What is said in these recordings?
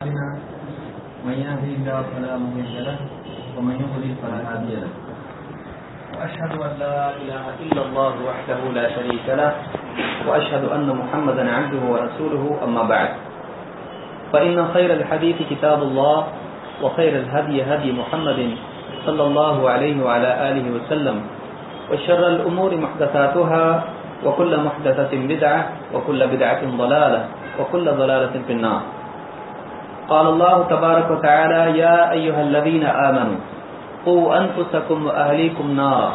من يهدي الله فلا مضل له، ومن يضلل فلا هادي له. واشهد ان لا اله الا الله وحده لا شريك له واشهد ان محمدا عبده ورسوله اما بعد. فان خير الحديث كتاب الله، وخير الهدي هدي محمد صلى الله عليه وعلى اله وسلم، وشر الامور محدثاتها، وكل محدثه بدعه وكل بدعه ضلاله وكل ضلاله في النار. قال الله تبارك وتعالى يا أيها الذين آمنوا قوا أنفسكم وأهليكم نارا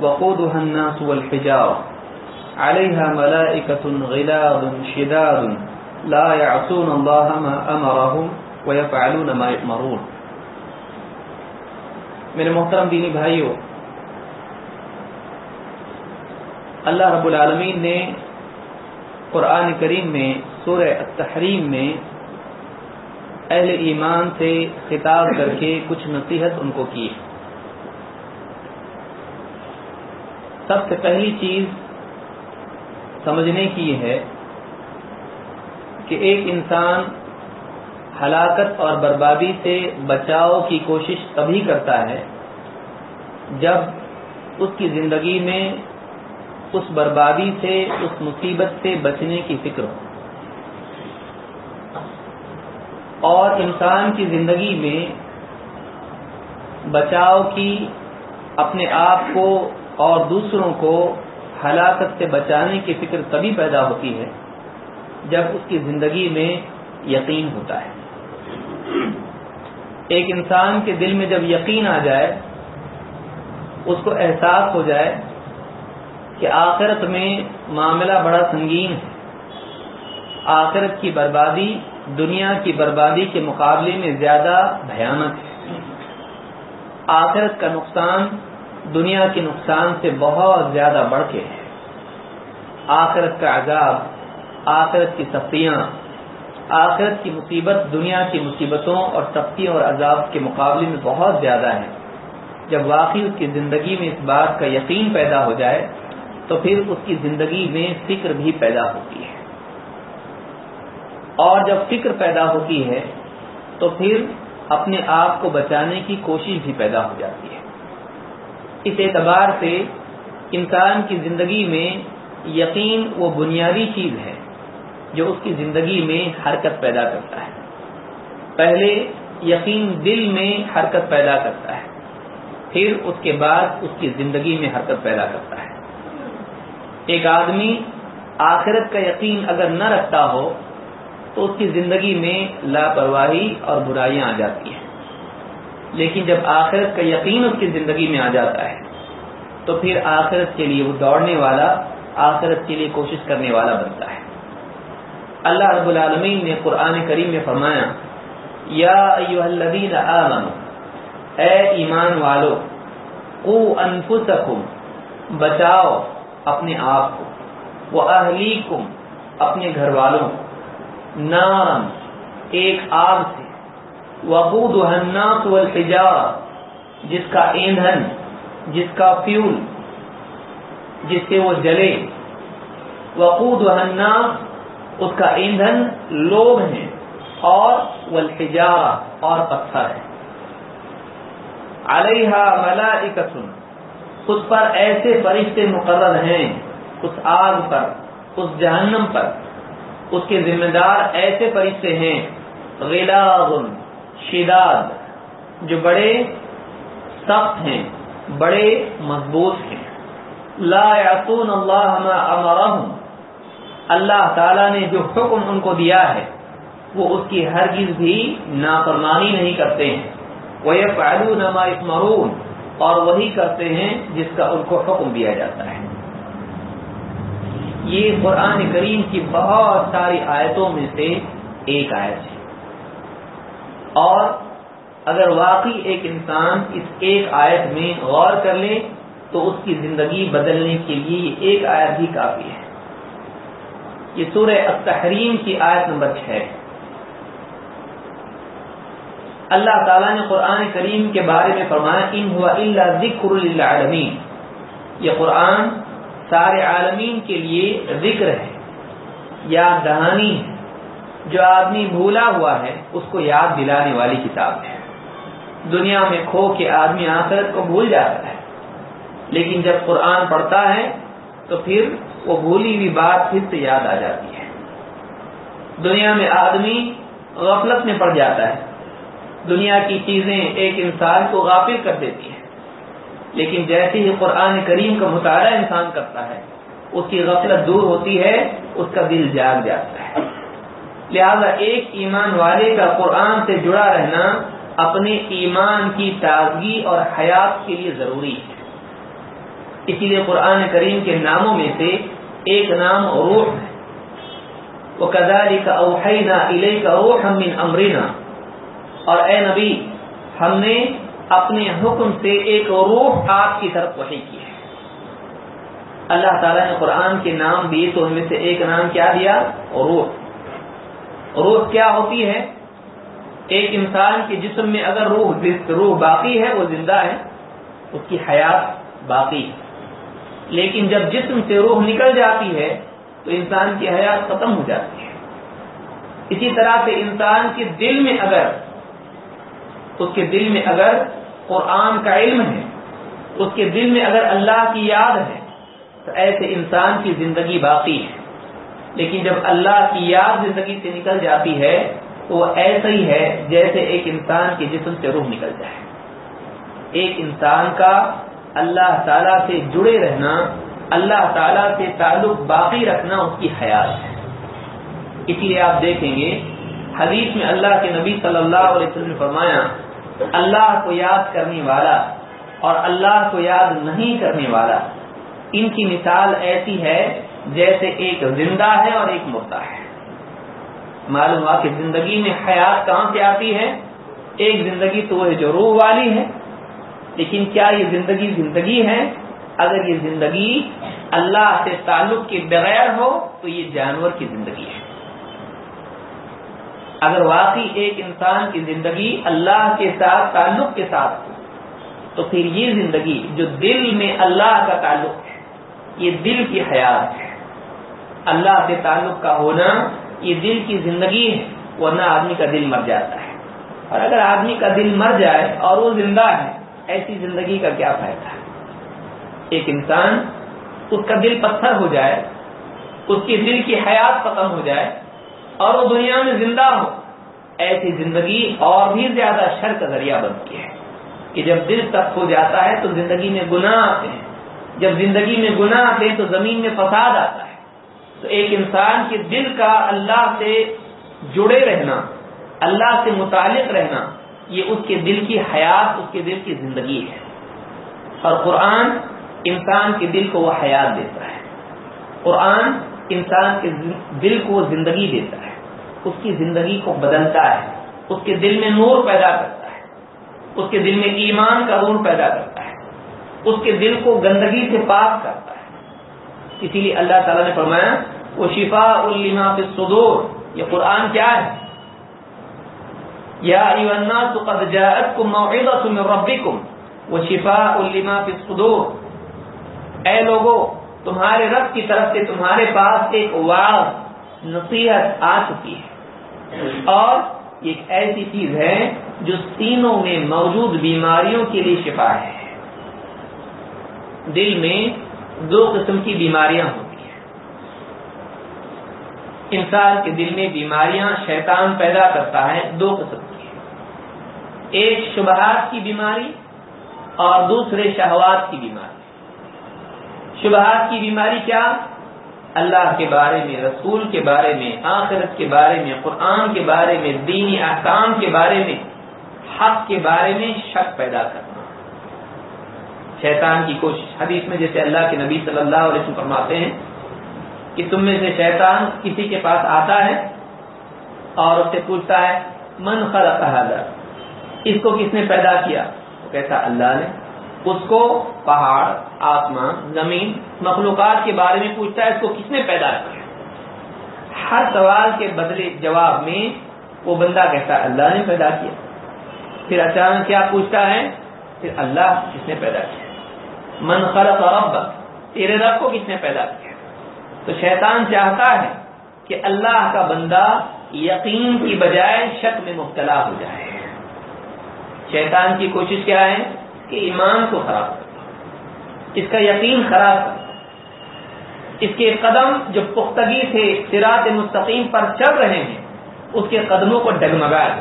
وقودها الناس والحجارة عليها ملائكة غلاظ شداد، لا يعصون الله ما أمرهم ويفعلون ما يأمرون میرے محترم دینی بھائیوں اللہ رب العالمین نے قرآن کریم میں، سورہ التحریم میں اہل ایمان سے خطاب کر کے کچھ نصیحت ان کو کی۔ سب سے پہلی چیز سمجھنے کی ہے کہ ایک انسان ہلاکت اور بربادی سے بچاؤ کی کوشش تبھی کرتا ہے جب اس کی زندگی میں اس بربادی سے، اس مصیبت سے بچنے کی فکر ہو۔ اور انسان کی زندگی میں بچاؤ کی اپنے آپ کو اور دوسروں کو ہلاکت سے بچانے کی فکر تبھی پیدا ہوتی ہے جب اس کی زندگی میں یقین ہوتا ہے۔ ایک انسان کے دل میں جب یقین آ جائے، اس کو احساس ہو جائے کہ آخرت میں معاملہ بڑا سنگین ہے۔ آخرت کی بربادی دنیا کی بربادی کے مقابلے میں زیادہ بھیانک ہے۔ آخرت کا نقصان دنیا کے نقصان سے بہت زیادہ بڑھ کے ہے۔ آخرت کا عذاب، آخرت کی سختیاں، آخرت کی مصیبت دنیا کی مصیبتوں اور سختیوں اور عذاب کے مقابلے میں بہت زیادہ ہے جب واقعی اس کی زندگی میں اس بات کا یقین پیدا ہو جائے، تو پھر اس کی زندگی میں فکر بھی پیدا ہوتی ہے۔ اور جب فکر پیدا ہوتی ہے تو پھر اپنے آپ کو بچانے کی کوشش بھی پیدا ہو جاتی ہے۔ اس اعتبار سے انسان کی زندگی میں یقین وہ بنیادی چیز ہے جو اس کی زندگی میں حرکت پیدا کرتا ہے۔ پہلے یقین دل میں حرکت پیدا کرتا ہے، پھر اس کے بعد اس کی زندگی میں حرکت پیدا کرتا ہے۔ ایک آدمی آخرت کا یقین اگر نہ رکھتا ہو تو اس کی زندگی میں لاپرواہی اور برائیاں آ جاتی ہیں۔ لیکن جب آخرت کا یقین اس کی زندگی میں آ جاتا ہے، تو پھر آخرت کے لیے وہ دوڑنے والا، آخرت کے لیے کوشش کرنے والا بنتا ہے۔ اللہ رب العالمین نے قرآن کریم میں فرمایا، یا الذین آمنوا، اے ایمان والو، قو انفسکم، بچاؤ اپنے آپ کو وہ اہلیکم، اپنے گھر والوں کو۔ نارن ایک آگ سے۔ وقود الناس والحجارہ جس کا ایندھن، جس کا فیول، جس سے وہ جلے۔ وقود الناس، اس کا ایندھن لوگ ہیں اور والحجارہ اور پتھر ہے۔ علیہ ملائکۃ اس پر ایسے فرشتے مقرر ہیں، اس آگ پر، اس جہنم پر۔ اس کے ذمہ دار ایسے فرشتے ہیں غلاظ شداد، جو بڑے سخت ہیں، بڑے مضبوط ہیں۔ لا یعصون اللہ ما امرہم۔ اللہ تعالی نے جو حکم ان کو دیا ہے، وہ اس کی ہرگز بھی نافرمانی نہیں کرتے ہیں۔ وَيَفْعَلُونَ مَا يَأْمَرُونَ اور وہی کرتے ہیں جس کا ان کو حکم دیا جاتا ہے۔ یہ قرآن کریم کی بہت ساری آیتوں میں سے ایک آیت ہے۔ اور اگر واقعی ایک انسان اس ایک آیت میں غور کر لے، تو اس کی زندگی بدلنے کے لیے یہ ایک آیت بھی کافی ہے۔ یہ سورہ التحریم کی آیت نمبر چھ اللہ تعالیٰ نے قرآن کریم کے بارے میں فرمایا، ان ہوا اللہ ذکر للعالمین یہ قرآن سارے عالمین کے لیے ذکر ہے یا دہانی ہے، جو آدمی بھولا ہوا ہے، اس کو یاد دلانے والی کتاب ہے۔ دنیا میں کھو کے آدمی آخرت کو بھول جاتا ہے۔ لیکن جب قرآن پڑھتا ہے، تو پھر وہ بھولی ہوئی بات پھر سے یاد آ جاتی ہے۔ دنیا میں آدمی غفلت میں پڑ جاتا ہے۔ دنیا کی چیزیں ایک انسان کو غافل کر دیتی ہیں۔ لیکن جیسے ہی قرآن کریم کا مطالعہ انسان کرتا ہے، اس کی غفلت دور ہوتی ہے، اس کا دل جاگ جاتا ہے۔ لہذا ایک ایمان والے کا قرآن سے جڑا رہنا اپنے ایمان کی تازگی اور حیات کے لیے ضروری ہے۔ اسی لیے قرآن کریم کے ناموں میں سے ایک نام روح ہے۔ وہ کداری کا اوحینا علیہ کا روح ہم امرینا اور اے نبی، ہم نے اپنے حکم سے ایک روح آپ کی طرف وحی کی ہے۔ اللہ تعالیٰ نے قرآن کے نام دیے تو ان میں سے ایک نام کیا دیا؟ روح۔ روح کیا ہوتی ہے؟ ایک انسان کے جسم میں اگر روح روح باقی ہے، وہ زندہ ہے، اس کی حیات باقی ہے۔ لیکن جب جسم سے روح نکل جاتی ہے، تو انسان کی حیات ختم ہو جاتی ہے۔ اسی طرح سے انسان کے دل میں اگر اس کے دل میں اگر قرآن کا علم ہے، اس کے دل میں اگر اللہ کی یاد ہے، تو ایسے انسان کی زندگی باقی ہے۔ لیکن جب اللہ کی یاد زندگی سے نکل جاتی ہے، تو وہ ایسا ہی ہے جیسے ایک انسان کے جسم سے روح نکل جائے۔ ایک انسان کا اللہ تعالیٰ سے جڑے رہنا، اللہ تعالیٰ سے تعلق باقی رکھنا اس کی حیات ہے۔ اسی لیے آپ دیکھیں گے، حدیث میں اللہ کے نبی صلی اللہ علیہ وسلم نے فرمایا اللہ کو یاد کرنے والا اور اللہ کو یاد نہیں کرنے والا۔ ان کی مثال ایسی ہے جیسے ایک زندہ ہے اور ایک مردہ ہے۔ معلوم ہوا کہ زندگی میں حیات کہاں سے آتی ہے؟ ایک زندگی تو وہ جو روح والی ہے۔ لیکن کیا یہ زندگی زندگی ہے؟ اگر یہ زندگی اللہ سے تعلق کے بغیر ہو تو یہ جانور کی زندگی ہے۔ اگر واقعی ایک انسان کی زندگی اللہ کے ساتھ تعلق کے ساتھ ہو، تو پھر یہ زندگی جو دل میں اللہ کا تعلق ہے، یہ دل کی حیات ہے۔ اللہ سے تعلق کا ہونا یہ دل کی زندگی ہے، ورنہ آدمی کا دل مر جاتا ہے۔ اور اگر آدمی کا دل مر جائے اور وہ زندہ ہے، ایسی زندگی کا کیا فائدہ؟ ہے ایک انسان اس کا دل پتھر ہو جائے، اس کی دل کی حیات ختم ہو جائے اور وہ دنیا میں زندہ ہو۔ ایسی زندگی اور بھی زیادہ شر کا ذریعہ بنتی ہے کہ جب دل تک ہو جاتا ہے تو زندگی میں گناہ آتے ہیں۔ جب زندگی میں گناہ آتے ہیں تو زمین میں فساد آتا ہے۔ تو ایک انسان کے دل کا اللہ سے جڑے رہنا، اللہ سے متعلق رہنا، یہ اس کے دل کی حیات، اس کے دل کی زندگی ہے۔ اور قرآن انسان کے دل کو وہ حیات دیتا ہے۔ قرآن انسان کے دل کو زندگی دیتا ہے۔ اس کی زندگی کو بدلتا ہے۔ اس کے دل میں نور پیدا کرتا ہے۔ اس کے دل میں ایمان کا نور پیدا کرتا ہے۔ اس کے دل کو گندگی سے پاک کرتا ہے۔ اسی لیے اللہ تعالیٰ نے فرمایا، وہ شفا الما پہ سدور یہ قرآن کیا ہے؟ یا قد جاءتكم موعظة من ربكم وشفاء لما في الصدور اے لوگوں تمہارے رب کی طرف سے تمہارے پاس ایک واض نصیحت آ چکی ہے۔ اور ایک ایسی چیز ہے جو سینوں میں موجود بیماریوں کے لیے شفا ہے۔ دل میں دو قسم کی بیماریاں ہوتی ہیں۔ انسان کے دل میں بیماریاں شیطان پیدا کرتا ہے دو قسم کی۔ ایک شبہات کی بیماری اور دوسرے شہوات کی بیماری۔ شبہات کی بیماری کیا؟ اللہ کے بارے میں، رسول کے بارے میں، آخرت کے بارے میں، قرآن کے بارے میں، دینی احکام کے بارے میں، حق کے بارے میں شک پیدا کرنا۔ شیطان کی کوشش۔ حدیث میں جیسے اللہ کے نبی صلی اللہ علیہ وسلم فرماتے ہیں کہ تم میں سے شیطان کسی کے پاس آتا ہے اور اس سے پوچھتا ہے، من خلق هذا؟ اس کو کس نے پیدا کیا؟ وہ کہتا اللہ نے۔ اس کو پہاڑ، آسمان، زمین، مخلوقات کے بارے میں پوچھتا ہے، اس کو کس نے پیدا کیا؟ ہر سوال کے بدلے جواب میں وہ بندہ کہتا ہے، اللہ نے پیدا کیا۔ پھر اچانک کیا پوچھتا ہے؟ پھر اللہ کس نے پیدا کیا؟ من خلق رب تیرے رب کو کس نے پیدا کیا؟ تو شیطان چاہتا ہے کہ اللہ کا بندہ یقین کی بجائے شک میں مبتلا ہو جائے۔ شیطان کی کوشش کیا ہے؟ کہ ایمان کو خراب کر اس کا یقین خراب کر اس کے قدم جو پختگی سے سراط مستقیم پر چل رہے ہیں، اس کے قدموں کو ڈگمگا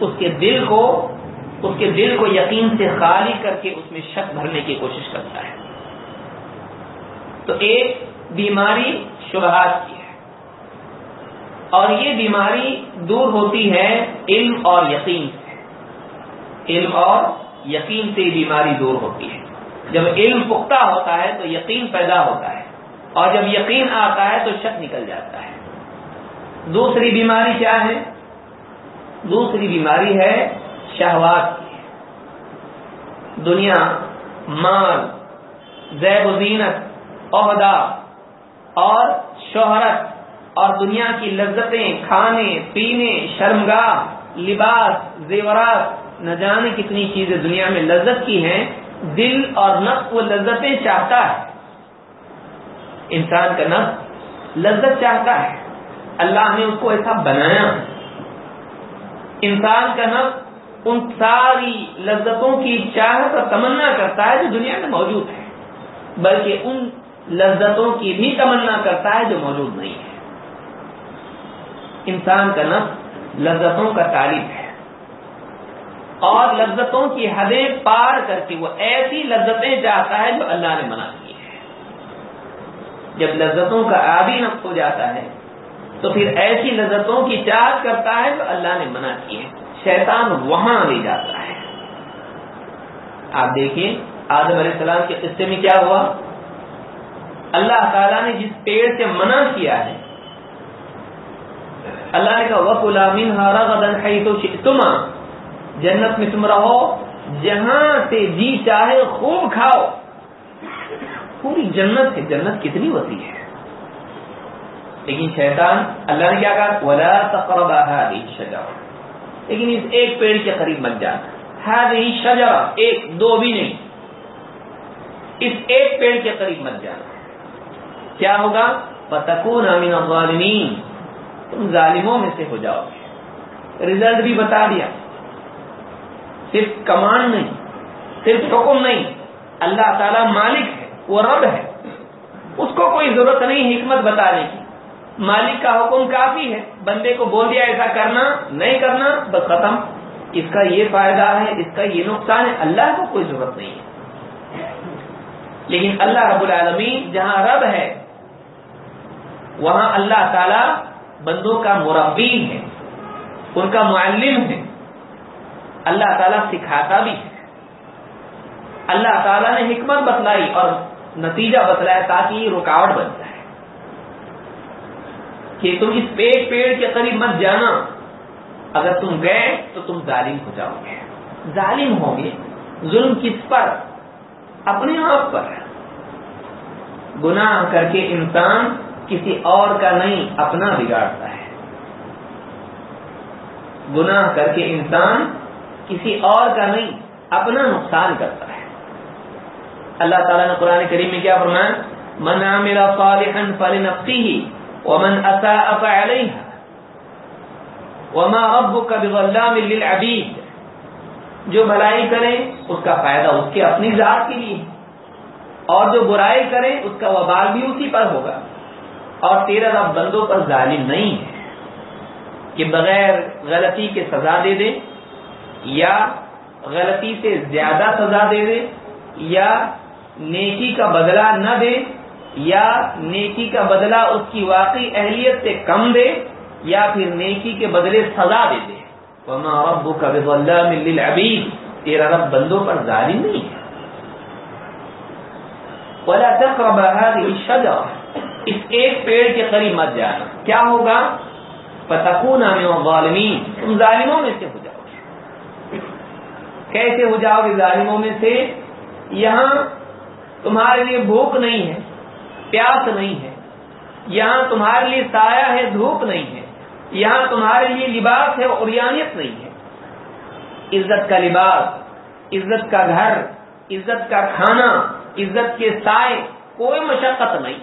اس کے دل کو، اس کے دل کو یقین سے خالی کر کے اس میں شک بھرنے کی کوشش کرتا ہے۔ تو ایک بیماری شبہات کی ہے۔ اور یہ بیماری دور ہوتی ہے علم اور یقین سے۔ علم اور یقین سے بیماری دور ہوتی ہے۔ جب علم پختہ ہوتا ہے تو یقین پیدا ہوتا ہے، اور جب یقین آتا ہے تو شک نکل جاتا ہے۔ دوسری بیماری کیا ہے؟ دوسری بیماری ہے شہوات کی۔ دنیا، مال، زیب و زینت، عہدہ، اور شہرت، اور دنیا کی لذتیں، کھانے، پینے، شرمگاہ، لباس، زیورات نہ جانے کتنی چیزیں دنیا میں لذت کی ہیں، دل اور نفس وہ لذتیں چاہتا ہے۔ انسان کا نفس لذت چاہتا ہے۔ اللہ نے اس کو ایسا بنایا۔ انسان کا نفس ان ساری لذتوں کی چاہت اور تمنا کرتا ہے جو دنیا میں موجود ہے، بلکہ ان لذتوں کی بھی تمنا کرتا ہے جو موجود نہیں ہے۔ انسان کا نفس لذتوں کا تعلیم ہے۔ اور لذتوں کی حدیں پار کر کے وہ ایسی لذتیں چاہتا ہے جو اللہ نے منع کی ہے جب لذتوں کا عادی نفس ہو جاتا ہے، تو پھر ایسی لذتوں کی چاہت کرتا ہے جو اللہ نے منع کی ہے شیطان وہاں لے جاتا ہے۔ آپ دیکھیں، آدم علیہ السلام کے قصے میں کیا ہوا؟ اللہ تعالیٰ نے جس پیڑ سے منع کیا ہے، اللہ نے کہا وق الامین ہارا غدن تو تم جنت میں تم رہو، جہاں سے جی چاہے خوب کھاؤ۔ پوری جنت ہے، جنت کتنی وسیع ہے۔ لیکن شیطان اللہ نے کیا کہا؟ ولا هذه الشجره لیکن اس ایک پیڑ کے قریب مت جانا۔ هذه الشجره ایک، دو بھی نہیں۔ اس ایک پیڑ کے قریب مت جانا۔ کیا ہوگا؟ فتكون من الظالمین تم ظالموں میں سے ہو جاؤ گے۔ رزلٹ بھی بتا دیا۔ صرف کمان نہیں، صرف حکم نہیں، اللہ تعالی مالک ہے، وہ رب ہے۔ اس کو کوئی ضرورت نہیں حکمت بتانے کی۔ مالک کا حکم کافی ہے، بندے کو بول دیا ایسا کرنا، نہیں کرنا، بس ختم۔ اس کا یہ فائدہ ہے، اس کا یہ نقصان ہے، اللہ کو کوئی ضرورت نہیں ہے۔ لیکن اللہ رب العالمین جہاں رب ہے، وہاں اللہ تعالی بندوں کا مربی ہے، ان کا معلم ہے۔ اللہ تعالیٰ سکھاتا بھی ہے۔ اللہ تعالیٰ نے حکمت بتلائی اور نتیجہ بتلایا تاکہ یہ رکاوٹ بن جائے۔ کہ تم اس پیڑ پیڑ کے قریب مت جانا۔ اگر تم گئے تو تم ظالم ہو جاؤ گے۔ ظالم ہوں گے۔ ظلم کس پر؟ اپنے آپ پر۔ گناہ کر کے انسان کسی اور کا نہیں، اپنا بگاڑتا ہے۔ گناہ کر کے انسان کسی اور کا نہیں، اپنا نقصان کرتا ہے۔ اللہ تعالیٰ نے قرآن کریم میں کیا فرمایا؟ من عمل صالحا فلنفسه ومن اساء فعليها وما ربك بظلام للعبید جو بھلائی کرے، اس کا فائدہ اس کے اپنی ذات کے لیے اور جو برائی کرے، اس کا وبال بھی اسی پر ہوگا۔ اور تیرا رب بندوں پر ظالم نہیں ہے۔ کہ بغیر غلطی کے سزا دے دے یا غلطی سے زیادہ سزا دے دے، یا نیکی کا بدلہ نہ دے، یا نیکی کا بدلہ اس کی واقعی اہلیت سے کم دے، یا پھر نیکی کے بدلے سزا دے دے۔ وما ربك بظلام للعبید تیرا رب بندوں پر ظالم نہیں ہے۔ ولا تقرب هذه الشجره اس ایک پیڑ کے قریب مت جانا۔ کیا ہوگا؟ فتكون من الظالمین تم ظالموں میں سے ہو جاؤ۔ کیسے ہو جاؤ گے ظالموں میں سے؟ یہاں تمہارے لیے بھوک نہیں ہے، پیاس نہیں ہے۔ یہاں تمہارے لیے سایہ ہے، دھوپ نہیں ہے۔ یہاں تمہارے لیے لباس ہے اور نہیں ہے۔ عزت کا لباس، عزت کا گھر، عزت کا کھانا، عزت کے سائے، کوئی مشقت نہیں۔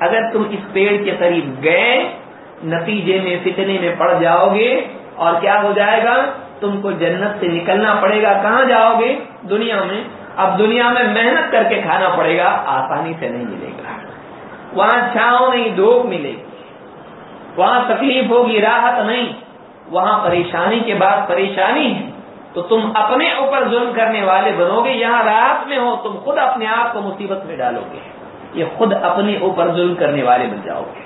اگر تم اس پیڑ کے قریب گئے، نتیجے میں، فتنے میں پڑ جاؤ گے اور کیا ہو جائے گا؟ تم کو جنت سے نکلنا پڑے گا۔ کہاں جاؤ گے؟ دنیا میں۔ اب دنیا میں محنت کر کے کھانا پڑے گا، آسانی سے نہیں ملے گا۔ وہاں چھاؤں نہیں، دھوپ ملے گی۔ وہاں تکلیف ہوگی، راحت نہیں۔ وہاں پریشانی کے بعد پریشانی ہے۔ تو تم اپنے اوپر ظلم کرنے والے بنو گے۔ یہاں راحت میں ہو، تم خود اپنے آپ کو مصیبت میں ڈالو گے۔ یہ خود اپنے اوپر ظلم کرنے والے بن جاؤ گے۔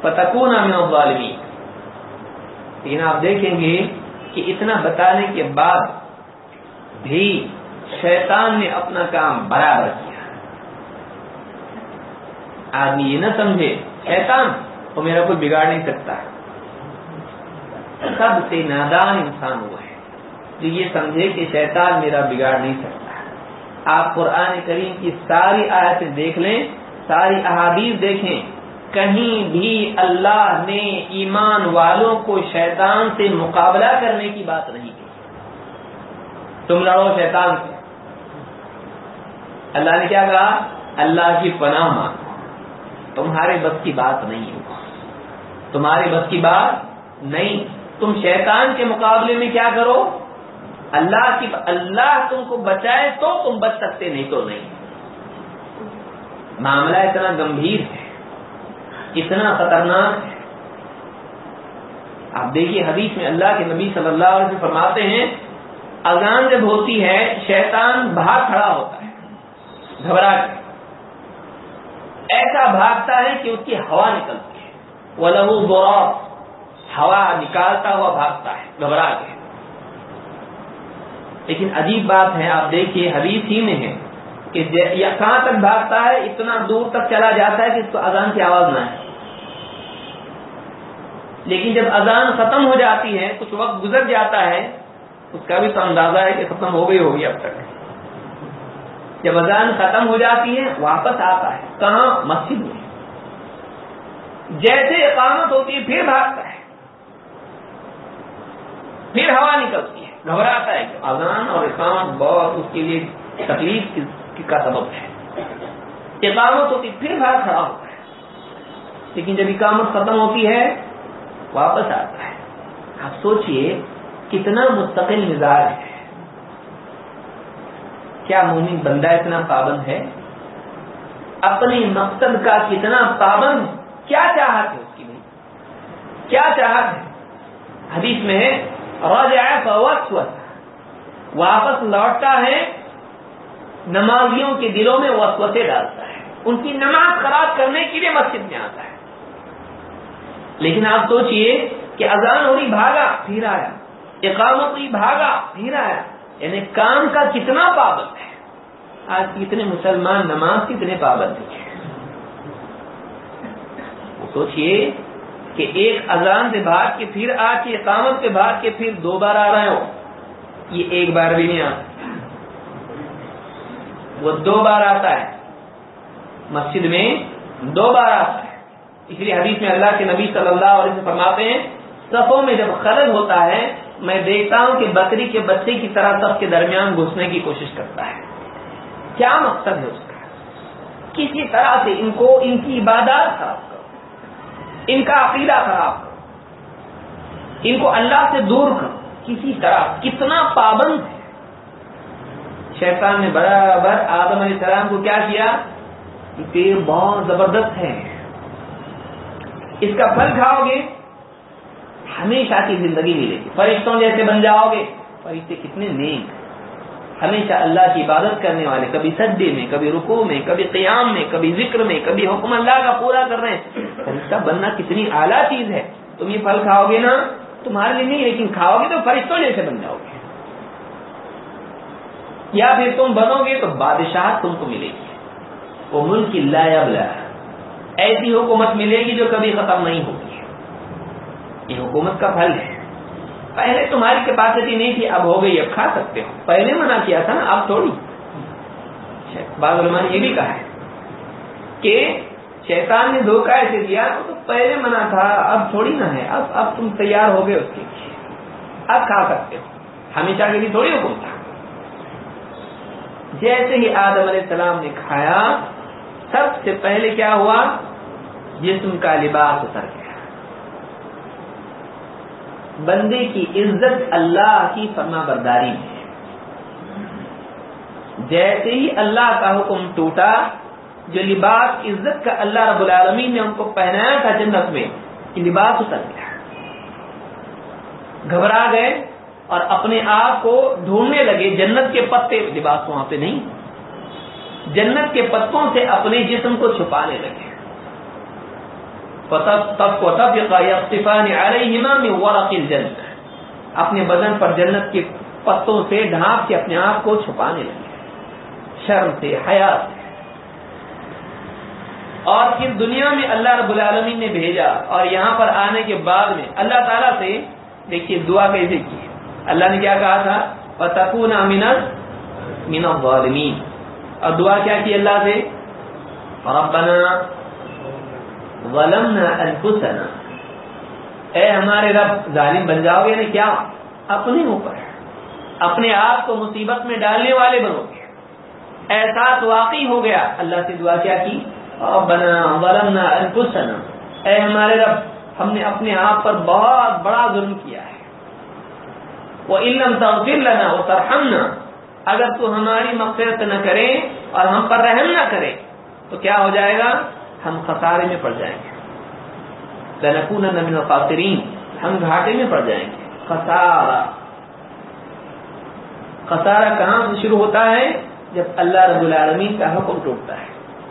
پتکون ظالمی لیکن آپ دیکھیں گے کہ اتنا بتانے کے بعد بھی شیطان نے اپنا کام برابر کیا۔ آدمی یہ نہ سمجھے، شیطان وہ میرا کوئی بگاڑ نہیں سکتا۔ سب سے نادان انسان وہ ہے جو یہ سمجھے کہ شیطان میرا بگاڑ نہیں سکتا۔ آپ قرآن کریم کی ساری آیتیں دیکھ لیں، ساری احادیث دیکھیں۔ کہیں بھی اللہ نے ایمان والوں کو شیطان سے مقابلہ کرنے کی بات نہیں کی۔ تم لڑو شیطان سے۔ اللہ نے کیا کہا؟ اللہ کی پناہ مانگو۔ تمہارے بس کی بات نہیں ہوگا تمہارے بس کی بات نہیں۔ تم شیطان کے مقابلے میں کیا کرو؟ اللہ کی اللہ تم کو بچائے تو تم بچ سکتے، نہیں تو نہیں۔ معاملہ اتنا گمبھیر ہے۔ اتنا خطرناک ہے۔ آپ دیکھیے حدیث میں اللہ کے نبی صلی اللہ علیہ وسلم فرماتے ہیں، اذان جب ہوتی ہے، شیطان باہر کھڑا ہوتا ہے، گھبرا کے۔ ایسا بھاگتا ہے کہ اس کی ہوا نکلتی ہے۔ وہ لہو گورا ہوا نکالتا ہوا بھاگتا ہے، گھبرا کے۔ لیکن عجیب بات ہے، آپ دیکھیے حدیث ہی میں ہے۔ کہ کہاں تک بھاگتا ہے، اتنا دور تک چلا جاتا ہے کہ اس کو اذان کی آواز نہ ہے لیکن جب اذان ختم ہو جاتی ہے، کچھ وقت گزر جاتا ہے، اس کا بھی تو اندازہ ہے کہ ختم ہو گئی ہوگی اب تک۔ جب اذان ختم ہو جاتی ہے، واپس آتا ہے۔ کہاں؟ مسجد میں۔ جیسے اقامت ہوتی ہے، پھر بھاگتا ہے۔ پھر ہوا نکلتی ہے، گھبراتا ہے۔ اذان اور اقامت بہت اس کے لیے تکلیف کا سبب ہے۔ اقامت ہوتی، پھر بھاگ کھڑا ہوتا ہے۔ لیکن جب اقامت ختم ہوتی ہے، واپس آتا ہے۔ آپ سوچئے کتنا مستقل مزاج ہے۔ کیا مومن بندہ اتنا پابند ہے؟ اپنے مقصد کا کتنا پابند، کیا چاہت ہے اس کی نہیں کیا چاہت ہے؟ حدیث میں ہے وقت واپس لوٹتا ہے نمازیوں کے دلوں میں وسوسے ڈالتا ہے۔ ان کی نماز خراب کرنے کے لیے مسجد میں آتا ہے۔ لیکن آپ سوچئے کہ اذان ہو رہی بھاگا، پھر آیا۔ اقامت ہوئی بھاگا، پھر آیا۔ یعنی کام کا کتنا پابند ہے۔ آج کتنے مسلمان نماز کتنے پابند ہیں۔ سوچئے کہ ایک اذان سے بھاگ کے پھر آ کے، اقامت پہ بھاگ کے پھر دو بار آ رہے ہو یہ ایک بار بھی نہیں آتا۔ وہ دو بار آتا ہے۔ مسجد میں دو بار آتا ہے۔ اس لیے حدیث میں اللہ کے نبی صلی اللہ علیہ وسلم فرماتے ہیں، صفوں میں جب خلل ہوتا ہے، میں دیکھتا ہوں کہ بکری کے بچے کی طرح سب کے درمیان گھسنے کی کوشش کرتا ہے۔ کیا مقصد ہے اس کا؟ کسی طرح سے ان کو ان کی عبادات خراب کرو۔ ان کا عقیدہ خراب کرو۔ ان کو اللہ سے دور کرو۔ کسی طرح کتنا پابند ہے۔ شیطان نے برابر آدم علیہ السلام کو کیا کیا؟ کہ پیڑ بہت زبردست ہے اس کا پھل کھاؤ گے، ہمیشہ کی زندگی ملے گی فرشتوں جیسے بن جاؤ گے۔ فرشتے کتنے نیک ہمیشہ اللہ کی عبادت کرنے والے، کبھی سجدے میں، کبھی رکو میں، کبھی قیام میں، کبھی ذکر میں، کبھی حکم اللہ کا پورا کر رہے ہیں۔ فرشتہ بننا کتنی اعلیٰ چیز ہے۔ تم یہ پھل کھاؤ گے نا، تمہارے لیے نہیں، لیکن کھاؤ گے تو فرشتوں جیسے بن جاؤ گے۔ یا پھر تم بنو گے تو بادشاہ تم کو ملے گی۔ وہ ملک لا ایسی حکومت ملے گی جو کبھی ختم نہیں ہوگی۔ یہ حکومت کا پھل ہے۔ پہلے تمہاری کیپیسٹی نہیں تھی، اب ہو گئی، اب کھا سکتے ہو۔ پہلے منع کیا تھا نا اب تھوڑی۔ بعض علماء نے یہ بھی کہا ہے کہ شیطان نے دھوکہ ایسے دیا تو پہلے منع تھا، اب تھوڑی نہ ہے۔ اب اب تم تیار ہو گئے اس کے لیے۔ اب کھا سکتے ہو۔ ہمیشہ کے لیے تھوڑی حکم تھا۔ جیسے ہی آدم علیہ السلام نے کھایا، سب سے پہلے کیا ہوا؟ جسم کا لباس اتر گیا۔ بندے کی عزت اللہ کی فرما برداری میں جیسے ہی اللہ کا حکم ٹوٹا، جو لباس عزت کا اللہ رب العالمین نے ان کو پہنایا تھا جنت میں لباس اتر گیا۔ گھبرا گئے اور اپنے آپ کو ڈھونڈنے لگے، جنت کے پتے لباس وہاں پہ نہیں۔ جنت کے پتوں سے اپنے جسم کو چھپانے لگے۔ تب کو تب جنت اپنے بدن پر جنت کے پتوں سے ڈھانپ کے اپنے آپ کو چھپانے لگے۔ شرم سے حیات سے۔ اور پھر دنیا میں اللہ رب العالمین نے بھیجا اور یہاں پر آنے کے بعد میں اللہ تعالیٰ سے دیکھیے دعا کیسے کی اللہ نے کیا کہا تھا؟ اور امینت مین الظالمین اور دعا کیا کی اللہ سے؟ ربنا ظلمنا انفسنا اے ہمارے رب، ظالم بن جاؤ گے نا کیا؟ اپنے اوپر۔ اپنے آپ کو مصیبت میں ڈالنے والے بنو گے۔ احساس واقعی ہو گیا۔ اللہ سے دعا کیا کی؟ ربنا ظلمنا انفسنا اے ہمارے رب، ہم نے اپنے آپ پر بہت بڑا ظلم کیا۔ ہے وہ علم تغفر لنا وہ اگر تو ہماری مغفرت نہ کرے اور ہم پر رحم نہ کرے، تو کیا ہو جائے گا؟ ہم خسارے میں پڑ جائیں گے۔ لنکون من الخاسرین ہم گھاٹے میں پڑ جائیں گے۔ خسارہ۔ خسارہ کہاں سے شروع ہوتا ہے؟ جب اللہ رب العالمین کا حکم ٹوٹتا ہے۔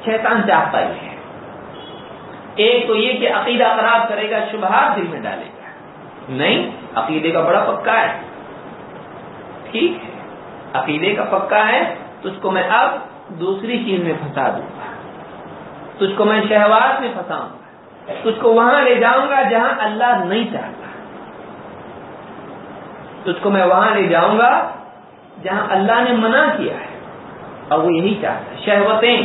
شیطان چاہتا ہی ہے۔ ایک تو یہ کہ عقیدہ خراب کرے گا، شبہات دل میں ڈالے گا۔ نہیں، عقیدے کا بڑا پکا ہے۔ ٹھیک ہے۔ عقیدے کا پکا ہے، تجھ کو میں اب دوسری چیز میں پھنسا دوں گا۔ تجھ کو میں شہوات میں پھنساؤں گا۔ تجھ کو وہاں لے جاؤں گا جہاں اللہ نہیں چاہتا۔ تجھ کو میں وہاں لے جاؤں گا جہاں اللہ نے منع کیا ہے۔ اور وہ یہی چاہتا ہے۔ شہوتیں۔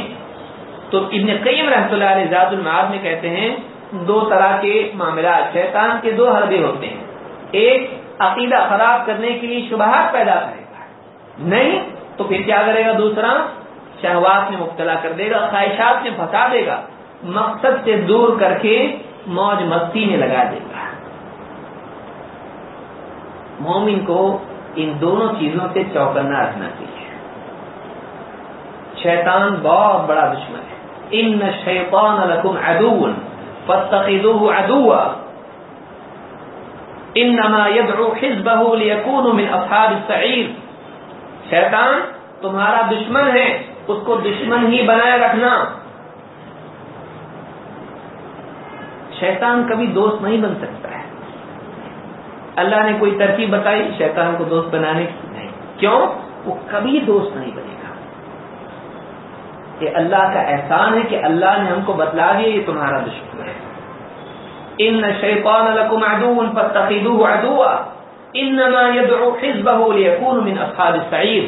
تو ابن قیم رحمۃ اللہ علیہ ذات المعاد میں کہتے ہیں، دو طرح کے معاملات، شیطان کے دو حربے ہوتے ہیں۔ ایک عقیدہ خراب کرنے کے لیے شبہات پیدا کرے گا۔ نہیں تو پھر کیا کرے گا دوسرا؟ شہوات میں مبتلا کر دے گا، خواہشات میں پھنسا دے گا۔ مقصد سے دور کر کے موج مستی میں لگا دے گا۔ مومن کو ان دونوں چیزوں سے چوکنا رکھنا چاہیے۔ شیطان بہت بڑا دشمن ہے۔ ان شیطان لکم عدو فاتخذوه عدوا۔ انما يدعو حزبه ليكونوا من اصحاب السعير شیطان تمہارا دشمن ہے، اس کو دشمن ہی بنائے رکھنا۔ شیطان کبھی دوست نہیں بن سکتا ہے۔ اللہ نے کوئی ترکیب بتائی، شیطان کو دوست بنانے کی نہیں۔ کیوں؟ وہ کبھی دوست نہیں بنے گا۔ کہ اللہ کا احسان ہے کہ اللہ نے ہم کو بتلا دیا یہ تمہارا دشمن ہے۔ ان شیطان لکم عدو فاتخذوه عدوا انما يدعو حزبه ليكون من اصحاب السعير۔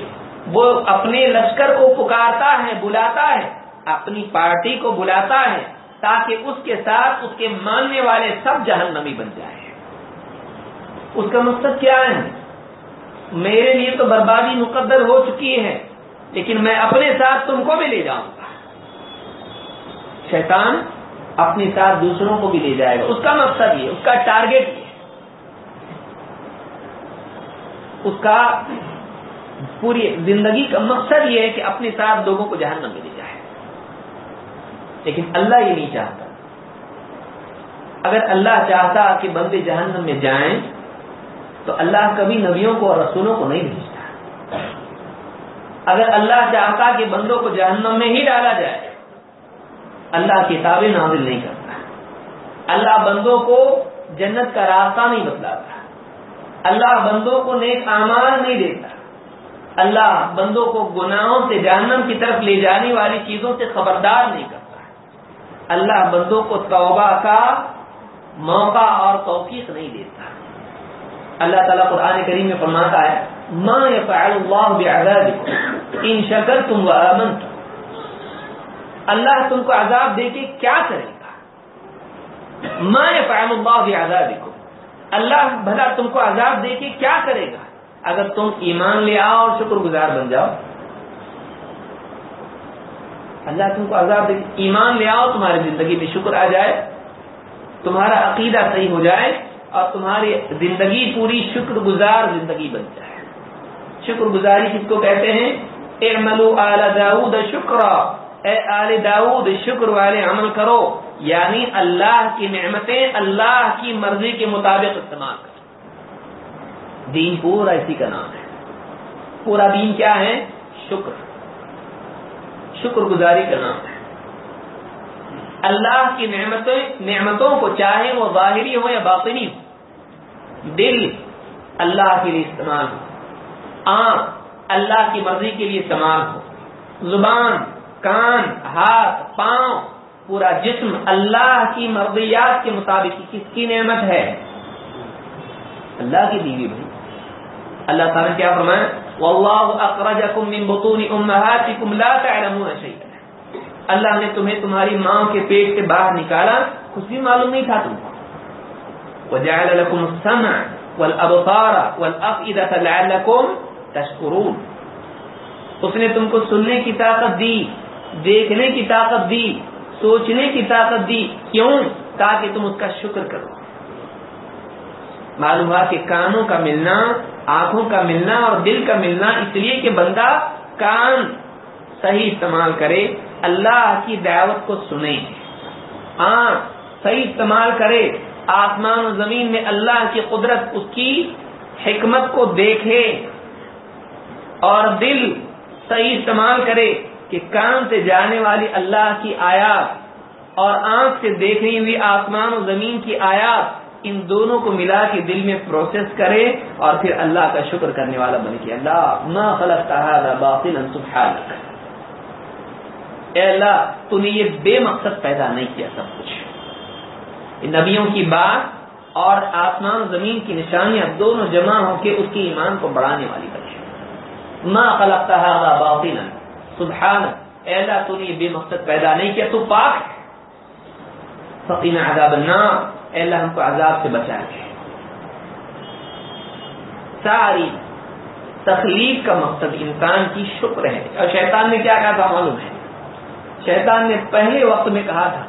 وہ اپنے لشکر کو پکارتا ہے، بلاتا ہے، اپنی پارٹی کو بلاتا ہے، تاکہ اس کے ساتھ اس کے ماننے والے سب جہنمی بن جائیں۔ اس کا مقصد کیا ہے؟ میرے لیے تو بربادی مقدر ہو چکی ہے، لیکن میں اپنے ساتھ تم کو بھی لے جاؤں گا۔ شیطان اپنے ساتھ دوسروں کو بھی لے جائے گا۔ اس کا مقصد یہ اس کا ٹارگیٹ یہ اس کا پوری زندگی کا مقصد یہ ہے کہ اپنے ساتھ لوگوں کو جہنم میں لے جائے۔ لیکن اللہ یہ نہیں چاہتا۔ اگر اللہ چاہتا کہ بندے جہنم میں جائیں، تو اللہ کبھی نبیوں کو اور رسولوں کو نہیں بھیجتا۔ اگر اللہ چاہتا کہ بندوں کو جہنم میں ہی ڈالا جائے اللہ کتابیں نازل نہیں کرتا اللہ بندوں کو جنت کا راستہ نہیں بتلاتا اللہ بندوں کو نیک اعمال نہیں دیتا اللہ بندوں کو گناہوں سے جہنم کی طرف لے جانے والی چیزوں سے خبردار نہیں کرتا اللہ بندوں کو توبہ کا موقع اور توفیق نہیں دیتا اللہ تعالیٰ قرآن کریم میں فرماتا ہے، ما يفعل الله بعذابكم ان شکرتم وآمنتم اللہ تم کو عذاب دے کے کیا کرے گا؟ ما يفعل الله بعذابكم؟ اللہ بھلا تم کو عذاب دے کے کیا کرے گا؟ اگر تم ایمان لے آؤ اور شکر گزار بن جاؤ۔ اللہ تم کو عذاب دے ایمان لے آؤ، تمہاری زندگی میں شکر آ جائے، تمہارا عقیدہ صحیح ہو جائے اور تمہاری زندگی پوری شکر گزار زندگی بن جائے۔ شکر گزاری کس کو کہتے ہیں؟ اعملوا آل داود شکر اے آل داود شکر والے عمل کرو. یعنی اللہ کی نعمتیں اللہ کی مرضی کے مطابق استعمال کرو. دین پورا اسی کا نام ہے. پورا دین کیا ہے؟ شکر. شکر گزاری کا نام ہے. اللہ کی نعمتیں، نعمتوں کو چاہے وہ ظاہری ہو یا باطنی ہو. دل اللہ کے لیے استعمال ہو. آنکھ اللہ کی مرضی کے لیے استعمال ہو. زبان کان، ہاتھ، پاؤں، پورا جسم اللہ کی مرضیات کے مطابق کس کی نعمت ہے؟ اللہ کی بیوی بھائی۔ اللہ تعالیٰ کیا فرمائے واللہ اخرجکم من بطون امہاتکم لا تعلمون شیئا اللہ نے تمہیں تمہاری ماں کے پیٹ سے باہر نکالا، کچھ بھی معلوم نہیں تھا تم کو۔ وجعل لكم السمع والابصار والافئدة لعلكم تشکرون اس نے تم کو سننے کی طاقت دی۔ دیکھنے کی طاقت دی، سوچنے کی طاقت دی، کیوں؟ تاکہ تم اس کا شکر کرو۔ معلوم ہوا کہ کانوں کا ملنا، آنکھوں کا ملنا اور دل کا ملنا اس لیے کہ بندہ کان صحیح استعمال کرے، اللہ کی دعوت کو سنے۔ آنکھ صحیح استعمال کرے، آسمان و زمین میں اللہ کی قدرت، اس کی حکمت کو دیکھے اور دل صحیح استعمال کرے۔ کہ کان سے جانے والی اللہ کی آیات اور آنکھ سے دیکھنی ہوئی آسمان و زمین کی آیات ان دونوں کو ملا کے دل میں پروسیس کرے اور پھر اللہ کا شکر کرنے والا بن کے اللہ، ما خلق باطل اے اللہ، تو نے یہ بے مقصد پیدا نہیں کیا سب کچھ۔ نبیوں کی بات اور آسمان و زمین کی نشانیاں دونوں جمع ہو کے اس کی ایمان کو بڑھانے والی بنی ما خلق باطل سبحان، اے اللہ، تو نے یہ بے مقصد پیدا نہیں کیا، تو پاک فقین عذاب النار، اے اللہ، ہم کو عذاب سے بچا کے ساری تخلیق کا مقصد انسان کی شکر ہے۔ اور شیطان نے کیا کہا تھا معلوم ہے؟ شیطان نے پہلے وقت میں کہا تھا،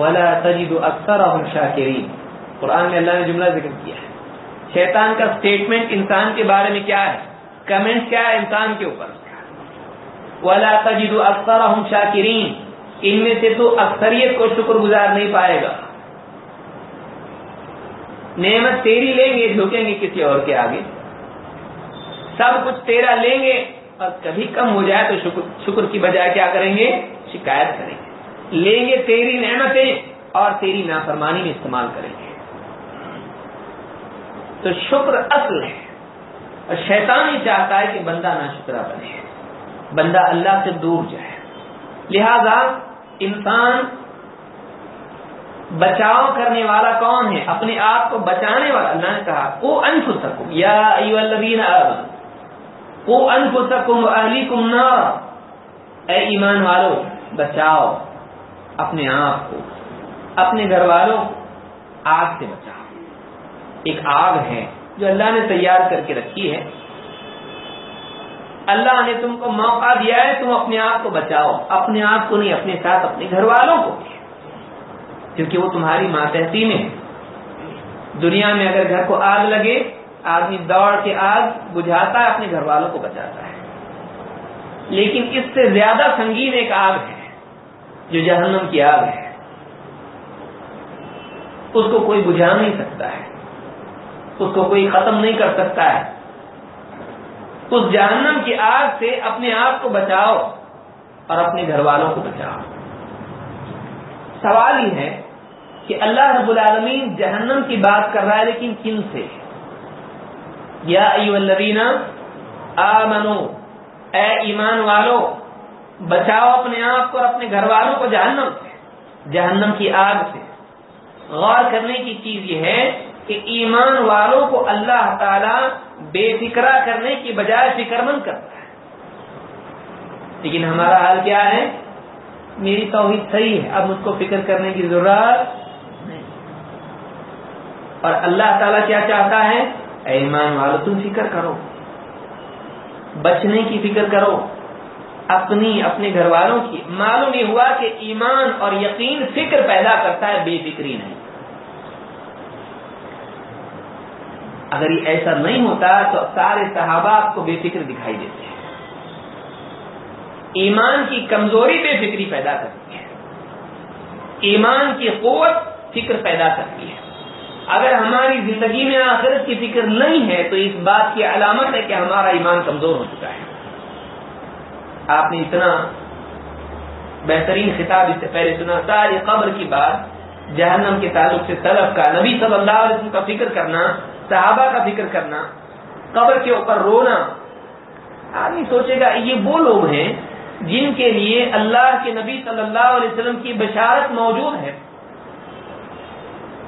ولا تجد اکثر شاکرین قرآن میں اللہ نے جملہ ذکر کیا ہے۔ شیطان کا اسٹیٹمنٹ انسان کے بارے میں کیا ہے؟ کمنٹ کیا ہے انسان کے اوپر؟ ولا تجد اکثر شاکرین ان میں سے تو اکثریت کو شکر گزار نہیں پائے گا۔ نعمت تیری لیں گے، جھکیں گے کسی اور کے آگے۔ سب کچھ تیرا لیں گے، اور کبھی کم ہو جائے تو شکر شکر کی بجائے کیا کریں گے؟ شکایت کریں گے۔ لیں گے تیری نعمتیں اور تیری نافرمانی میں استعمال کریں گے۔ تو شکر اصل ہے، اور شیطان ہی چاہتا ہے کہ بندہ نہ شکرا بنے۔ بندہ اللہ سے دور جائے۔ لہذا انسان بچاؤ کرنے والا کون ہے؟ اپنے آپ کو بچانے والا۔ اللہ نے کہا وہ انف سکم یا وہ انف سکم علی کم اے ایمان والو، بچاؤ اپنے آپ کو، اپنے گھر والوں آگ سے بچاؤ۔ ایک آگ ہے جو اللہ نے تیار کر کے رکھی ہے۔ اللہ نے تم کو موقع دیا ہے، تم اپنے آپ کو بچاؤ۔ اپنے آپ کو نہیں، اپنے ساتھ اپنے گھر والوں کو۔ کیونکہ وہ تمہاری ماتحتی میں دنیا میں اگر گھر کو آگ لگے، آدمی دوڑ کے آگ بجھاتا ہے، اپنے گھر والوں کو بچاتا ہے۔ لیکن اس سے زیادہ سنگین ایک آگ ہے، جو جہنم کی آگ ہے۔ اس کو کوئی بجھا نہیں سکتا ہے۔ اس کو کوئی ختم نہیں کر سکتا ہے۔ اس جہنم کی آگ سے اپنے آپ کو بچاؤ اور اپنے گھر والوں کو بچاؤ۔ سوال ہی ہے کہ اللہ رب العالمین جہنم کی بات کر رہا ہے لیکن کن سے؟ یا آمنو، اے ایمان والو، بچاؤ اپنے آپ کو اور اپنے گھر والوں کو جہنم سے، جہنم کی آگ سے۔ غور کرنے کی چیز یہ ہے کہ ایمان والوں کو اللہ تعالی بے فکرا کرنے کی بجائے فکر مند کرتا ہے۔ لیکن ہمارا حال کیا ہے؟ میری توحید صحیح ہے، اب مجھ کو فکر کرنے کی ضرورت نہیں۔ اور اللہ تعالیٰ کیا چاہتا ہے؟ اے ایمان والو، تم فکر کرو۔ بچنے کی فکر کرو۔ اپنی، اپنے گھر والوں کی۔ معلوم یہ ہوا کہ ایمان اور یقین فکر پیدا کرتا ہے، بے فکری نہیں۔ اگر یہ ایسا نہیں ہوتا تو سارے صحابہ آپ کو بے فکر دکھائی دیتے ہیں۔ ایمان کی کمزوری بے فکری پیدا کرتی ہے۔ ایمان کی قوت فکر پیدا کرتی ہے۔ اگر ہماری زندگی میں آخرت کی فکر نہیں ہے تو اس بات کی علامت ہے کہ ہمارا ایمان کمزور ہو چکا ہے۔ آپ نے اتنا بہترین خطاب اس سے پہلے سنا ساری قبر کی بات، جہنم کے تعلق سے طلب کا نبی صلی اللہ علیہ وسلم کا فکر کرنا صحابہ کا فکر کرنا، قبر کے اوپر رونا، آدمی سوچے گا یہ وہ لوگ ہیں جن کے لیے اللہ کے نبی صلی اللہ علیہ وسلم کی بشارت موجود ہے۔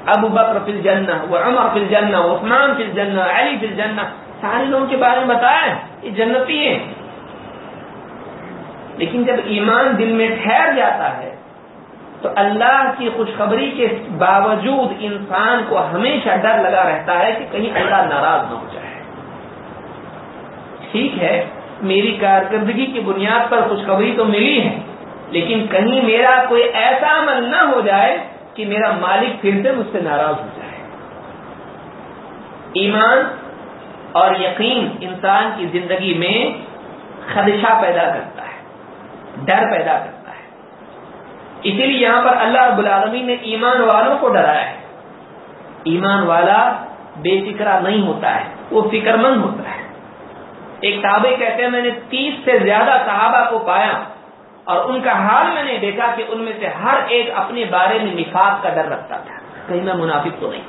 ابو بکر فی الجنہ و عمر فی الجنہ عثمان فی الجنہ، علی فی الجنہ، سارے لوگوں کے بارے میں بتایا یہ جنتی ہیں۔ لیکن جب ایمان دل میں ٹھہر جاتا ہے تو اللہ کی خوشخبری کے باوجود انسان کو ہمیشہ ڈر لگا رہتا ہے کہ کہیں اللہ ناراض نہ ہو جائے۔ ٹھیک ہے، میری کارکردگی کی بنیاد پر خوشخبری تو ملی ہے، لیکن کہیں میرا کوئی ایسا عمل نہ ہو جائے کہ میرا مالک پھر سے مجھ سے ناراض ہو جائے۔ ایمان اور یقین انسان کی زندگی میں خدشہ پیدا کرتا ہے، ڈر پیدا کرتا ہے۔ اسی لیے یہاں پر اللہ رب العالمین نے ایمان والوں کو ڈرایا ہے۔ ایمان والا بے فکرا نہیں ہوتا ہے، وہ فکر مند ہوتا ہے۔ ایک تابے کہتے ہیں، میں نے تیس سے زیادہ صحابہ کو پایا اور ان کا حال میں نے دیکھا کہ ان میں سے ہر ایک اپنے بارے میں نفاق کا ڈر رکھتا تھا۔ کہیں میں منافق تو نہیں۔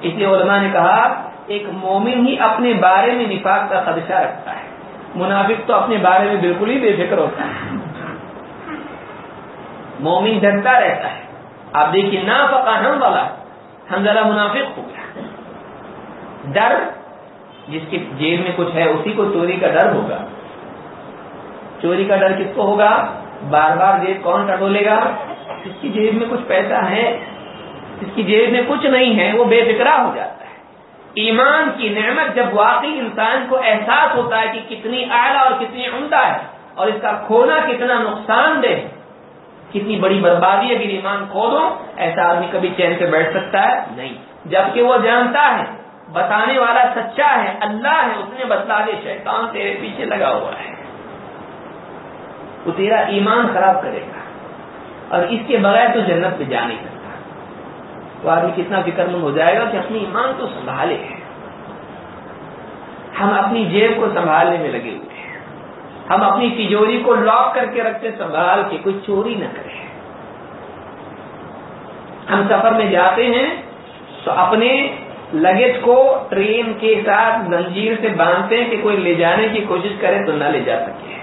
اس لیے علماء نے کہا، ایک مومن ہی اپنے بارے میں نفاق کا خدشہ رکھتا ہے۔ منافق تو اپنے بارے میں بالکل ہی بے فکر ہوتا ہے۔ مومن ڈرتا رہتا ہے۔ آپ دیکھیے نا پکا ہم والا، ہم ذرا منافق ہو گیا۔ ڈر، جس کی جیب میں کچھ ہے، اسی کو چوری کا ڈر ہوگا۔ چوری کا ڈر کس کو ہوگا؟ بار بار جیب کون ٹٹولے گا؟ جس کی جیب میں کچھ پیسہ ہے، جس کی جیب میں کچھ نہیں ہے، وہ بے فکرا ہو جاتا ہے۔ ایمان کی نعمت جب واقعی انسان کو احساس ہوتا ہے کہ کتنی اعلیٰ اور کتنی عمدہ ہے اور اس کا کھونا کتنا نقصان دہ کتنی بڑی بربادی ہے ایمان کھو دو ایسا آدمی کبھی چین سے بیٹھ سکتا ہے؟ نہیں۔ جبکہ وہ جانتا ہے، بتانے والا سچا ہے، اللہ ہے، اس نے بتلا دے شیطان تیرے پیچھے لگا ہوا ہے۔ وہ تیرا ایمان خراب کرے گا۔ اور اس کے بغیر تو جنت پہ جا نہیں سکتا۔ وہ آدمی کتنا فکر مند ہو جائے گا کہ اپنی ایمان کو سنبھالے۔ ہم اپنی جیب کو سنبھالنے میں لگے ہوئے ہیں۔ ہم اپنی تجوری کو لاک کر کے رکھتے سنبھال کے، کوئی چوری نہ کرے۔ ہم سفر میں جاتے ہیں تو اپنے لگیج کو ٹرین کے ساتھ زنجیر سے باندھتے ہیں کہ کوئی لے جانے کی کوشش کرے تو نہ لے جا سکے۔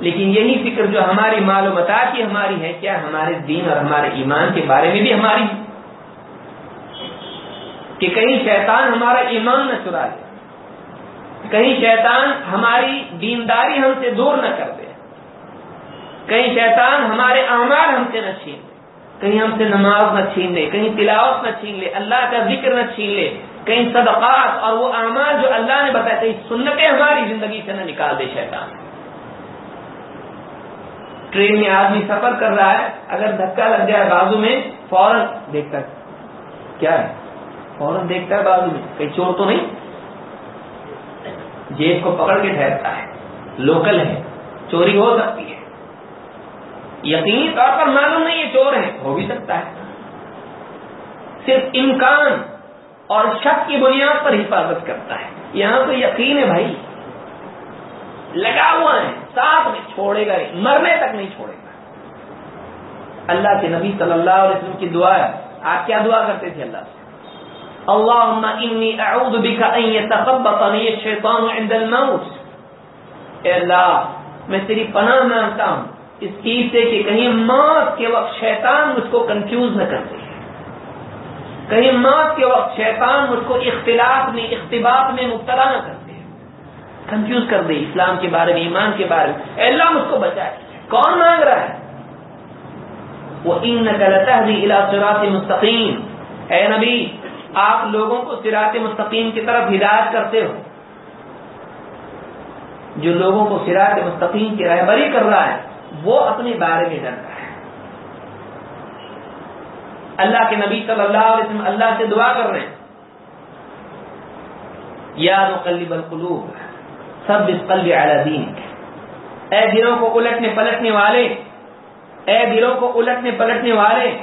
لیکن یہی فکر جو ہماری معلومتا کی ہماری ہے کیا، ہمارے دین اور ہمارے ایمان کے بارے میں بھی ہماری۔ کہ کہیں شیطان ہمارا ایمان نہ چرا دے کہیں شیطان ہماری دینداری ہم سے دور نہ کر دے۔ کہیں شیطان ہمارے اعمال ہم سے نہ چھین لے۔ کہیں ہم سے نماز نہ چھین لے، کہیں تلاوت نہ چھین لے، اللہ کا ذکر نہ چھین لے، کہیں صدقات اور وہ اعمال جو اللہ نے بتایا کہیں سنتیں ہماری زندگی سے نہ نکال دے شیطان۔ ٹرین میں آدمی سفر کر رہا ہے، اگر دھکا لگ جائے بازو میں، فوراً دیکھتا کیا ہے؟ فوراً دیکھتا ہے بازو میں، کہیں چور تو نہیں؟ جیب کو پکڑ کے ٹھہرتا ہے۔ لوکل ہے۔ چوری ہو سکتی ہے۔ یقینی طور پر معلوم نہیں یہ چور ہے۔ ہو بھی سکتا ہے۔ صرف امکان اور شک کی بنیاد پر حفاظت کرتا ہے۔ یہاں تو یقین ہے بھائی۔ لگا ہوا ہے۔ ساتھ میں چھوڑے گا نہیں مرنے تک نہیں چھوڑے گا اللہ کے نبی صلی اللہ علیہ وسلم کی دعا ہے۔ آپ کیا دعا کرتے تھے اللہ سے؟ اللهم اللہ اعوذ بك ان يتخبطني الشيطان عند الموت اے اللہ میں تیری پناہ مانگتا ہوں اس چیز سے کہ کہیں موت کے وقت شیطان مجھ کو کنفیوز نہ کر دے کہیں موت کے وقت شیطان مجھ کو اختلاف میں اختباط میں مبتلا نہ کر دے کنفیوز کر دے اسلام کے بارے میں ایمان کے بارے میں اے اللہ مجھ کو بچائے کون مانگ رہا ہے وہ ان نقلتا بھی مستقیم اے نبی آپ لوگوں کو سرات مستقیم کی طرف ہدایت کرتے ہو۔ جو لوگوں کو سرات مستقیم کی رہبری کر رہا ہے، وہ اپنے بارے میں ڈرتا ہے۔ اللہ کے نبی صلی اللہ علیہ وسلم اللہ سے دعا کر رہے ہیں۔ یا مقلب القلوب سب اس قلب اعلی دین اے دلوں کو الٹنے پلٹنے والے، اے دلوں کو الٹنے پلٹنے والے،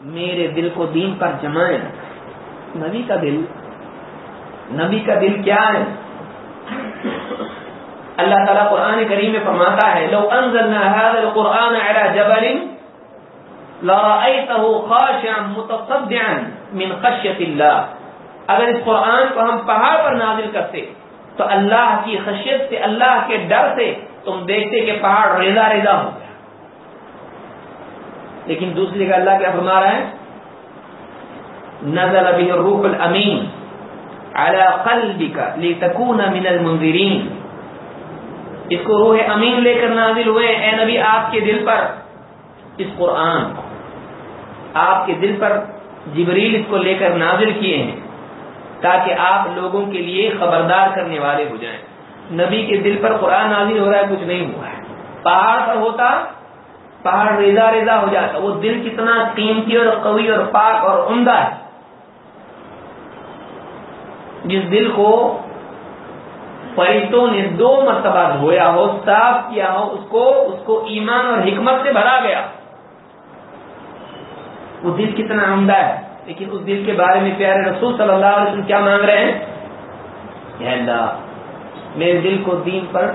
میرے دل کو دین پر جمائیں نبی کا دل، نبی کا دل کیا ہے؟ اللہ تعالیٰ قرآن کریم میں فرماتا ہے، لو انزلنا هذا القرآن على جبل لرأيته خاشعا متصدعا من خشية الله اگر اس قرآن کو ہم پہاڑ پر نازل کرتے، تو اللہ کی خشیت سے، اللہ کے ڈر سے تم دیکھتے کہ پہاڑ ریزا ریزا ہو گیا۔ لیکن دوسری جگہ اللہ کیا فرما رہا ہے؟ نزل به الروح الامین على قلبك لتكون من المنذرین اس کو روح امین لے کر نازل ہوئے. اے نبی، آپ کے دل پر اس قرآن آپ کے دل پر جبریل اس کو لے کر نازل کیے ہیں تاکہ آپ لوگوں کے لیے خبردار کرنے والے ہو جائیں۔ نبی کے دل پر قرآن نازل ہو رہا ہے، کچھ نہیں ہوا ہے۔ پہاڑ پر ہوتا، پہاڑ ریزا ریزا ہو جاتا۔ وہ دل کتنا قیمتی اور قوی اور پاک اور عمدہ ہے۔ جس دل کو فرشتوں نے دو مرتبہ دھویا ہو، صاف کیا ہو، اس کو اس کو ایمان اور حکمت سے بھرا گیا۔ وہ دل کتنا عمدہ ہے۔ لیکن اس دل کے بارے میں پیارے رسول صلی اللہ علیہ وسلم کیا مانگ رہے ہیں؟ اللہ، میرے دل کو دین پر،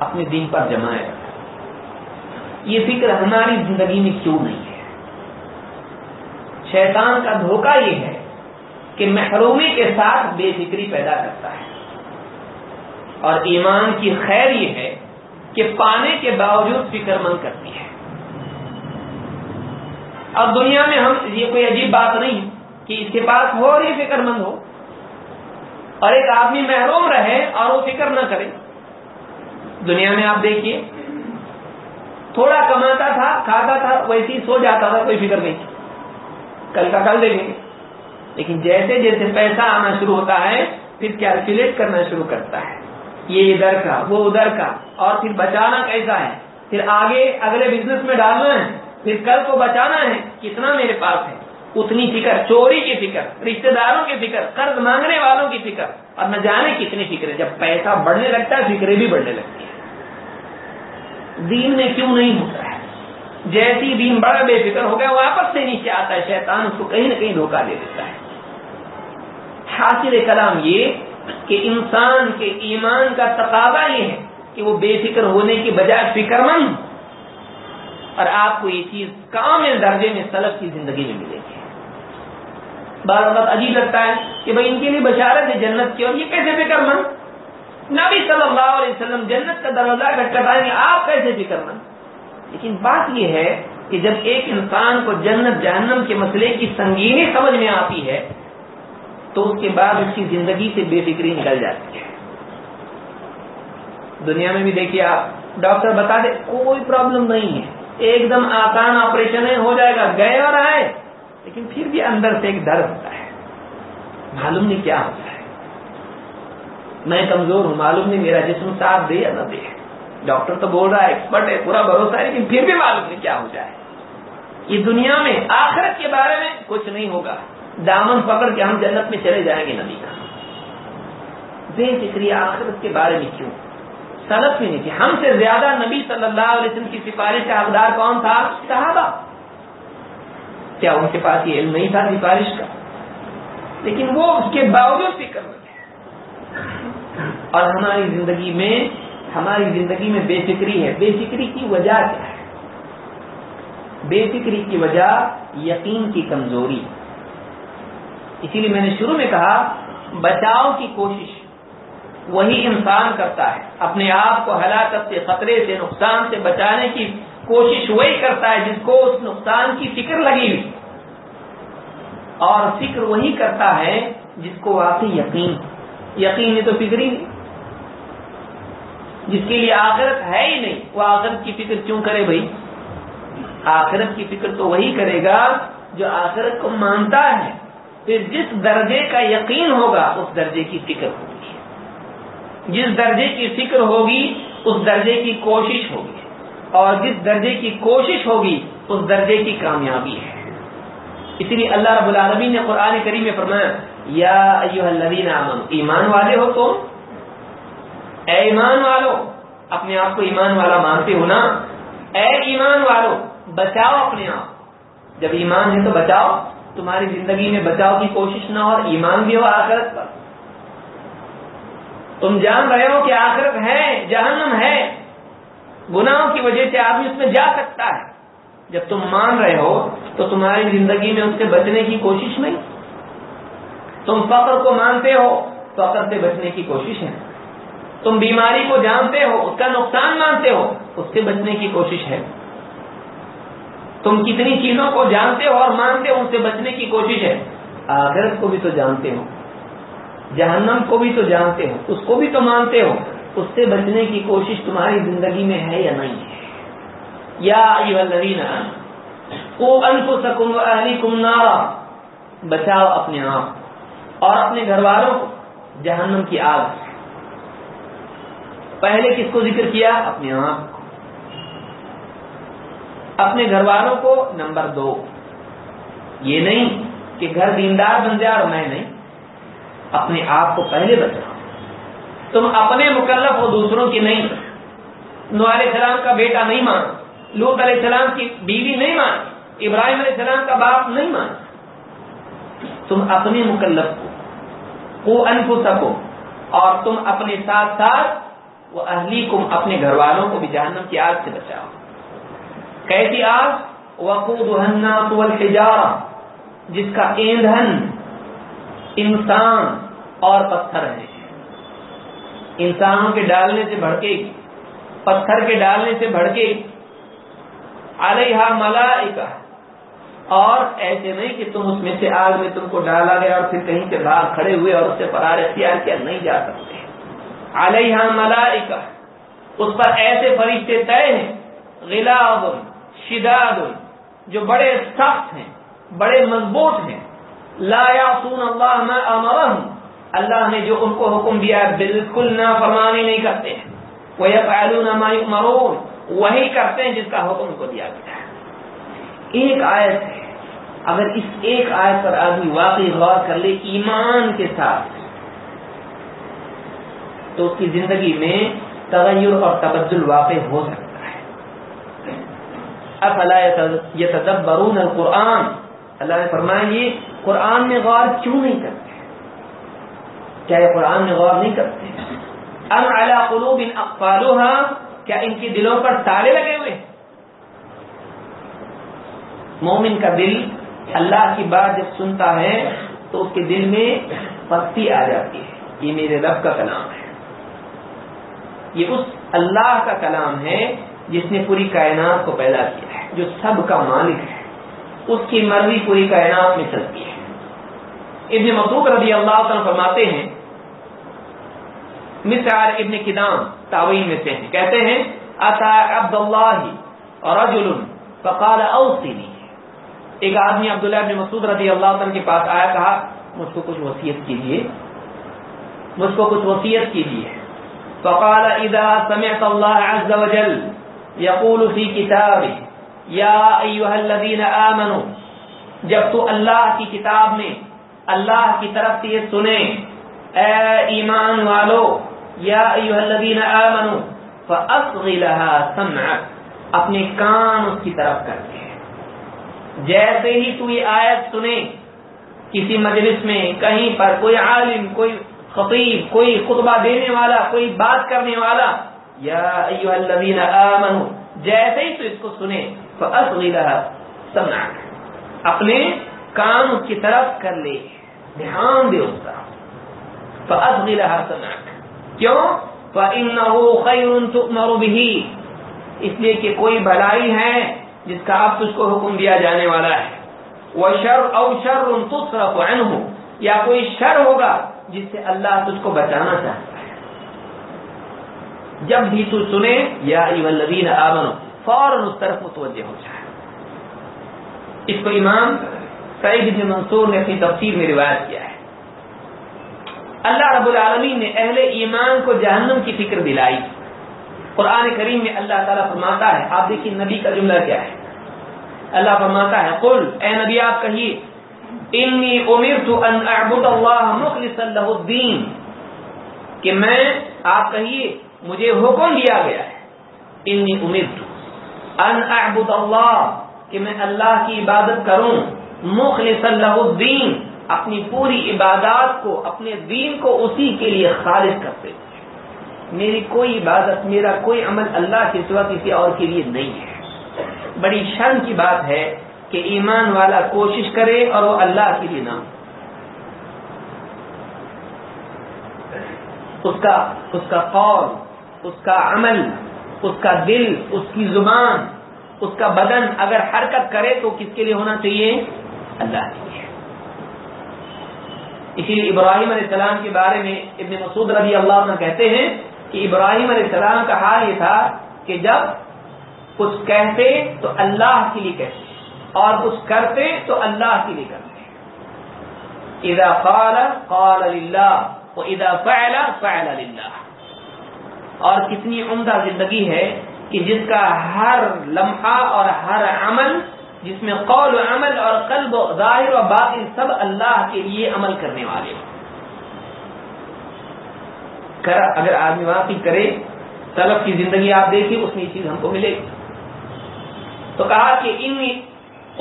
اپنے دین پر جمائے۔ یہ فکر ہماری زندگی میں کیوں نہیں ہے؟ شیطان کا دھوکہ یہ ہے کہ محرومی کے ساتھ بے فکری پیدا کرتا ہے۔ اور ایمان کی خیر یہ ہے کہ پانے کے باوجود فکر مند کرتی ہے۔ اب دنیا میں ہم، یہ کوئی عجیب بات نہیں کہ اس کے پاس ہو اور یہ فکر مند ہو۔ اور ایک آدمی محروم رہے اور وہ فکر نہ کرے۔ دنیا میں آپ دیکھیے، تھوڑا کماتا تھا، کھاتا تھا ویسے ہی سو جاتا تھا، کوئی فکر نہیں۔ کل کا کل دیکھیں گے۔ لیکن جیسے جیسے پیسہ آنا شروع ہوتا ہے، پھر کیلکولیٹ کرنا شروع کرتا ہے۔ یہ ادھر کا، وہ ادھر کا۔ اور پھر بچانا کیسا ہے؟ پھر آگے اگلے بزنس میں ڈالنا ہے۔ پھر کل کو بچانا ہے۔ کتنا میرے پاس ہے؟ اتنی فکر، چوری کی فکر، رشتہ داروں کی فکر، قرض مانگنے والوں کی فکر۔ اور نہ جانے کتنی فکر ہے۔ جب پیسہ بڑھنے لگتا ہے، فکریں بھی بڑھنے لگتی ہے دین میں کیوں نہیں ہوتا ہے؟ جیسی دین بڑا بے فکر ہو گیا، واپس سے نیچے آتا ہے، شیطان اس کو کہیں نہ کہیں دھوکہ دے دیتا ہے۔ حاصل کلام یہ کہ انسان کے ایمان کا تقاضا یہ ہے کہ وہ بے فکر ہونے کی بجائے فکر مند اور آپ کو یہ چیز کامل درجے میں سلف کی زندگی میں ملے گی۔ بار بات عجیب لگتا ہے کہ بھائی ان کے لیے بشارت ہے جنت کی، اور یہ کیسے فکر مند؟ نبی صلی اللہ علیہ وسلم جنت کا دروازہ کھٹکھٹائیں گے آپ کیسے فکر مند؟ لیکن بات یہ ہے کہ جب ایک انسان کو جنت، جہنم کے مسئلے کی سنگینی سمجھ میں آتی ہے، تو اس کے بعد اس کی زندگی سے بے فکری نکل جاتی ہے۔ دنیا میں بھی دیکھیے آپ، ڈاکٹر بتا دے، کوئی پرابلم نہیں ہے۔ ایک دم آسان آپریشن ہو جائے گا، گئے اور آئے۔ لیکن پھر بھی اندر سے ایک ڈر ہوتا ہے۔ معلوم نہیں کیا ہوتا ہے۔ میں کمزور ہوں، معلوم نہیں میرا جسم ساتھ دے یا نہ دے۔ ڈاکٹر تو بول رہا ہے ایکسپرٹ ہے، پورا بھروسہ ہے لیکن پھر بھی معلوم نہیں کیا ہو جائے۔ یہ دنیا میں آخرت کے بارے میں کچھ نہیں ہوگا۔ دامن پکڑ کے ہم جنت میں چلے جائیں گے نبی کا۔ بے فکری آخرت کے بارے میں کیوں؟ سلط میں نہیں تھی۔ ہم سے زیادہ نبی صلی اللہ علیہ وسلم کی سفارش کا حقدار کون تھا؟ صحابہ۔ کیا ان کے پاس یہ علم نہیں تھا سفارش کا؟ لیکن وہ اس کے باوجود فکر میں اور ہماری زندگی میں ہماری زندگی میں بے فکری ہے۔ بے فکری کی وجہ کیا ہے؟ بے فکری کی وجہ یقین کی کمزوری۔ اسی لیے میں نے شروع میں کہا، بچاؤ کی کوشش وہی انسان کرتا ہے۔ اپنے آپ کو ہلاکت سے، خطرے سے، نقصان سے بچانے کی کوشش وہی کرتا ہے جس کو اس نقصان کی فکر لگی ہوئی۔ اور فکر وہی کرتا ہے جس کو واقعی یقین یقین ہے تو فکر ہی نہیں۔ جس کے لیے آخرت ہے ہی نہیں، وہ آخرت کی فکر کیوں کرے بھائی؟ آخرت کی فکر تو وہی کرے گا جو آخرت کو مانتا ہے۔ پھر جس درجے کا یقین ہوگا، اس درجے کی فکر ہوگی۔ جس درجے کی فکر ہوگی، اس درجے کی کوشش ہوگی۔ اور جس درجے کی کوشش ہوگی، اس درجے کی کامیابی ہے۔ اسی لیے اللہ رب العالمین نے قرآن کریم میں فرمایا، یا ایوہ الذین آمنوا، ایمان والے ہو تو اے ایمان والو، اپنے آپ کو ایمان والا مانتے ہو نا اے ایمان والو، بچاؤ اپنے آپ۔ جب ایمان ہے تو بچاؤ۔ تمہاری زندگی میں بچاؤ کی کوشش نہ ہو اور ایمان بھی ہو آخرت پر۔ تم جان رہے ہو کہ آخرت ہے، جہنم ہے۔ گناہوں کی وجہ سے آدمی اس میں جا سکتا ہے۔ جب تم مان رہے ہو، تو تمہاری زندگی میں اس سے بچنے کی کوشش نہیں۔ تم فقر کو مانتے ہو، فقر سے بچنے کی کوشش ہے تم بیماری کو جانتے ہو، اس کا نقصان مانتے ہو، اس سے بچنے کی کوشش ہے۔ تم کتنی چیزوں کو جانتے ہو اور مانتے ہو ان سے بچنے کی کوشش ہے۔ آخرت کو بھی تو جانتے ہو، جہنم کو بھی تو جانتے ہو، اس کو بھی تو مانتے ہو۔ اس سے بچنے کی کوشش تمہاری زندگی میں ہے یا نہیں؟ ہے یا انفسکم نارا، بچاؤ اپنے آپ اور اپنے گھر والوں کو، جہنم کی آگ۔ پہلے کس کو ذکر کیا؟ اپنے آپ کو۔ اپنے گھر والوں کو نمبر دو۔ یہ نہیں کہ گھر دیندار بن جائے اور میں نہیں۔ اپنے آپ کو پہلے بچاؤ تم اپنے مکلف ہو، دوسروں کی نہیں۔ نو علیہ السلام کا بیٹا نہیں مان لوت علیہ السلام کی بیوی نہیں مان ابراہیم علیہ السلام کا باپ نہیں مان تم اپنے مکلف کو وہ انفو سکو اور تم اپنے ساتھ ساتھ وہ اہلی کم اپنے گھر والوں کو بھی جہنم کی آگ سے بچاؤ۔ کیسی آگ؟ وقود جس کا ایندھن انسان اور پتھر ہے۔ انسانوں کے ڈالنے سے بھڑکے، پتھر کے ڈالنے سے بھڑکے۔ علیہ ملائکہ اور ایسے نہیں کہ تم اس میں سے آگ میں تم کو ڈالا گیا اور پھر کہیں سے باہر کھڑے ہوئے اور اس سے فرار اختیار کیا، نہیں جا سکتے۔ علیہ ملائکہ۔ اس پر ایسے فرشتے طے ہیں، غلاب، شداد، جو بڑے سخت ہیں، بڑے مضبوط ہیں۔ لا یعصون اللہ ما امرہم۔ اللہ نے جو ان کو حکم دیا بالکل نہ فرمانی نہیں کرتے۔ ہیں وہ مرون وہی کرتے ہیں جس کا حکم کو دیا گیا ہے۔ ایک آیت ہے۔ اگر اس ایک آیت پر آدمی واقعی غور کر لے، ایمان کے ساتھ تو اس کی زندگی میں تغیر اور تبدل واقع ہو سکتا ہے۔ افلا یتدبرون القرآن۔ اللہ نے فرمایا، یہ قرآن میں غور کیوں نہیں کرتے؟ کیا یہ قرآن میں غور نہیں کرتے؟ ام علی قلوب اقفالها کیا ان کی دلوں پر تالے لگے ہوئے مومن کا دل اللہ کی بات جب سنتا ہے تو اس کے دل میں پستی آ جاتی ہے۔ یہ میرے رب کا کلام ہے۔ یہ اس اللہ کا کلام ہے جس نے پوری کائنات کو پیدا کیا ہے، جو سب کا مالک ہے۔ اس کی مرضی پوری کائنات میں چلتی ہے۔ ابن مسعود رضی اللہ تعالیٰ فرماتے ہیں مثال ابن کدام تعوین میں سے ہیں۔ کہتے ہیں، اتا عبد اللہ اور رجل فقال اوصنی۔ ایک آدمی عبداللہ ابن مسعود رضی اللہ عنہ کے پاس آیا، کہا، مجھ کو کچھ وصیت کیجیے مجھ کو کچھ وصیت کیجیے فقال اذا سمعت الله عز وجل يقول في كتابه، يا ايها الذين امنوا جب تو اللہ کی کتاب میں، اللہ کی طرف سے یہ سنے اے ایمان والو، یا ایوہ الذین آمنوا فاصغ لها سمعك اپنے کان اس کی طرف کر دے۔ جیسے ہی تو یہ آیت سنے کسی مجلس میں، کہیں پر، کوئی عالم، کوئی خطیب، کوئی خطبہ دینے والا، کوئی بات کرنے والا، یا ایوہ الذین آمنوا، جیسے ہی تو اس کو سنے فاصغ لها سمعك۔ اپنے کان اس کی طرف کر لے، دھیان دے اس کا فاصغ لها سمعك۔ کیوں؟ فَإِنَّهُ خَيْرٌ تُؤْمَرُ بِهِ۔ اس لیے کہ کوئی بھلائی ہے جس کا آپ تجھ کو حکم دیا جانے والا ہے۔ وَشَرْ أَوْ شَرٌ تُصْرَفُ عَنْهُ۔ یا کوئی شر ہوگا جس سے اللہ تجھ کو بچانا چاہتا ہے۔ جب بھی تو سنے، یا ایوہ الذین فوراً اس طرف متوجہ ہو جائے۔ اس کو امام سعید بن منصور نے اپنی تفسیر میں روایت کیا ہے۔ اللہ رب العالمین نے اہل ایمان کو جہنم کی فکر دلائی۔ قرآن کریم میں اللہ تعالیٰ فرماتا ہے، آپ دیکھیے نبی کا جملہ کیا ہے۔ اللہ فرماتا ہے، قل، اے نبی، آپ کہیے انی امرت ان اعبد اللہ مخلصا له الدین، کہ میں آپ کہیے مجھے حکم دیا گیا ہے۔ انی امرت ان اعبد اللہ، کہ میں اللہ کی عبادت کروں، مخلصا له الدین، اپنی پوری عبادات کو، اپنے دین کو اسی کے لیے خالص کرتے میری کوئی عبادت، میرا کوئی عمل اللہ کے سوا کسی اور کے لیے نہیں ہے۔ بڑی شرم کی بات ہے کہ ایمان والا کوشش کرے اور وہ اللہ کے لیے نہ اس کا اس کا قول، اس کا عمل، اس کا دل، اس کی زبان، اس کا بدن اگر حرکت کرے تو کس کے لیے ہونا چاہیے؟ اللہ کے لیے۔ اسی لیے ابراہیم علیہ السلام کے بارے میں ابن مسعود رضی اللہ عنہ کہتے ہیں کہ ابراہیم علیہ السلام کا حال یہ تھا کہ جب کچھ کہتے تو اللہ کے لیے کہتے۔ اور کچھ کرتے تو اللہ کے لیے کرتے اذا قال قال للہ اذا فعل فعل للہ۔ اور کتنی عمدہ زندگی ہے کہ جس کا ہر لمحہ اور ہر عمل، جس میں قول و عمل اور قلب و ظاہر و باطن سب اللہ کے لیے عمل کرنے والے کر، اگر آدمی واقعی کرے، طلب کی زندگی آپ دیکھیے اس میں یہ چیز ہم کو ملے۔ گی تو کہا کہ انی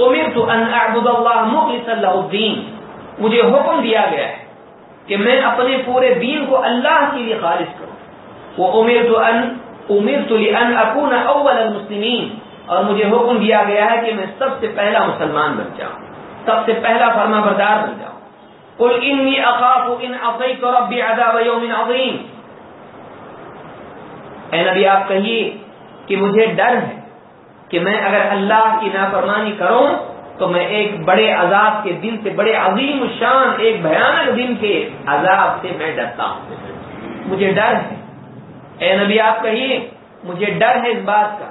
امرت ان اعبد اللہ مخلص اللہ الدین مجھے حکم دیا گیا ہے کہ میں اپنے پورے دین کو اللہ کے لیے خالص کروں. وہ امرت ان امرت لان اکون اول المسلمین اور مجھے حکم دیا گیا ہے کہ میں سب سے پہلا مسلمان بن جاؤں. سب سے پہلا فرما بردار بن جاؤں. قل انی اخاف ان عصیت ربی عذاب یوم عظیم اے نبی، آپ کہیے کہ مجھے ڈر ہے کہ میں اگر اللہ کی نافرمانی کروں تو میں ایک بڑے عذاب کے دن سے، بڑے عظیم شان، ایک بھیانک دن کے عذاب سے میں ڈرتا ہوں۔ مجھے ڈر ہے۔ اے نبی، آپ کہیے، مجھے ڈر ہے اس بات کا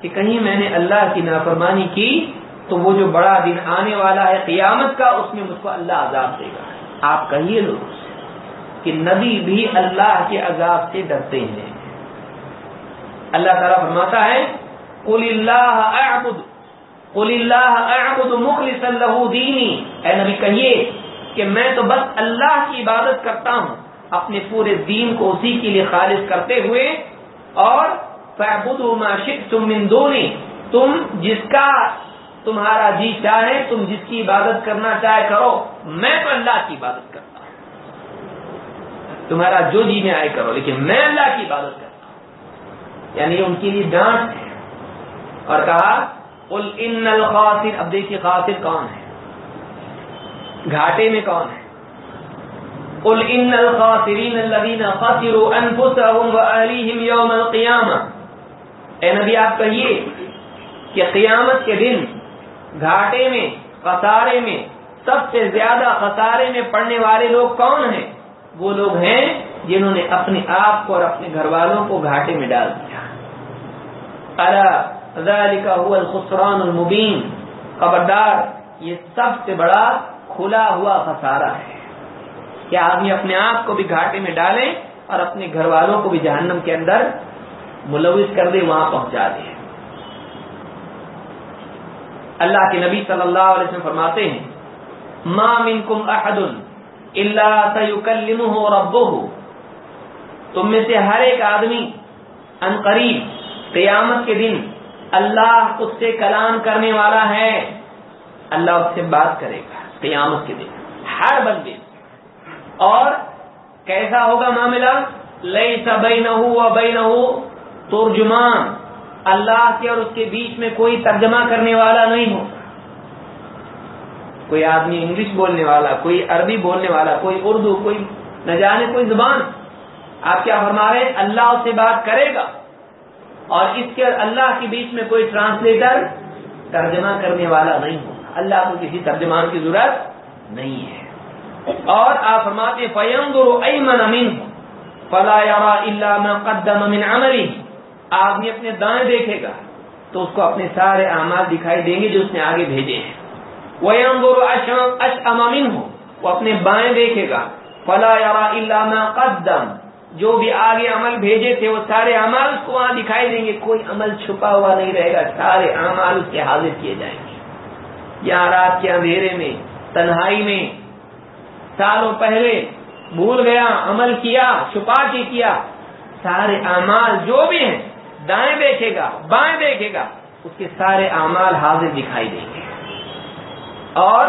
کہ کہیں میں نے اللہ کی نافرمانی کی تو وہ جو بڑا دن آنے والا ہے، قیامت کا، اس میں مجھ کو اللہ عذاب دے گا۔ آپ کہیے لوگ کہ نبی بھی اللہ کے عذاب سے ڈرتے ہیں۔ اللہ تعالیٰ فرماتا ہے قل اللہ اعبد قل اللہ اعبد مخلصا له دینی اے نبی، کہیے کہ میں تو بس اللہ کی عبادت کرتا ہوں، اپنے پورے دین کو اسی کے لیے خالص کرتے ہوئے۔ اور فاعبدوا ما شئتم من دونی تم جس کا تمہارا جی چاہے، تم جس کی عبادت کرنا چاہے کرو، میں تو اللہ کی عبادت کرتا ہوں۔ تمہارا جو جی میں آئے کرو، لیکن میں اللہ کی عبادت کرتا ہوں۔ یعنی ان کے لیے ڈانٹ ہے۔ اور کہا، قل ان الخاسر اب دیکھیے خاسر کون ہے؟ گھاٹے میں کون ہے؟ قل ان الخاسرین الذين خسروا انفسهم واهليهم يوم القيامه اے نبی، آپ کہیے کہ قیامت کے دن گھاٹے میں، خسارے میں، سب سے زیادہ خسارے میں پڑنے والے لوگ کون ہیں؟ وہ لوگ ہیں جنہوں نے اپنے آپ کو اور اپنے گھر والوں کو گھاٹے میں ڈال دیا۔ ذلك هو الخسران المبین خبردار، یہ سب سے بڑا کھلا ہوا خسارہ ہے۔ کہ آدمی اپنے آپ کو بھی گھاٹے میں ڈالے اور اپنے گھر والوں کو بھی جہنم کے اندر ملوث کر دے، وہاں پہنچا دے۔ اللہ کے نبی صلی اللہ علیہ وسلم فرماتے ہیں، ما منکم احد الا سيكلمه ربه تم میں سے ہر ایک آدمی ان قریب قیامت کے دن اللہ اس سے کلام کرنے والا ہے۔ اللہ اس سے بات کرے گا قیامت کے دن، ہر بندے۔ اور کیسا ہوگا معاملہ؟ لئی سبئی نہ ہو بئی نہ ہو ترجمان۔ اللہ کے اور اس کے بیچ میں کوئی ترجمہ کرنے والا نہیں ہوگا کوئی آدمی انگلش بولنے والا، کوئی عربی بولنے والا، کوئی اردو، کوئی نہ جانے، کوئی زبان۔ آپ کیا فرما رہے ہیں؟ اللہ اس سے بات کرے گا۔ اور اس کے اللہ کے بیچ میں کوئی ٹرانسلیٹر ترجمہ کرنے والا نہیں ہوگا اللہ کو کسی ترجمان کی ضرورت نہیں ہے۔ اور آپ فرماتے فیم گرو ایمن امین فلا اللہ میں قدم امن عمری آدمی اپنے دائیں دیکھے گا، تو اس کو اپنے سارے اعمال دکھائی دیں گے جو اس نے آگے بھیجے ہیں۔ ویم اش امین ہو وہ اپنے بائیں دیکھے گا۔ فلا اللہ قدم جو بھی آگے عمل بھیجے تھے وہ سارے اعمال اس کو وہاں دکھائی دیں گے، کوئی عمل چھپا ہوا نہیں رہے گا، سارے اعمال اس کے حاضر کیے جائیں گے۔ یا رات کے اندھیرے میں، تنہائی میں، سالوں پہلے بھول گیا، عمل کیا، چھپا کے کیا، سارے اعمال جو بھی ہیں، دائیں دیکھے گا، بائیں دیکھے گا، اس کے سارے اعمال حاضر دکھائی دیں گے۔ اور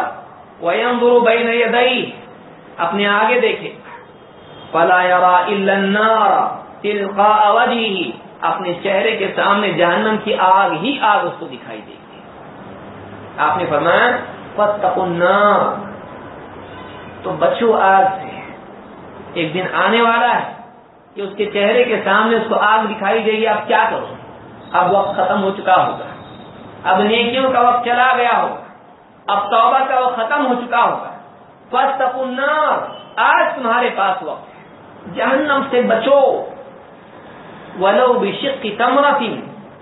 ویم گرو بئی نئی دئی اپنے آگے دیکھے پلا تلقا اوجی اپنے چہرے کے سامنے جہنم کی آگ ہی آگ اس کو دکھائی دے گی۔ آپ نے فرمایا النار۔ تو بچو آگ سے۔ ایک دن آنے والا ہے کہ اس کے چہرے کے سامنے اس کو آگ دکھائی دے گی، آپ کیا کرو؟ اب وقت ختم ہو چکا ہوگا۔ اب نیکیوں کا وقت چلا گیا ہوگا۔ اب توبہ کا وقت ختم ہو چکا ہوگا۔ النار۔ آج تمہارے پاس وقت جہنم سے بچو۔ ولو بشق کی تمرا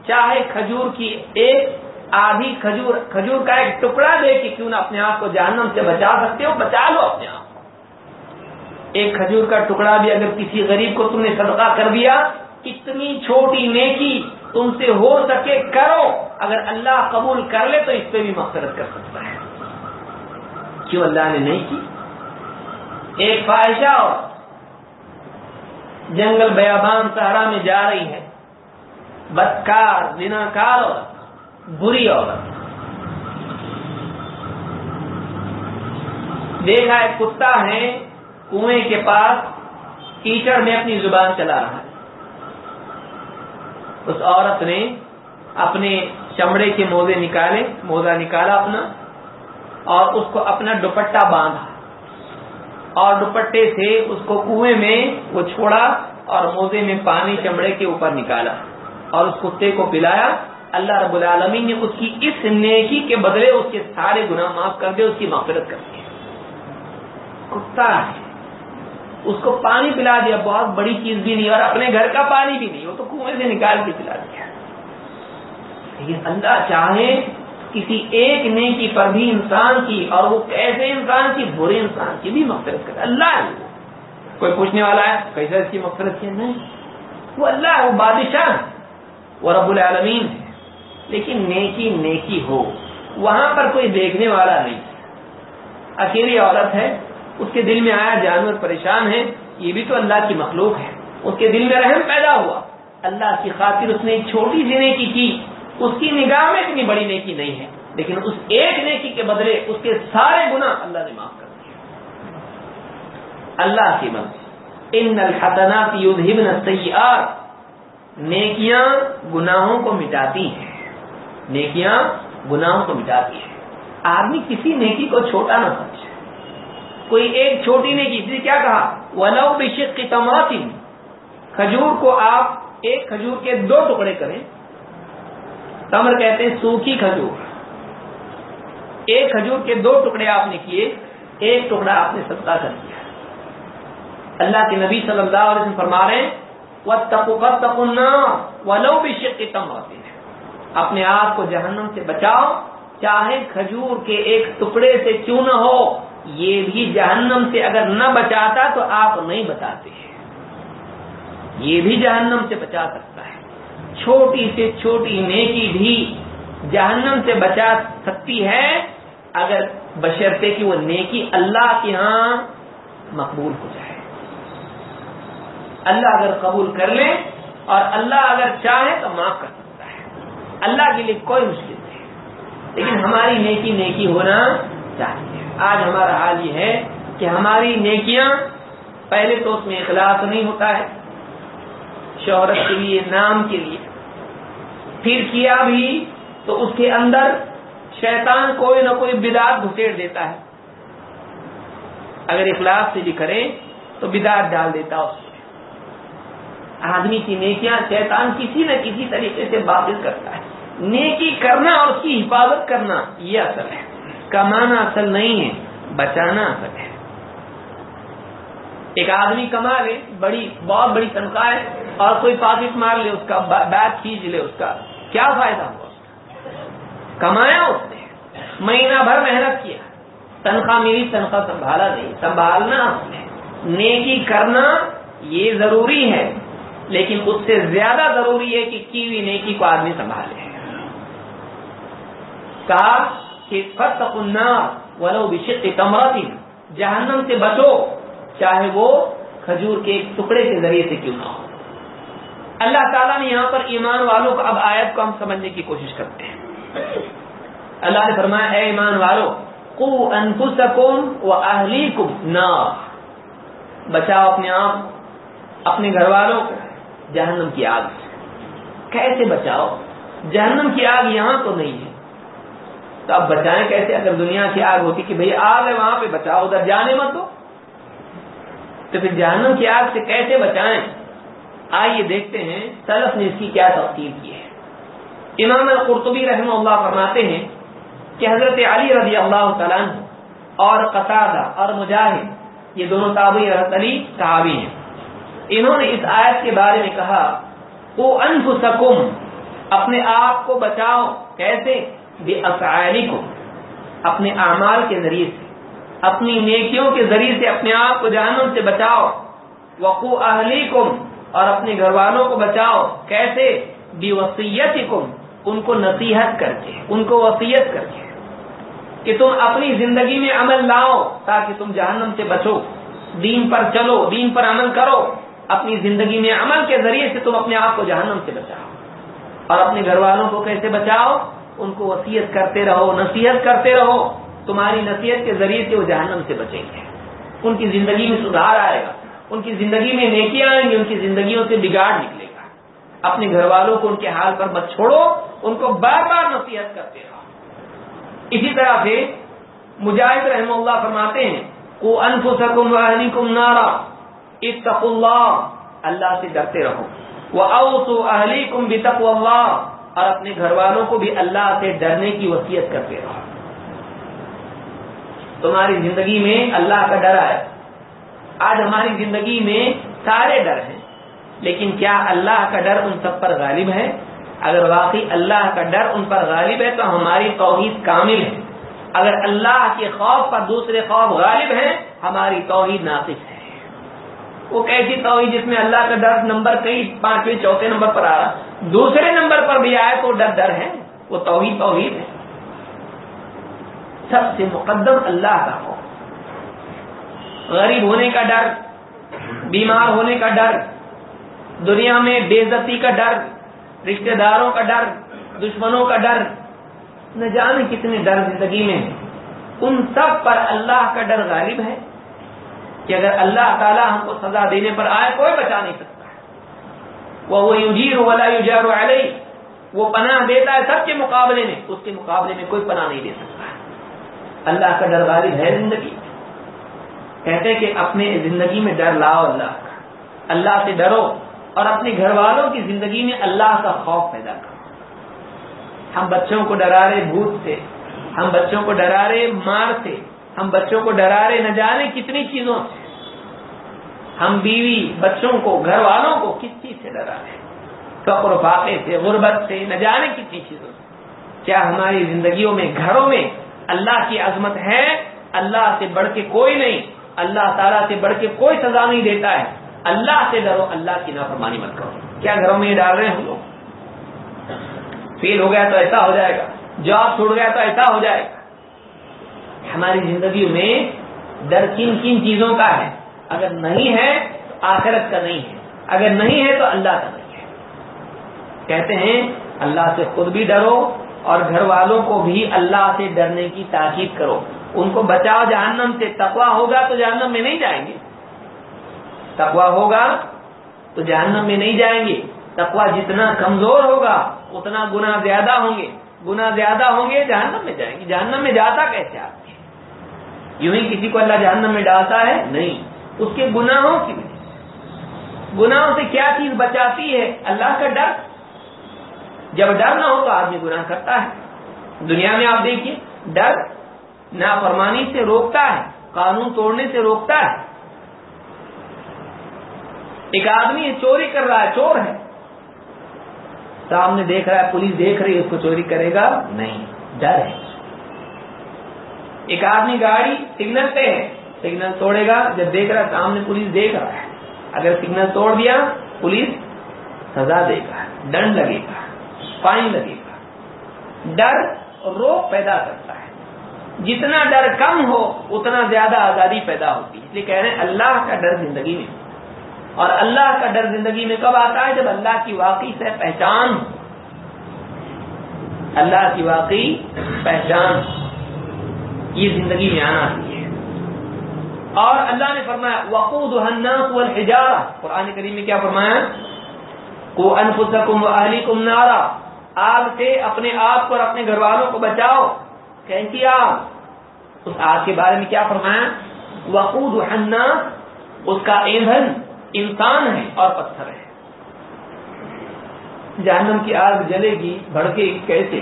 چاہے کھجور کی ایک آدھی کھجور کھجور کا ایک ٹکڑا دے کے کیوں نہ اپنے آپ کو جہنم سے بچا سکتے ہو، بچا لو اپنے آپ کو۔ ایک کھجور کا ٹکڑا بھی اگر کسی غریب کو تم نے صدقہ کر دیا، اتنی چھوٹی نیکی تم سے ہو سکے، کرو۔ اگر اللہ قبول کر لے تو اس پہ بھی مقصد کر سکتا ہے۔ کیوں اللہ نے نہیں کی؟ ایک فائشہ اور جنگل بیابان سہارا میں جا رہی ہے۔ بدکار بنا کار عورت، بری عورت۔ دیکھا ایک کتا ہے، کنویں کے پاس کیچڑ میں اپنی زبان چلا رہا ہے۔ اس عورت نے اپنے چمڑے کے موزے نکالے، موزہ نکالا اپنا، اور اس کو اپنا دوپٹہ باندھا۔ اور دوپٹے سے اس کو کنویں میں وہ چھوڑا اور موزے میں پانی چمڑے کے اوپر نکالا اور اس کتے کو پلایا۔ اللہ رب العالمین نے اس کی اس نیکی کے بدلے اس کے سارے گناہ معاف کر دے اس کی مغفرت کر دی۔ کتا ہے۔ اس کو پانی پلا دیا۔ بہت بڑی چیز بھی نہیں، اور اپنے گھر کا پانی بھی نہیں۔ وہ تو کنویں سے نکال کے پلا دیا۔ لیکن اللہ چاہے کسی ایک نیکی پر بھی انسان کی اور وہ کیسے انسان کی؟ برے انسان کی بھی مغفرت کرے۔ اللہ ہے۔ کوئی پوچھنے والا ہے، کیسے اس کی مغفرت کی؟ نہیں۔ وہ اللہ ہے، وہ بادشاہ وہ رب العالمین ہے۔ لیکن نیکی نیکی ہو، وہاں پر کوئی دیکھنے والا نہیں۔ اکیلی عورت ہے، اس کے دل میں آیا جانور پریشان ہے، یہ بھی تو اللہ کی مخلوق ہے۔ اس کے دل میں رحم پیدا ہوا۔ اللہ کی خاطر اس نے ایک چھوٹی سی نیکی کی۔ اس کی نگاہ میں اتنی بڑی نیکی نہیں ہے، لیکن اس ایک نیکی کے بدلے اس کے سارے گنا اللہ نے معاف کر دیا اللہ کی مرضی ان الحسنات یذهبن السیئات۔ نیکیاں گناہوں کو مٹاتی ہیں۔ نیکیاں گناہوں کو مٹاتی ہیں۔ آدمی کسی نیکی کو چھوٹا نہ سمجھے۔ کوئی ایک چھوٹی نیکی جسے کیا کہا؟ ولو بشق کی کھجور کو آپ ایک کھجور کے دو ٹکڑے کریں۔ تمر کہتے ہیں سوکھی کھجور۔ ایک کھجور کے دو ٹکڑے آپ نے کیے، ایک ٹکڑا آپ نے صدقہ کر دیا۔ اللہ کے نبی صلی اللہ علیہ وسلم فرما رہے ہیں وہ تپنا ولو بھی شک کم ہوتے ہیں اپنے آپ کو جہنم سے بچاؤ، چاہے کھجور کے ایک ٹکڑے سے کیوں نہ ہو، یہ بھی جہنم سے اگر نہ بچاتا تو آپ نہیں بتاتے یہ بھی جہنم سے بچا سکتا چھوٹی سے چھوٹی نیکی بھی جہنم سے بچا سکتی ہے، اگر بشرتے کی وہ نیکی اللہ کے ہاں مقبول ہو جائے۔ اللہ اگر قبول کر لے اور اللہ اگر چاہے تو معاف کر سکتا ہے۔ اللہ کے لیے کوئی مشکل نہیں۔ لیکن ہماری نیکی نیکی ہونا چاہیے۔ آج ہمارا حال یہ ہے کہ ہماری نیکیاں پہلے تو اس میں اخلاص نہیں ہوتا ہے۔ شہرت کے لیے نام کے لیے۔ پھر کیا بھی تو اس کے اندر شیطان کوئی نہ کوئی بدار گھسیڑ دیتا ہے۔ اگر اخلاق سے بھی کرے تو بدار ڈال دیتا اس میں آدمی کی نیکیاں شیطان کسی نہ کسی طریقے سے باطل کرتا ہے۔ نیکی کرنا اور اس کی حفاظت کرنا یہ اصل ہے۔ کمانا اصل نہیں ہے، بچانا اصل ہے۔ ایک آدمی کما لے، بڑی، بہت بڑی تنخواہ ہے، اور کوئی پاکٹ مار لے، اس کا بیگ کھینچ لے، اس کا کیا فائدہ ہوا؟ اس کا کمایا اس نے۔ مہینہ بھر محنت کیا۔ تنخواہ میری تنخواہ سنبھالا نہیں، سنبھالنا اس نے۔ نیکی کرنا یہ ضروری ہے، لیکن اس سے زیادہ ضروری ہے کہ کی ہوئی نیکی کو آدمی سنبھالے۔ کہا کہ فتح ولو بشق تمرت جہنم سے بچو۔ چاہے وہ کھجور کے ایک ٹکڑے کے ذریعے سے کیوں نہ ہو۔ اللہ تعالیٰ نے یہاں پر ایمان والوں کو اب آیت کو ہم سمجھنے کی کوشش کرتے ہیں۔ اللہ نے فرمایا، اے ایمان والو کو انفسکم و اہلیکم نار۔ بچاؤ اپنے آپ، اپنے گھر والوں کو، جہنم کی آگ سے۔ کیسے بچاؤ؟ جہنم کی آگ یہاں تو نہیں ہے۔ تو اب بچائیں کیسے؟ اگر دنیا کی آگ ہوتی کہ بھئی آگ ہے، وہاں پہ بچاؤ، ادھر جانے مت دو۔ تو پھر جہنم کی آگ سے کیسے بچائیں؟ آئیے دیکھتے ہیں سلف نے اس کی کیا تفصیل کی ہے۔ امام القرطبی رحمہ اللہ فرماتے ہیں کہ حضرت علی رضی اللہ تعالیٰ اور قطادہ اور مجاہد، یہ دونوں تابعی علی صحابی ہیں۔ انہوں نے اس آیت کے بارے میں کہا وہ انفسکم، اپنے آپ کو بچاؤ۔ کیسے؟ بے کو اپنے اعمال کے ذریعے سے۔ اپنی نیکیوں کے ذریعے سے اپنے آپ کو جہنم سے بچاؤ۔ وقو اہلی اور اپنے گھر والوں کو بچاؤ۔ کیسے؟ بھی وسیعت ان کو نصیحت کر کے، ان کو وسیعت کر کے۔ کہ تم اپنی زندگی میں عمل لاؤ تاکہ تم جہنم سے بچو۔ دین پر چلو، دین پر عمل کرو۔ اپنی زندگی میں عمل کے ذریعے سے تم اپنے آپ کو جہنم سے بچاؤ۔ اور اپنے گھر والوں کو کیسے بچاؤ؟ ان کو وسیعت کرتے رہو، نصیحت کرتے رہو۔ تمہاری نصیحت کے ذریعے سے وہ جہنم سے بچیں گے۔ ان کی زندگی میں سدھار آئے گا۔ ان کی زندگی میں نیکیاں آئیں گی، ان کی زندگیوں سے بگاڑ نکلے گا۔ اپنے گھر والوں کو ان کے حال پر مت چھوڑو، ان کو بار بار نصیحت کرتے رہو۔ اسی طرح سے مجاہد رحم اللہ فرماتے ہیں کو انفسکم واہلیکم نارا اتقوا اللہ اللہ سے ڈرتے رہو۔ وہ اوسو اہلیکم بتقوا اللہ اور اپنے گھر والوں کو بھی اللہ سے ڈرنے کی وصیت کرتے رہو۔ تمہاری زندگی میں اللہ کا ڈر ہے۔ آج ہماری زندگی میں سارے ڈر ہیں، لیکن کیا اللہ کا ڈر ان سب پر غالب ہے؟ اگر واقعی اللہ کا ڈر ان پر غالب ہے تو ہماری توحید کامل ہے۔ اگر اللہ کے خوف پر دوسرے خوف غالب ہیں، ہماری توحید ناقص ہے۔ وہ کیسی توحید جس میں اللہ کا ڈر نمبر کئی، پانچویں، چوتھے نمبر پر آ رہا۔ دوسرے نمبر پر بھی آئے تو ڈر ڈر ہے۔ وہ توحید توحید ہے۔ سب سے مقدم اللہ کا ہو غریب ہونے کا ڈر، بیمار ہونے کا ڈر، دنیا میں بےزتی کا ڈر، رشتہ داروں کا ڈر، دشمنوں کا ڈر، نہ جانے کتنے ڈر زندگی میں ان سب پر اللہ کا ڈر غالب ہے کہ اگر اللہ تعالیٰ ہم کو سزا دینے پر آئے کوئی بچا نہیں سکتا۔ وہ یوجیر ولا یوجار علیہ وہ پناہ دیتا ہے سب کے مقابلے میں، اس کے مقابلے میں کوئی پناہ نہیں دے سکتا۔ اللہ کا ڈر غالب ہے زندگی۔ کہتے کہ اپنے زندگی میں ڈر لاؤ اللہ کا۔ اللہ سے ڈرو اور اپنے گھر والوں کی زندگی میں اللہ کا خوف پیدا کرو۔ ہم بچوں کو ڈرا رہے بھوت سے، ہم بچوں کو ڈرا رہے مار سے، ہم بچوں کو ڈرا رہے نہ جانے کتنی چیزوں سے۔ ہم بیوی بچوں کو، گھر والوں کو کس چیز سے ڈرا رہے فقر فاقے سے، غربت سے، نہ جانے کتنی چیزوں سے۔ کیا ہماری زندگیوں میں، گھروں میں اللہ کی عظمت ہے، اللہ سے بڑھ کے کوئی نہیں، اللہ تعالیٰ سے بڑھ کے کوئی سزا نہیں دیتا ہے۔ اللہ سے ڈرو، اللہ کی نافرمانی مت کرو۔ کیا گھروں میں یہ ڈال رہے ہیں ہم لوگ؟ فیل ہو گیا تو ایسا ہو جائے گا۔ جاب چھوڑ گیا تو ایسا ہو جائے گا۔ ہماری زندگی میں ڈر کن کن چیزوں کا ہے۔ اگر نہیں ہے تو آخرت کا نہیں ہے۔ اگر نہیں ہے تو اللہ کا نہیں ہے۔ کہتے ہیں، اللہ سے خود بھی ڈرو اور گھر والوں کو بھی اللہ سے ڈرنے کی تاکید کرو۔ ان کو بچاؤ جہنم سے۔ تقوا ہوگا تو جہنم میں نہیں جائیں گے۔ تقوا ہوگا تو جہنم میں نہیں جائیں گے۔ تقوا جتنا کمزور ہوگا، اتنا گنا زیادہ ہوں گے۔ گنا زیادہ ہوں گے، جہنم میں جائیں گے۔ جہنم میں جاتا کیسے آپ یوں ہی کسی کو اللہ جہنم میں ڈالتا ہے؟ نہیں۔ اس کے گناہوں کی وجہ گناہوں سے کیا چیز بچاتی ہے؟ اللہ کا ڈر۔ جب ڈر نہ ہو تو آدمی گناہ کرتا ہے۔ دنیا میں آپ دیکھیے، ڈر نافرمانی سے روکتا ہے، قانون توڑنے سے روکتا ہے۔ ایک آدمی چوری کر رہا ہے، چور ہے۔ سامنے دیکھ رہا ہے، پولیس دیکھ رہی ہے، اس کو چوری کرے گا؟ نہیں، ڈر ہے۔ ایک آدمی گاڑی سگنل پہ ہے، سگنل توڑے گا، جب دیکھ رہا ہے، سامنے پولیس دیکھ رہا ہے۔ اگر سگنل توڑ دیا، پولیس سزا دے گا ڈنڈ لگے گا۔ فائن لگے گا۔ ڈر روک پیدا کرتا ہے۔ جتنا ڈر کم ہو، اتنا زیادہ آزادی پیدا ہوتی ہے۔ اس لیے کہہ رہے ہیں، اللہ کا ڈر زندگی میں۔ اور اللہ کا ڈر زندگی میں کب آتا ہے؟ جب اللہ کی واقعی سے پہچان اللہ کی واقعی پہچان یہ زندگی میں آنا چاہیے۔ اور اللہ نے فرمایا وقود والحجارہ قرآن کریم میں کیا فرمایا؟ کو انفسکم و اہلیکم نارا۔ آگ سے اپنے آپ کو اور اپنے گھر والوں کو بچاؤ۔ کیسی آگ۔ اس آگ کے بارے میں کیا فرمایا؟ وقود الناس۔ اس کا ایندھن انسان ہے اور پتھر ہے۔ جہنم کی آگ جلے گی، بھڑکے گی کیسے؟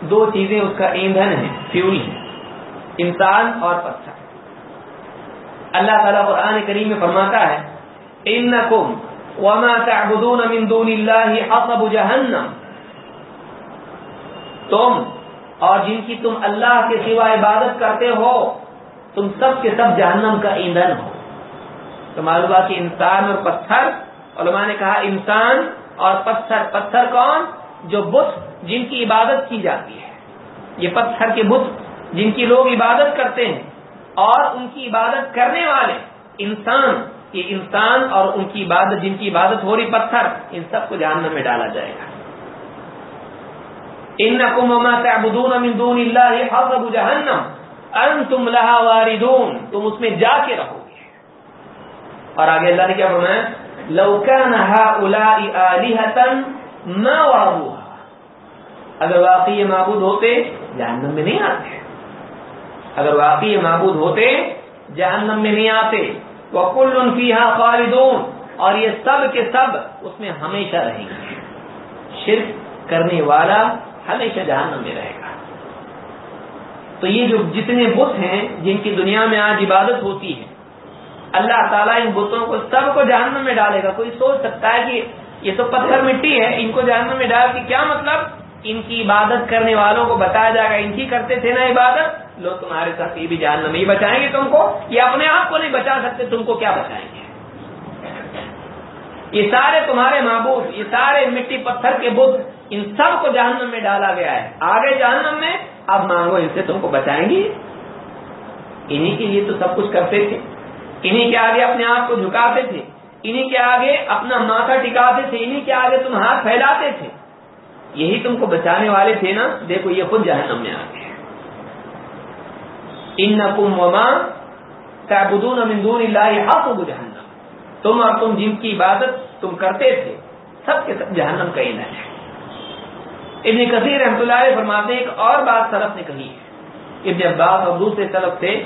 دو چیزیں اس کا ایندھن ہے فیول ہے انسان اور پتھر۔ اللہ تعالیٰ قرآن کریم میں فرماتا ہے، انکم وما تعبدون من دون اللہ حسب جہنم تم اور جن کی تم اللہ کے سوا عبادت کرتے ہو، تم سب کے سب جہنم کا ایندھن ہو۔ تو معلوم کہ انسان اور پتھر، علماء نے کہا انسان اور پتھر پتھر کون؟ جو بت جن کی عبادت کی جاتی ہے۔ یہ پتھر کے بت جن کی لوگ عبادت کرتے ہیں اور ان کی عبادت کرنے والے انسان یہ انسان اور ان کی عبادت، جن کی عبادت ہو رہی پتھر، ان سب کو جہنم میں ڈالا جائے گا۔ ان من دون اللہ حسب جہنم، انتم لها واردون، تم اس میں جا کے رہو گے۔ اور آگے اللہ نے کیا فرمایا؟ لو كان هؤلاء الهه ما وردوها اگر واقعی یہ معبود ہوتے، جہنم میں نہیں آتے۔ اگر واقعی یہ معبود ہوتے، جہنم میں نہیں آتے۔ وہ کل خالدون اور یہ سب کے سب اس میں ہمیشہ رہیں گے۔ شرک کرنے والا ہمیشہ جہنم میں رہے گا۔ تو یہ جو جتنے بت ہیں جن کی دنیا میں آج عبادت ہوتی ہے، اللہ تعالیٰ ان بتوں کو سب کو جہنم میں ڈالے گا۔ کوئی سوچ سکتا ہے کہ یہ تو پتھر مٹی ہے، ان کو جہنم میں ڈال کے کیا مطلب؟ ان کی عبادت کرنے والوں کو بتایا جائے گا۔ ان کی کرتے تھے نا عبادت۔ لوگ تمہارے ساتھ یہ بھی جہنم نہیں بچائیں گے تم کو یہ اپنے آپ کو نہیں بچا سکتے، تم کو کیا بچائیں گے؟ یہ سارے تمہارے معبود، یہ سارے مٹی پتھر کے بدھ ان سب کو جہنم میں ڈالا گیا ہے۔ آگے جہنم میں، اب مانگو ان سے تم کو بچائیں گے۔ انہیں کے لیے تو سب کچھ کرتے تھے۔ انہیں کے آگے اپنے آپ کو جھکاتے تھے۔ انہیں کے آگے اپنا ماتھا ٹکاتے تھے۔ انہیں کے آگے تم ہاتھ پھیلاتے تھے۔ یہی تم کو بچانے والے تھے نا؟ دیکھو یہ خود جہنم میں آ گئے انکم وما تعبدون من دون اللہ حسب جہنم تم اور تم جن کی عبادت تم کرتے تھے، سب کے سب جہنم کا ایندھن ہے۔ ابن کثیر رحمۃ اللہ علیہ فرماتے ایک اور بات سلف نے کہی ہے۔ ابن عباس اور دوسرے سلف سے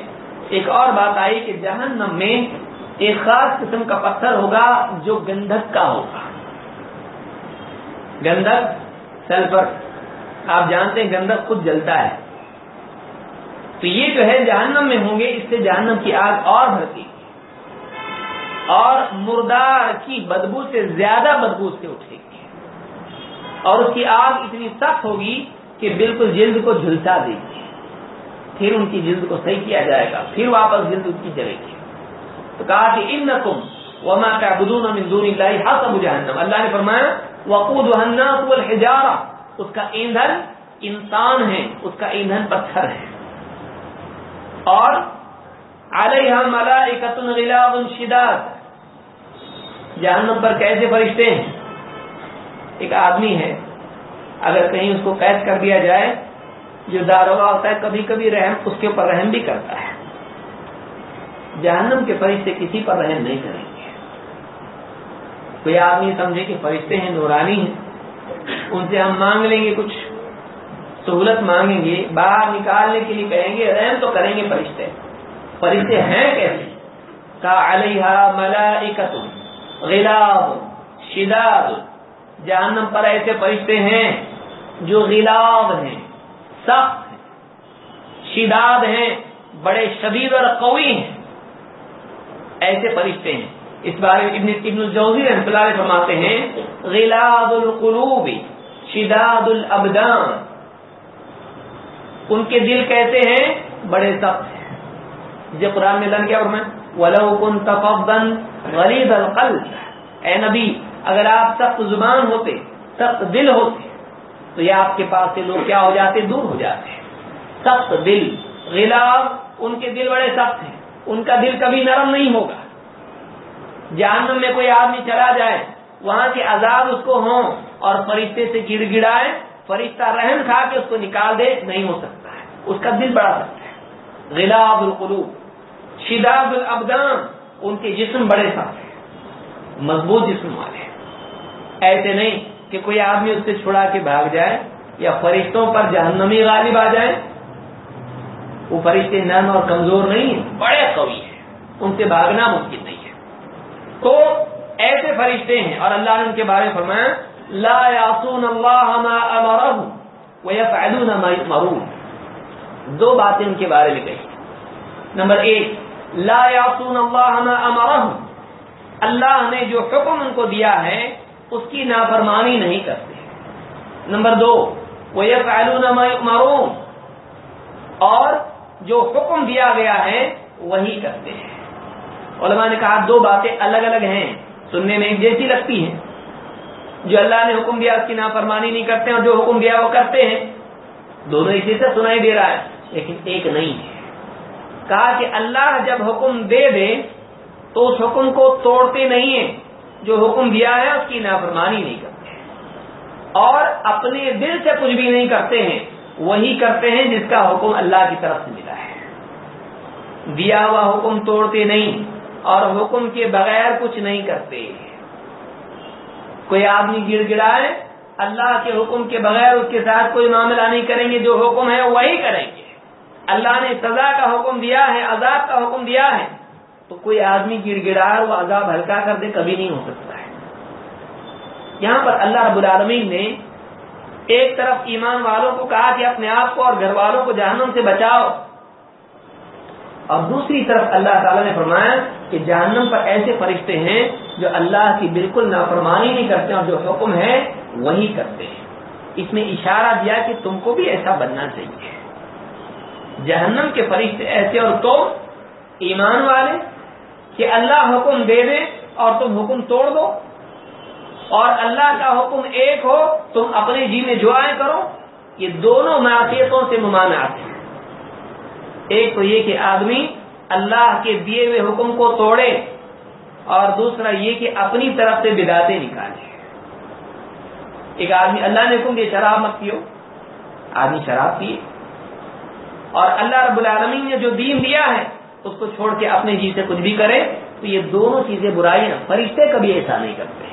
ایک اور بات آئی کہ جہنم میں ایک خاص قسم کا پتھر ہوگا جو گندک کا ہوگا۔ گندک سلفر آپ جانتے ہیں گندک خود جلتا ہے۔ تو یہ جو ہے جہنم میں ہوں گے، اس سے جہنم کی آگ اور بھرتی اور مردار کی بدبو سے زیادہ بدبو سے اٹھے گی۔ اور اس کی آگ اتنی سخت ہوگی کہ بالکل جلد کو جھلسا دے گی۔ پھر ان کی جلد کو صحیح کیا جائے گا، پھر واپس جلد کی جلے گی۔ تو کہا کہ ان نقم وما کا بدون اللہ حسب جہنم۔ اللہ نے فرمایا وقود اس کا ایندھن انسان ہے، اس کا ایندھن پتھر ہے۔ اور علیہ ملائکۃ غلاظ شداد۔ جہنم پر کیسے فرشتے ہیں؟ ایک آدمی ہے۔ اگر کہیں اس کو قید کر دیا جائے، جو داروغہ ہوتا ہے، کبھی کبھی رحم اس کے اوپر رحم بھی کرتا ہے۔ جہنم کے فرشتے کسی پر رحم نہیں کریں گے۔ کوئی آدمی سمجھے کہ فرشتے ہیں، نورانی ہیں۔ ان سے ہم مانگ لیں گے کچھ۔ سہولت مانگیں گے، باہر نکالنے کے لیے کہیں گے، رحم تو کریں گے فرشتے۔ فرشتے ہیں کیسے؟ کا علیہ ملائکت غلاب شداد۔ جہنم پر ایسے فرشتے ہیں جو غلاب ہیں، سخت ہیں، شداد ہیں، بڑے شدید اور قوی ہیں۔ ایسے فرشتے ہیں۔ اس بارے میں ابن ابن الجوزی رحمۃ اللہ فرماتے ہیں غلاد القلوب، شداد الابدان۔ ان کے دل کیسے ہیں، بڑے سخت ہیں۔ جب قرآن میں کیا فرمائے ولو کن تفبن غریب القلب۔ اے نبی، اگر آپ سخت زبان ہوتے، سخت دل ہوتے، تو یہ آپ کے پاس سے لوگ کیا ہو جاتے؟ دور ہو جاتے۔ سخت دل غلاب ان کے دل بڑے سخت ہیں۔ ان کا دل کبھی نرم نہیں ہوگا۔ جہنم میں کوئی آدمی چلا جائے، وہاں کے عذاب اس کو ہوں اور فرشتے سے گڑ گڑائے فرشتہ رحم کھا کے اس کو نکال دے، نہیں ہو سکتا ہے۔ اس کا دل بڑا سکتا ہے۔ غلاب القلوب شداب الابدان، ان کے جسم بڑے سخت ہیں۔ مضبوط جسم والے ہیں۔ ایسے نہیں کہ کوئی آدمی اس سے چھڑا کے بھاگ جائے یا فرشتوں پر جہنمی غالب آ جائے۔ وہ فرشتے نرم اور کمزور نہیں ہیں، بڑے قوی ہیں۔ ان سے بھاگنا ممکن نہیں ہے۔ تو ایسے فرشتے ہیں، اور اللہ نے ان کے بارے میں فرمایا لا یاسون اللہ ما امرهم ويفعلون ما يؤمرون. دو باتیں ان کے بارے میں کہی. نمبر ایک، لا یاسون اللہ ما امرهم اللہ نے جو حکم ان کو دیا ہے، اس کی نافرمانی نہیں کرتے. نمبر دو، ويفعلون ما يؤمرون. اور جو حکم دیا گیا ہے، وہی کرتے ہیں. علماء نے کہا دو باتیں الگ الگ ہیں، سننے میں ایک جیسی لگتی ہیں. جو اللہ نے حکم دیا اس کی نافرمانی نہیں کرتے اور جو حکم دیا وہ کرتے ہیں۔ دونوں اسی سے سنائی دے رہا ہے، لیکن ایک نہیں ہے۔ کہا کہ اللہ جب حکم دے دے تو اس حکم کو توڑتے نہیں ہیں۔ جو حکم دیا ہے اس کی نافرمانی نہیں کرتے اور اپنے دل سے کچھ بھی نہیں کرتے ہیں، وہی کرتے ہیں جس کا حکم اللہ کی طرف سے ملا ہے۔ دیا ہوا حکم توڑتے نہیں اور حکم کے بغیر کچھ نہیں کرتے۔ کوئی آدمی گڑ گڑائے اللہ کے حکم کے بغیر اس کے ساتھ کوئی معاملہ نہیں کریں گے، جو حکم ہے وہی کریں گے۔ اللہ نے سزا کا حکم دیا ہے، عذاب کا حکم دیا ہے۔ تو کوئی آدمی گڑ گڑا وہ عذاب ہلکا کر دے، کبھی نہیں ہو سکتا ہے۔ یہاں پر اللہ رب العالمین نے ایک طرف ایمان والوں کو کہا کہ اپنے آپ کو اور گھر والوں کو جہنم سے بچاؤ۔ اور دوسری طرف اللہ تعالیٰ نے فرمایا کہ جہنم پر ایسے فرشتے ہیں جو اللہ کی بالکل نافرمانی نہیں کرتے اور جو حکم ہے وہی کرتے ہیں۔ اس میں اشارہ دیا کہ تم کو بھی ایسا بننا چاہیے۔ جہنم کے فرشتے ایسے اور تم ایمان والے کہ اللہ حکم دے دے اور تم حکم توڑ دو۔ اور اللہ کا حکم ایک ہو، تم اپنے جی میں دعائیں کرو۔ یہ دونوں معافیتوں سے ممانعت ہیں ایک تو یہ کہ آدمی اللہ کے دیے ہوئے حکم کو توڑے اور دوسرا یہ کہ اپنی طرف سے بداتے نکالے۔ ایک آدمی اللہ نے حکم دیا، شراب مت پیو۔ آدمی شراب پیے۔ اور اللہ رب العالمین نے جو دین دیا ہے، اس کو چھوڑ کے اپنے جی سے کچھ بھی کرے، تو یہ دونوں چیزیں برائیاں، فرشتے کبھی ایسا نہیں کرتے۔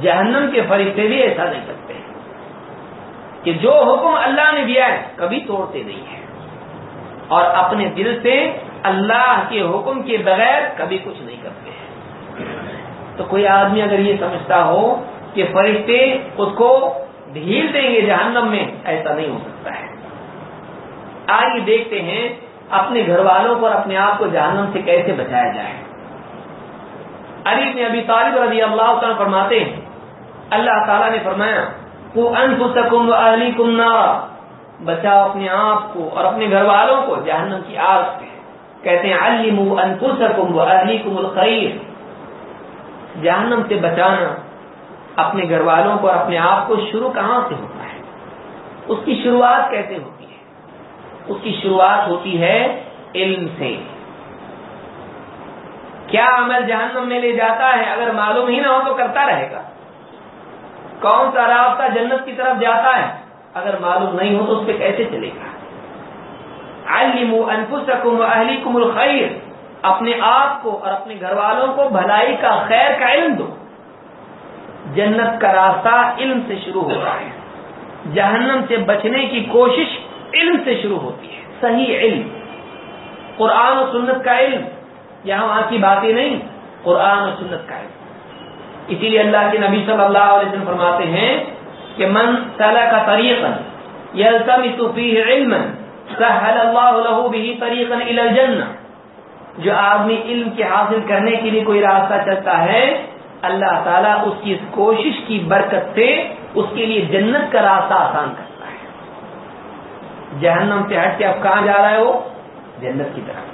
جہنم کے فرشتے بھی ایسا نہیں کرتے۔ کہ جو حکم اللہ نے دیا ہے، کبھی توڑتے نہیں ہیں۔ اور اپنے دل سے اللہ کے حکم کے بغیر کبھی کچھ نہیں کرتے ہیں۔ تو کوئی آدمی اگر یہ سمجھتا ہو کہ فرشتے اس کو ڈھیل دیں گے جہنم میں، ایسا نہیں ہو سکتا ہے۔ آئیے دیکھتے ہیں اپنے گھر والوں کو اور اپنے آپ کو جہنم سے کیسے بچایا جائے۔ علی نے ابھی طالب رضی اللہ تعالیٰ فرماتے ہیں، اللہ تعالیٰ نے فرمایا وہ انفسکم و اہلی کم بچاؤ اپنے آپ کو اور اپنے گھر والوں کو جہنم کی آگ سے۔ کہتے ہیں، علموا انفسکم و اہلیکم الخیر۔ جہنم سے بچانا اپنے گھر والوں کو اور اپنے آپ کو شروع کہاں سے ہوتا ہے؟ اس کی شروعات کیسے ہوتی ہے؟ اس کی شروعات ہوتی ہے علم سے۔ کیا عمل جہنم میں لے جاتا ہے؟ اگر معلوم ہی نہ ہو تو کرتا رہے گا۔ کون سا راستہ جنت کی طرف جاتا ہے؟ اگر معلوم نہیں ہو تو اس پہ کیسے چلے گا۔ علموا انفسکم و اہلیکم الخیر۔ اپنے آپ کو اور اپنے گھر والوں کو بھلائی کا خیر کا علم دو۔ جنت کا راستہ علم سے شروع ہوتا ہے۔ جہنم سے بچنے کی کوشش علم سے شروع ہوتی ہے۔ صحیح علم۔ قرآن و سنت کا علم۔ یہاں وہاں کی باتیں نہیں، قرآن و سنت کا علم۔ اسی لیے اللہ کے نبی صلی اللہ علیہ وسلم فرماتے ہیں کہ من صلاح کا طریقہ علم سهل اللہ له به طریقا الى الجنہ۔ جو آدمی علم کے حاصل کرنے کے لیے کوئی راستہ چلتا ہے، اللہ تعالیٰ اس کی اس کوشش کی برکت سے اس کے لیے جنت کا راستہ آسان کرتا ہے۔ جہنم سے ہٹ کے اب کہاں جا رہا ہے وہ جنت کی طرف۔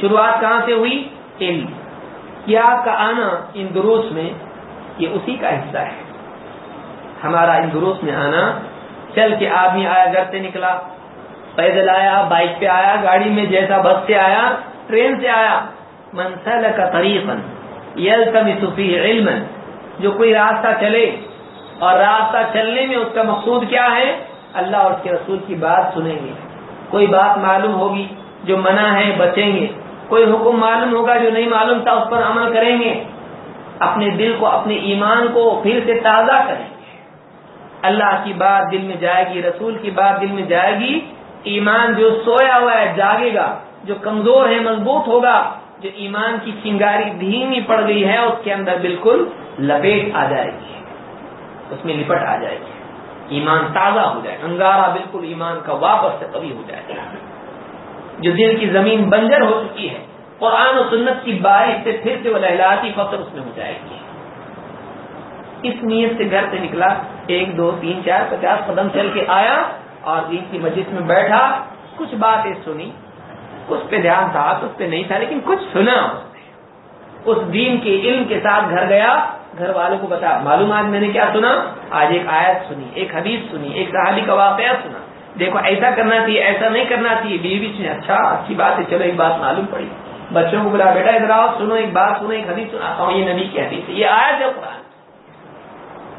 شروعات کہاں سے ہوئی؟ علم۔ کیا کا آنا ان دروس میں یہ اسی کا حصہ ہے۔ ہمارا ان دروس میں آنا۔ چل کے آدمی آیا، گھر سے نکلا۔ پیدل آیا، بائک پہ آیا، گاڑی میں جیسا بس سے آیا، ٹرین سے آیا۔ منسل کا طریقن یل صفی علم، جو کوئی راستہ چلے۔ اور راستہ چلنے میں اس کا مقصود کیا ہے؟ اللہ اور اس کے رسول کی بات سنیں گے۔ کوئی بات معلوم ہوگی جو منع ہے، بچیں گے۔ کوئی حکم معلوم ہوگا جو نہیں معلوم تھا، اس پر عمل کریں گے۔ اپنے دل کو، اپنے ایمان کو پھر سے تازہ کریں۔ گے اللہ کی بات دل میں جائے گی، رسول کی بات دل میں جائے گی، ایمان جو سویا ہوا ہے، جاگے گا، جو کمزور ہے، مضبوط ہوگا، جو ایمان کی چنگاری دھیمی پڑ گئی ہے، اس کے اندر بالکل لپیٹ آ جائے گی۔ اس میں لپٹ آ جائے گی۔ ایمان تازہ ہو جائے انگارا بالکل ایمان کا واپس سے کبھی ہو جائے گا۔ جو دل کی زمین بنجر ہو چکی ہے، قرآن و سنت کی بارش سے پھر سے وہ لہلاتی فصل اس میں ہو جائے گی۔ اس نیت سے گھر سے نکلا؟ ایک، دو، تین، چار، پچاس قدم چل کے آیا اور دین کی مسجد میں بیٹھا، کچھ باتیں سنی۔ اس پہ دھیان تھا، اس پہ نہیں تھا، لیکن کچھ سنا اس نے۔ اس دین کے علم کے ساتھ گھر گیا۔ گھر والوں کو بتا، معلوم آج میں نے کیا سنا؟ آج ایک آیت سنی، ایک حدیث سنی، ایک صحابی کا واقعہ سنا۔ دیکھو، ایسا کرنا چاہیے، ایسا نہیں کرنا چاہیے۔ بیوی سے اچھا اچھی بات ہے، چلو ایک بات معلوم پڑی۔ بچوں کو بلا، بیٹا، ادھر آؤ، سنو ایک بات، سنو ایک حدیث، سناتا ہوں۔ یہ نبی کی حدیث ہے، یہ آیا جب قرآن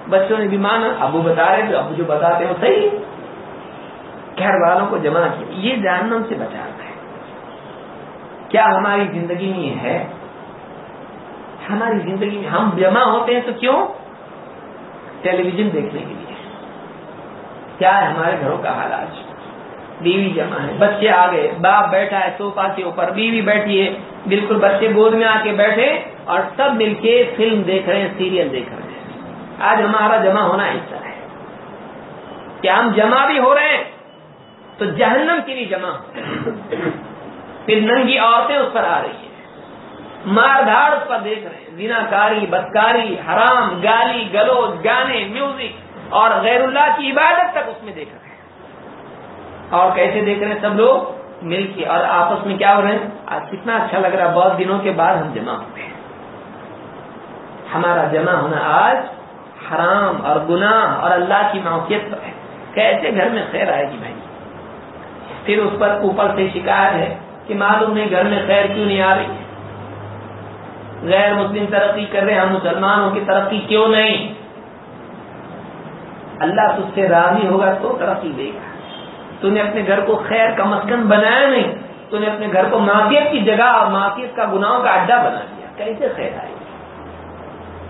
بچوں نے بھی مانا، ابو بتا رہے ابو جو بتاتے ہیں وہ صحیح گھر والوں کو جمع کیا۔ یہ جاننا سے بچاتا ہے۔ کیا ہماری زندگی میں یہ ہے؟ ہماری زندگی میں ہم جمع ہوتے ہیں تو کیوں؟ ٹیلی ویژن دیکھنے کے لیے۔ کیا ہے ہمارے گھروں کا حالات؟ بیوی جمع ہے، بچے آ گئے، باپ بیٹھا ہے سوفا کے اوپر، بیوی بیٹھی ہے، بالکل بچے گود میں آ کے بیٹھے اور سب مل کے فلم دیکھ رہے ہیں، سیریل دیکھ رہے ہیں۔ آج ہمارا جمع ہونا ایسا ہے۔ کیا ہم جمع بھی ہو رہے ہیں، تو جہنم کے لیے جمع پھر ننگی عورتیں اس پر آ رہی ہیں۔ مار دھاڑ اس پر دیکھ رہے ہیں۔ زنا کاری بدکاری، حرام، گالی، گلوچ، گانے، میوزک اور غیر اللہ کی عبادت تک اس میں دیکھ رہے ہیں۔ اور کیسے دیکھ رہے ہیں سب لوگ؟ مل کے۔ اور آپس میں کیا ہو رہے ہیں؟ آج کتنا اچھا لگ رہا ہے۔ بہت دنوں کے بعد ہم جمع ہوتے ہیں۔ ہمارا جمع ہونا آج حرام اور گناہ اور اللہ کی معافیت پر ہے۔ کیسے گھر میں خیر آئے گی بھائی؟ پھر اس پر اوپر سے شکایت ہے کہ معلوم نہیں گھر میں خیر کیوں نہیں آ رہی غیر مسلم ترقی کر رہے ہم مسلمانوں کی ترقی کیوں نہیں؟ اللہ تجھ سے راضی ہوگا تو ترقی دے گا۔ تو نے اپنے گھر کو خیر کا مسکن بنایا نہیں، تو نے اپنے گھر کو معافیت کی جگہ اور معافیت کا گناہوں کا اڈا بنا دیا۔ کیسے خیر آئے گی؟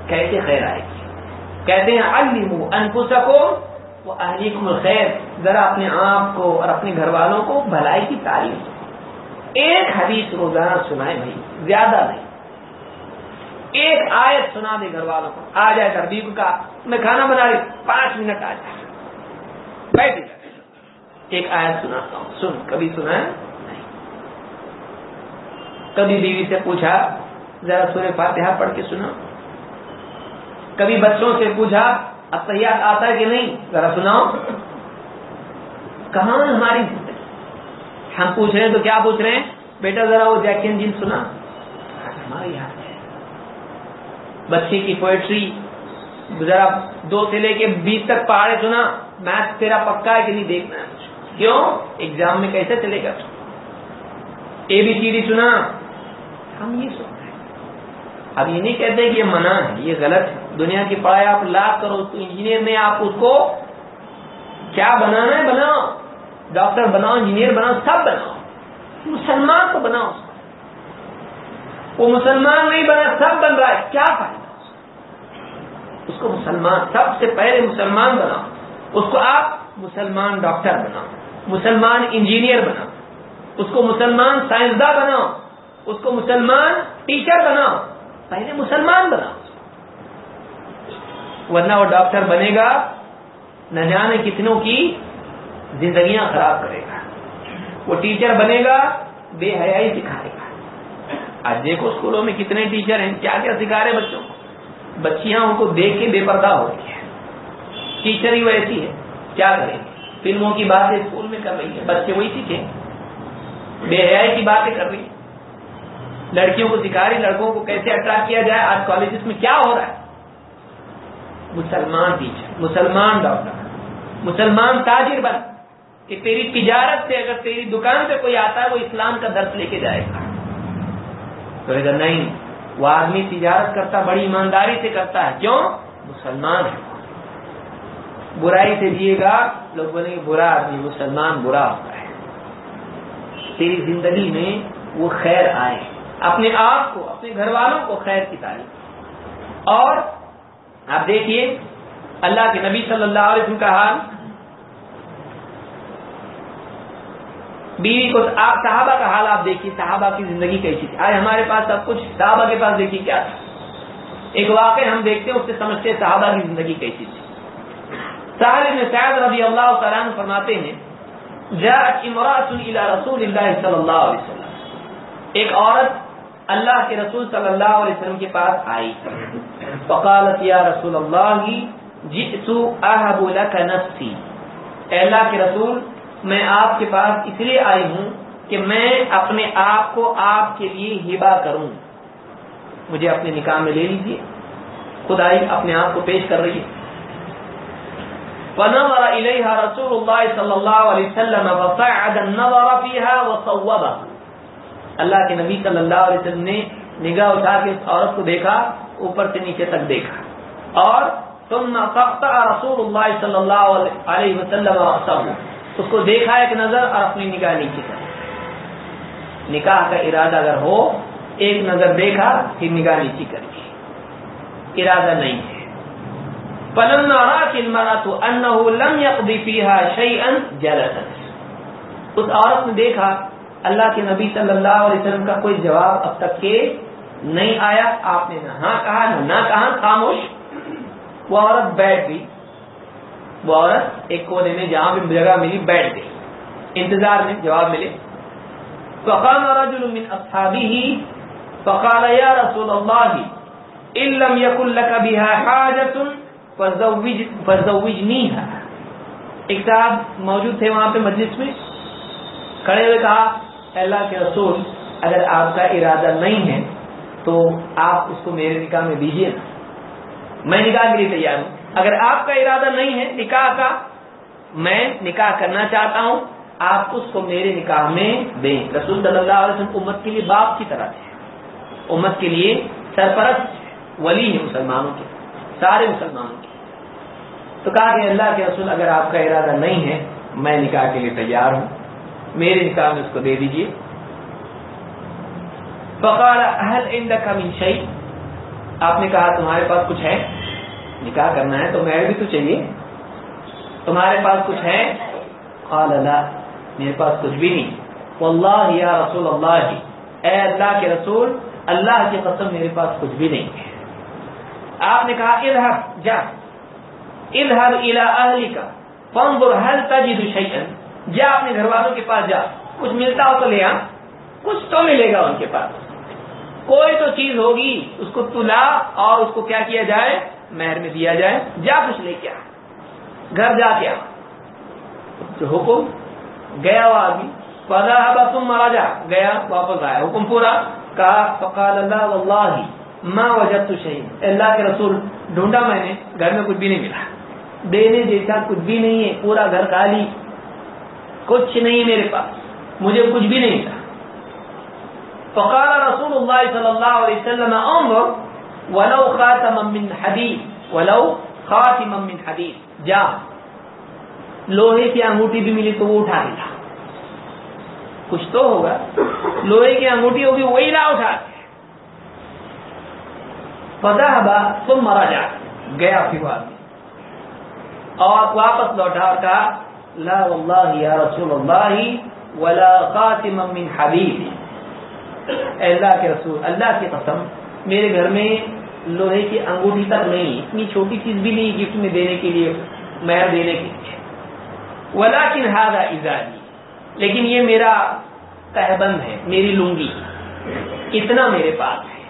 کیسے خیر آئے گی؟ کہتے ہیں المو انفسکو وہ اہلیکم الخیر. ذرا اپنے آپ کو اور اپنے گھر والوں کو بھلائی کی تعریف ایک حدیث روزانہ سنائے بھائی، زیادہ نہیں۔ ایک آیت سنا دے گھر والوں کو۔ آ جائے تربیب کا، میں کھانا بنا رہی پانچ منٹ آ جائے۔ بیٹھ جائے۔ ایک آیت سناتا ہوں۔ سن، کبھی سنا ہے نہیں۔ کبھی بیوی سے پوچھا، ذرا سورہ فاتحہ پڑھ کے سنا کبھی بچوں سے پوچھا، اب تیار آتا ہے کہ نہیں؟ ذرا سناؤ۔ کہاں ہماری؟ ہم پوچھ رہے ہیں تو کیا پوچھ رہے ہیں؟ بیٹا ذرا وہ جیکن جن سنا۔ ہمارے یہاں ہے۔ بچے کی پوئٹری ذرا دو سے لے کے بیس تک پہاڑے سنا۔ میتھ تیرا پکا ہے کہ نہیں دیکھنا؟ کیوں؟ ایگزام میں کیسے چلے گا؟ اے بی سی ڈی سنا۔ ہم یہ سنتے ہیں۔ اب یہ نہیں کہتے کہ یہ منع ہے، یہ غلط ہے۔ دنیا کی پڑھائی آپ لاکھ کرو اس کو انجینئر میں آپ اس کو کیا بنانا ہے؟ بناؤ۔ ڈاکٹر بناؤ، انجینئر بناؤ، سب بناؤ۔ مسلمان کو بناؤ۔ وہ مسلمان نہیں بنا، سب بن رہا ہے۔ کیا فائدہ؟ اس کو مسلمان، سب سے پہلے مسلمان بناؤ۔ اس کو آپ مسلمان ڈاکٹر بناؤ، مسلمان انجینئر بناؤ۔ اس کو مسلمان سائنسداں بناؤ۔ اس کو مسلمان ٹیچر بناؤ۔ پہلے مسلمان بناؤ۔ ورنہ وہ ڈاکٹر بنے گا، نہ جانے کتنوں کی زندگیاں خراب کرے گا۔ وہ ٹیچر بنے گا، بے حیائی سکھائے گا۔ آج دیکھو اسکولوں میں کتنے ٹیچر ہیں، کیا کیا سکھا رہے بچوں کو؟ بچیاں ان کو دیکھ کے بے پردہ ہوتی ہے ٹیچر ہی وہ ایسی ہے کیا کریں؟ فلموں کی باتیں اسکول میں کر رہی ہے بچے وہی سیکھیں۔ بے حیائی کی باتیں کر رہی ہے لڑکیوں کو سکھا رہی، لڑکوں کو کیسے اٹریکٹ کیا جائے؟ آج کالجز میں کیا ہو رہا ہے؟ مسلمان ٹیچر مسلمان ڈاکٹر مسلمان تاجر بن۔ کہ تیری تجارت سے اگر تیری دکان پہ کوئی آتا ہے، وہ اسلام کا درس لے کے جائے گا۔ تو اگر نہیں، وہ آدمی تجارت کرتا، بڑی ایمانداری سے کرتا ہے۔ کیوں؟ مسلمان ہے۔ برائی سے جیے گا، لوگ بولیں گے برا آدمی، مسلمان برا ہوتا ہے۔ تیری زندگی میں وہ خیر آئے۔ اپنے آپ کو، اپنے گھر والوں کو خیر کی تعلیم اور آپ دیکھیے، اللہ کے نبی صلی اللہ علیہ وسلم کا حال۔ بیوی کو صحابہ کا حال آپ دیکھیے، صحابہ کی زندگی کیسی تھی۔ آج ہمارے پاس سب کچھ، صحابہ کے پاس دیکھیے کیا تھا۔ ایک واقع ہم دیکھتے ہیں، اس سے سمجھتے ہیں صحابہ کی زندگی کیسی تھی۔ صاحب سعد رضی اللہ تعالیٰ فرماتے ہیں امراۃ رسول اللہ صلی اللہ علیہ وسلم۔ ایک عورت اللہ کے رسول صلی اللہ علیہ وسلم کے پاس آئی۔ فقالت، یا رسول اللہ جئتو احب لک نفسی۔ اے اللہ کے رسول، میں آپ کے پاس اس لیے آئی ہوں کہ میں اپنے آپ کو آپ کے لیے ہبا کروں۔ مجھے اپنے نکاح میں لے لیجیے خدائی اپنے آپ کو پیش کر رہی ہے۔ فنظر إليها رسول الله صلى الله عليه وسلم فصعد النظر فيها وصوبها اللہ کے نبی صلی اللہ علیہ وسلم نے نگاہ اٹھا کے اس عورت کو دیکھا، اوپر سے نیچے تک دیکھا۔ اور ثم قطع رسول اللہ صلی اللہ علیہ وسلم اس کو دیکھا ایک نظر اور اپنی نگاہ نیچے کر نکاح کا ارادہ اگر ہو، ایک نظر دیکھا، پھر نگاہ نیچی کر دی۔ ارادہ نہیں ہے۔ فلما رات المرأة لم يقضي فيها شيئا جلست۔ اس عورت نے دیکھا اللہ کے نبی صلی اللہ علیہ وسلم کا کوئی جواب اب تک کے نہیں آیا۔ آپ نے نہ ہاں کہا، نہ نہ کہا، خاموش۔ وہ عورت بیٹھ گئی۔ وہ عورت ایک کونے میں جہاں بھی جگہ ملی، بیٹھ گئی۔ انتظار میں جواب ملے۔ فقام رجل من اصحابه، فقال يا رسول الله ان لم يكن لك بها حاجه ایک صاحب موجود تھے وہاں پہ مجلس میں، کھڑے ہوئے کہا اللہ کے رسول اگر آپ کا ارادہ نہیں ہے تو آپ اس کو میرے نکاح میں دیجیے نا۔ میں نکاح کے لیے تیار ہوں۔ اگر آپ کا ارادہ نہیں ہے نکاح کا، میں نکاح کرنا چاہتا ہوں۔ آپ اس کو میرے نکاح میں دیں۔ رسول صلی اللہ علیہ وسلم امت کے لیے باپ کی طرح تھے۔ امت کے لیے سرپرست ولی ہے مسلمانوں کے۔ سارے مسلمانوں کے۔ تو کہا کہ اللہ کے رسول اگر آپ کا ارادہ نہیں ہے، میں نکاح کے لیے تیار ہوں۔ میرے نکاح میں اس کو دے دیجیے فقال اہل عندك من شيء؟ آپ نے کہا، تمہارے پاس کچھ ہے؟ نکاح کرنا ہے تو مہر بھی تو چاہیے۔ تمہارے پاس کچھ ہے؟ قال، لا، میرے پاس کچھ بھی نہیں۔ واللہ یا رسول اللہ۔ اے اللہ کے رسول، اللہ کی قسم میرے پاس کچھ بھی نہیں۔ ہے آپ نے کہا، اذهب، جا۔ اذهب الى اهلك، فانظر هل تجد شيئا۔ جا اپنے گھر والوں کے پاس جا۔ کچھ ملتا ہو تو لے آ۔ کچھ تو ملے گا ان کے پاس۔ کوئی تو چیز ہوگی، اس کو تلا اور اس کو کیا کیا جائے؟ مہر میں دیا جائے۔ جا کچھ لے کے آ۔ گھر جا کے آ۔ جو حکم، گیا وہ آدمی۔ پدا تم مارا جا گیا، واپس آیا۔ حکم پورا۔ کہا، فقال اللہ واللہ ماں وجہ تو شہید اللہ کے رسول، ڈھونڈا میں نے، گھر میں کچھ بھی نہیں ملا۔ دینے جیسا کچھ بھی نہیں ہے، پورا گھر خالی۔ کچھ نہیں میرے پاس، مجھے کچھ بھی نہیں تھا۔ فقال رسول اللہ صلی اللہ علیہ وسلم انظر ولو خاتم من حدید ولو خاتم من حدید جا۔ لوہے کی انگوٹھی بھی ملی تو وہ اٹھا لیا۔ کچھ تو ہوگا۔ لوہے کی انگوٹھی ہوگی، وہی نہ اٹھا فذهب، ثم رجع۔ گیا پھر آدمی۔ اور واپس لوٹا اور کہا لا واللہ یا رسول اللہ ولا خاتم من حبیب اے اللہ کے رسول، اللہ کی قسم، میرے گھر میں لوہے کی انگوٹھی تک نہیں، اتنی چھوٹی چیز بھی نہیں گفٹ میں دینے کے لیے، مہر دینے کے لیے۔ ولیکن هذا ازاری لیکن یہ میرا تہبند ہے، میری لنگی، اتنا میرے پاس ہے۔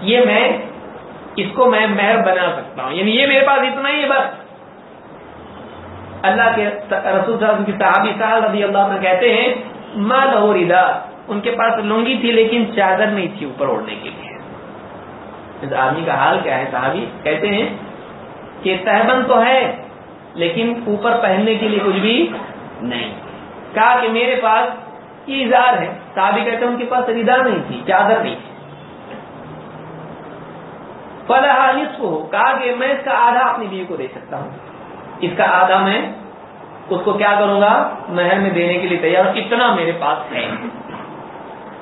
یہ میں، اس کو میں مہر بنا سکتا ہوں یعنی یہ میرے پاس اتنا ہی ہے، بس۔ اللہ کے رسول صلی اللہ علیہ وسلم کی صحابی صاحب رضی اللہ عنہ کہتے ہیں ماں لہو ردا. ان کے پاس لنگی تھی لیکن چادر نہیں تھی اوپر اوڑھنے کے لیے۔ اس آدمی کا حال کیا ہے صحابی؟ کہتے ہیں کہ تہبند تو ہے، لیکن اوپر پہننے کے لیے کچھ بھی نہیں۔ کہا کہ میرے پاس یہ اظہار ہے۔ صحابی کہتے ہیں ان کے پاس ردا نہیں تھی، چادر نہیں تھی۔ فلاح نصف ہو کہا کہ میں اس کا آدھا اپنی بیوی کو دے سکتا ہوں۔ اس کا آدھا میں اس کو کیا کروں گا؟ مہر میں دینے کے لیے تیار اتنا میرے پاس ہے۔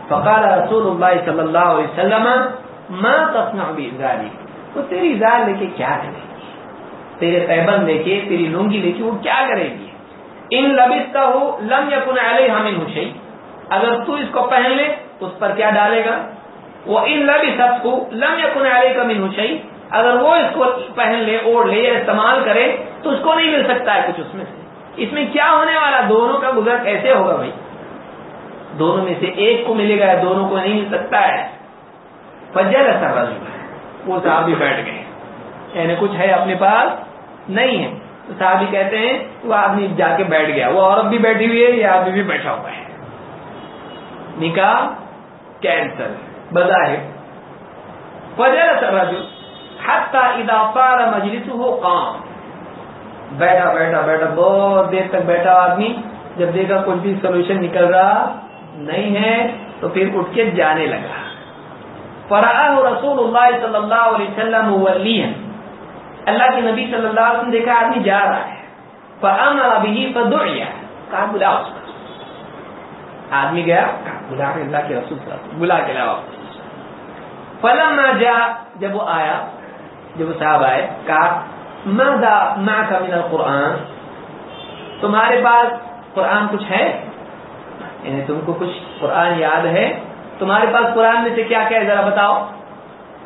فقال رسول اللہ صلی اللہ علیہ وسلم ماں تصنا بھی تو تیری زار لے کے کیا کرے گی؟ تیرے پیبند لے کے، تیری لونگی لے کے وہ کیا کرے گی؟ ان لبستا ہو لم یقن علیہ ہمیں ہوشی اگر تو اس کو پہن لے، اس پر کیا ڈالے گا؟ وہ ان لبی سب کو لم یقن علیہ کا من ہوشی اگر وہ اس کو پہن لے، اوڑھ لے یا استعمال کرے تو اس کو نہیں مل سکتا ہے کچھ اس میں سے۔ اس میں کیا ہونے والا؟ دونوں کا گزر کیسے ہوگا بھائی؟ دونوں میں سے ایک کو ملے گا دونوں کو نہیں مل سکتا ہے؟ فجر ایسا وہ صاحب بھی بیٹھ گئے۔ یعنی کچھ ہے اپنے پاس؟ نہیں ہے۔ تو صاحب بھی کہتے ہیں، وہ آدمی جا کے بیٹھ گیا۔ وہ عورت بھی بیٹھی ہوئی ہے، یہ آدمی بھی بیٹھا ہوا ہے۔ نکاح کینسل بظاہر۔ فجر ایسا حتہ اضافہ مجلس ہو کام بیٹھا بیٹھا بیٹھا، بہت دیر تک بیٹھا آدمی، جب دیکھا کچھ بھی سولوشن نکل رہا نہیں ہے، تو پھر اٹھ کے جانے لگا۔ فراہ رسول اللہ صلی اللہ علیہ وسلم اللہ کے نبی صلی اللہ علیہ وسلم دیکھا، آدمی جا رہا ہے۔ فرام ابھی فدعیا کہا، بلا اس کو آدمی گیا بلا اللہ کے رسول صلی بلا کے لاؤ فلم جا جب وہ آیا، جب وہ صاحب آئے، کہا ماذا معك من القرآن؟ تمہارے پاس قرآن کچھ ہے؟ یعنی تم کو کچھ قرآن یاد ہے؟ تمہارے پاس قرآن میں سے کیا کیا ہے؟ ذرا بتاؤ۔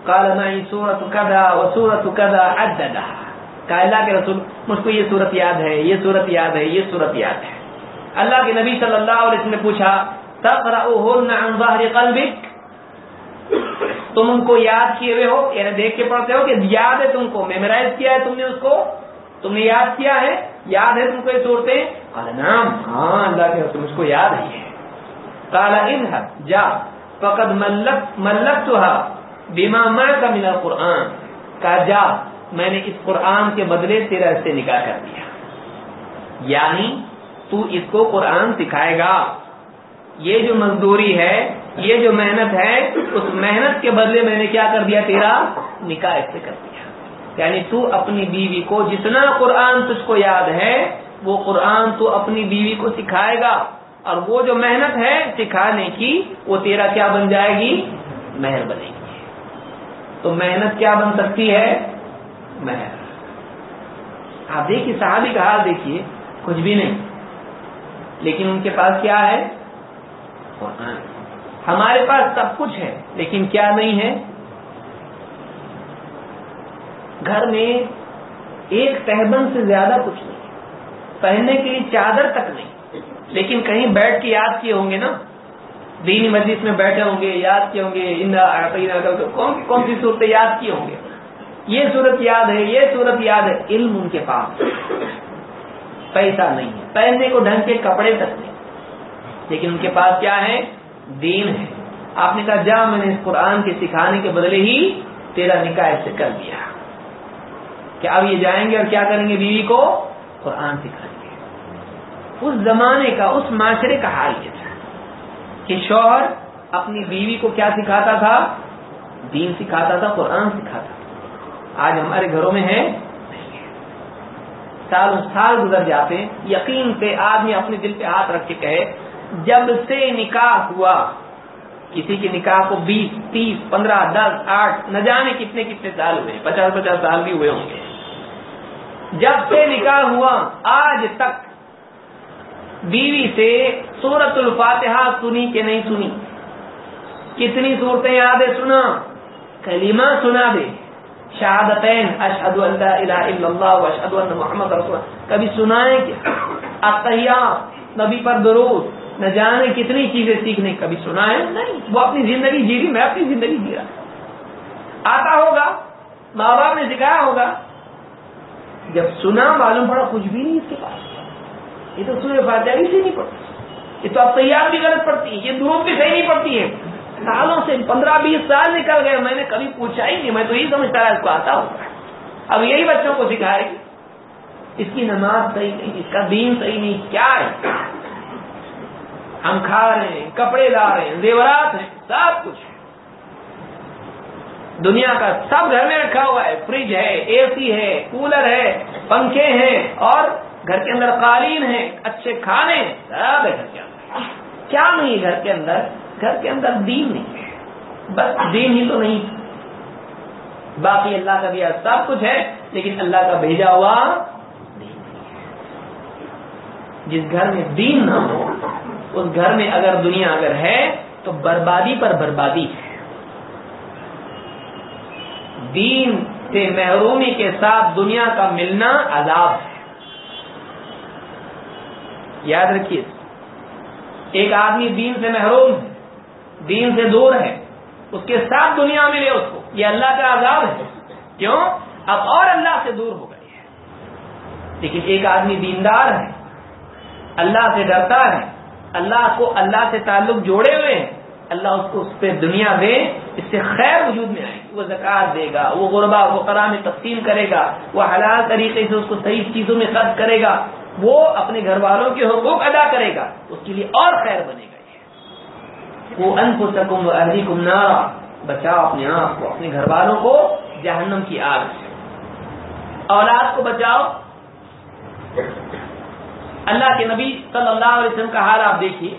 قال معي سورة كذا وسورة كذا عددها۔ کہا، اللہ کے رسول، مجھ کو یہ صورت یاد ہے، یہ صورت یاد ہے، یہ صورت یاد ہے۔ اللہ کے نبی صلی اللہ علیہ وسلم نے پوچھا تقرؤهن عن ظهر قلبك؟ تم ان کو یاد کیے ہوئے ہو یعنی دیکھ کے پڑھتے ہو کہ یاد ہے تم کو میمورائز کیا ہے تم نے اس کو؟ تم نے یاد کیا ہے؟ یاد ہے تم کو یہ صورتیں؟ نام ہاں اللہ کے رسول، اس کو یاد ہی ہے کالا ان جا، فقد ملک ملک تو بیما ماں کا ملا قرآن کا جا، میں نے اس قرآن کے بدلے تیرا سے نکاح کر دیا۔ یعنی تو اس کو قرآن سکھائے گا۔ یہ جو مزدوری ہے، یہ جو محنت ہے، اس محنت کے بدلے میں نے کیا کر دیا؟ تیرا نکاح سے کر دیا۔ یعنی تو اپنی بیوی کو جتنا قرآن تجھ کو یاد ہے، وہ قرآن تو اپنی بیوی کو سکھائے گا۔ اور وہ جو محنت ہے سکھانے کی، وہ تیرا کیا بن جائے گی؟ مہر بنے گی۔ تو محنت کیا بن سکتی ہے؟ مہر۔ آپ دیکھیے، صحابی کا حال دیکھیے، کچھ بھی نہیں۔ لیکن ان کے پاس کیا ہے؟ قرآن۔ ہمارے پاس سب کچھ ہے، لیکن کیا نہیں ہے؟ گھر میں ایک تہبند سے زیادہ کچھ نہیں۔ پہننے کے لیے چادر تک نہیں۔ لیکن کہیں بیٹھ کے یاد کیے ہوں گے نا؟ دینی مجلس میں بیٹھے ہوں گے، یاد کیے ہوں گے کون کون سی صورتیں یاد کیے ہوں گے؟ یہ صورت یاد ہے، یہ صورت یاد ہے، علم ان کے پاس۔ پیسہ نہیں ہے۔ پہننے کو ڈھنگ کے کپڑے تک نہیں۔ لیکن ان کے پاس کیا ہے؟ دین ہے۔ آپ نے کہا، جا، میں نے اس قرآن کے سکھانے کے بدلے ہی تیرا نکاح سے کر دیا۔ کہ اب یہ جائیں گے اور کیا کریں گے؟ بیوی کو قرآن سکھائیں گے۔ اس زمانے کا، اس معاشرے کا حال یہ تھا کہ شوہر اپنی بیوی کو کیا سکھاتا تھا؟ دین سکھاتا تھا، قرآن سکھاتا تھا۔ آج ہمارے گھروں میں ہے سال سال گزر جاتے یقین سے آدمی اپنے دل پہ ہاتھ رکھ کے کہے جب سے نکاح ہوا، کسی کے نکاح کو بیس، تیس، پندرہ، دس، آٹھ، نہ جانے کتنے کتنے سال ہوئے، پچاس پچاس سال بھی ہوئے ہوں گے۔ جب سے نکاح ہوا، آج تک بیوی سے سورت الفاتحہ سنی کہ نہیں سنی؟ کتنی صورتیں یاد ہے؟ سنا۔ کلیمہ سنا دے۔ شہادتین اشہد اللہ الہ الا اللہ اشہد ان محمد رسول کبھی سنائیں کیا نبی پر درود نہ جانے کتنی چیزیں سیکھنے کبھی سنا ہے نہیں۔ وہ اپنی زندگی جی رہی میں اپنی زندگی جی رہا۔ آتا ہوگا ماں باپ نے سکھایا ہوگا جب سنا معلوم پڑا کچھ بھی نہیں اس کے پاس۔ یہ تو سورہ فاتحہ بھی سے نہیں پڑتی یہ تو اب تیار بھی غلط پڑتی ہے یہ دروپ بھی صحیح نہیں پڑتی ہے۔ سالوں سے پندرہ بیس سال نکل گئے میں نے کبھی پوچھا ہی نہیں میں تو یہی سمجھتا رہا اس کو آتا ہوگا۔ اب یہی بچوں کو سکھائے اس کی نماز صحیح نہیں اس کا دین صحیح نہیں کیا ہے؟ ہم کھا رہے ہیں، کپڑے لا رہے ہیں، زیورات ہیں، سب کچھ ہے۔ دنیا کا سب گھر میں رکھا ہوا ہے، فریج ہے اے سی ہے، کولر ہے، پنکھے ہیں، اور گھر کے اندر قالین ہے اچھے کھانے سب ہے گھر کے اندر۔ کیا نہیں ہے گھر کے اندر؟ گھر کے اندر دین نہیں ہے۔ بس دین ہی تو نہیں۔ باقی اللہ کا دیا سب کچھ ہے، لیکن اللہ کا بھیجا ہوا دین جس گھر میں دین نہ ہو اس گھر میں اگر دنیا اگر ہے تو بربادی پر بربادی ہے۔ دین سے محرومی کے ساتھ دنیا کا ملنا عذاب ہے۔ یاد رکھیے، ایک آدمی دین سے محروم ہے، دین سے دور ہے، اس کے ساتھ دنیا ملے اس کو، یہ اللہ کا عذاب ہے۔ کیوں؟ اب اور اللہ سے دور ہو گئی ہے۔ لیکن ایک آدمی دیندار ہے، اللہ سے ڈرتا ہے اللہ کو اللہ سے تعلق جوڑے ہوئے ہیں، اللہ اس کو اس پہ دنیا دے اس سے خیر وجود میں آئے گی وہ زکات دے گا، وہ غربا، وہ قرآن میں تقسیم کرے گا، وہ حلال طریقے سے اس کو صحیح چیزوں میں خرچ کرے گا، وہ اپنے گھر والوں کے حقوق ادا کرے گا، اس کے لیے اور خیر بنے گا وہ ان کو سکم اہلی کم نارا، بچاؤ اپنے آپ کو، اپنے گھر والوں کو جہنم کی آگ سے۔ اولاد کو بچاؤ۔ اللہ کے نبی صلی اللہ علیہ وسلم کا حال آپ دیکھیے۔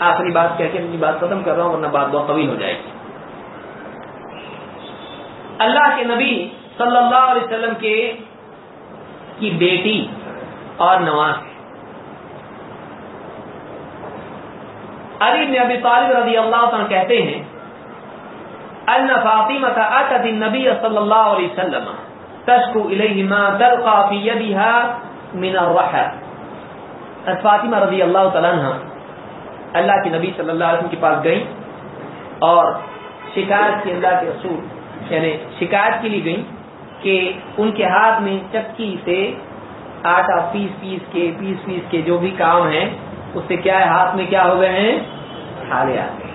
آخری بات کہہ کے اپنی بات ختم کر رہا ہوں، ورنہ بات بہت طویل ہو جائے گی۔ اللہ کے نبی صلی اللہ علیہ وسلم کے کی بیٹی اور نواز۔ علی بن ابی طالب رضی اللہ عنہ کہتے ہیں، ان فاطمہ اتت النبی صلی اللہ علیہ وسلم تشکو الیہ ما تلقى في يدها من الرحى فاطمہ رضی اللہ تعالی عنہ اللہ کے نبی صلی اللہ علیہ وسلم کے پاس گئی اور شکایت کی اللہ کے رسول یعنی شکایت کے لیے گئی کہ ان کے ہاتھ میں چکی سے آٹا پیس پیس کے، پیس پیس کے جو بھی کام ہے اس سے کیا ہے؟ ہاتھ میں کیا ہو گئے ہیں؟ چھالے آ گئے۔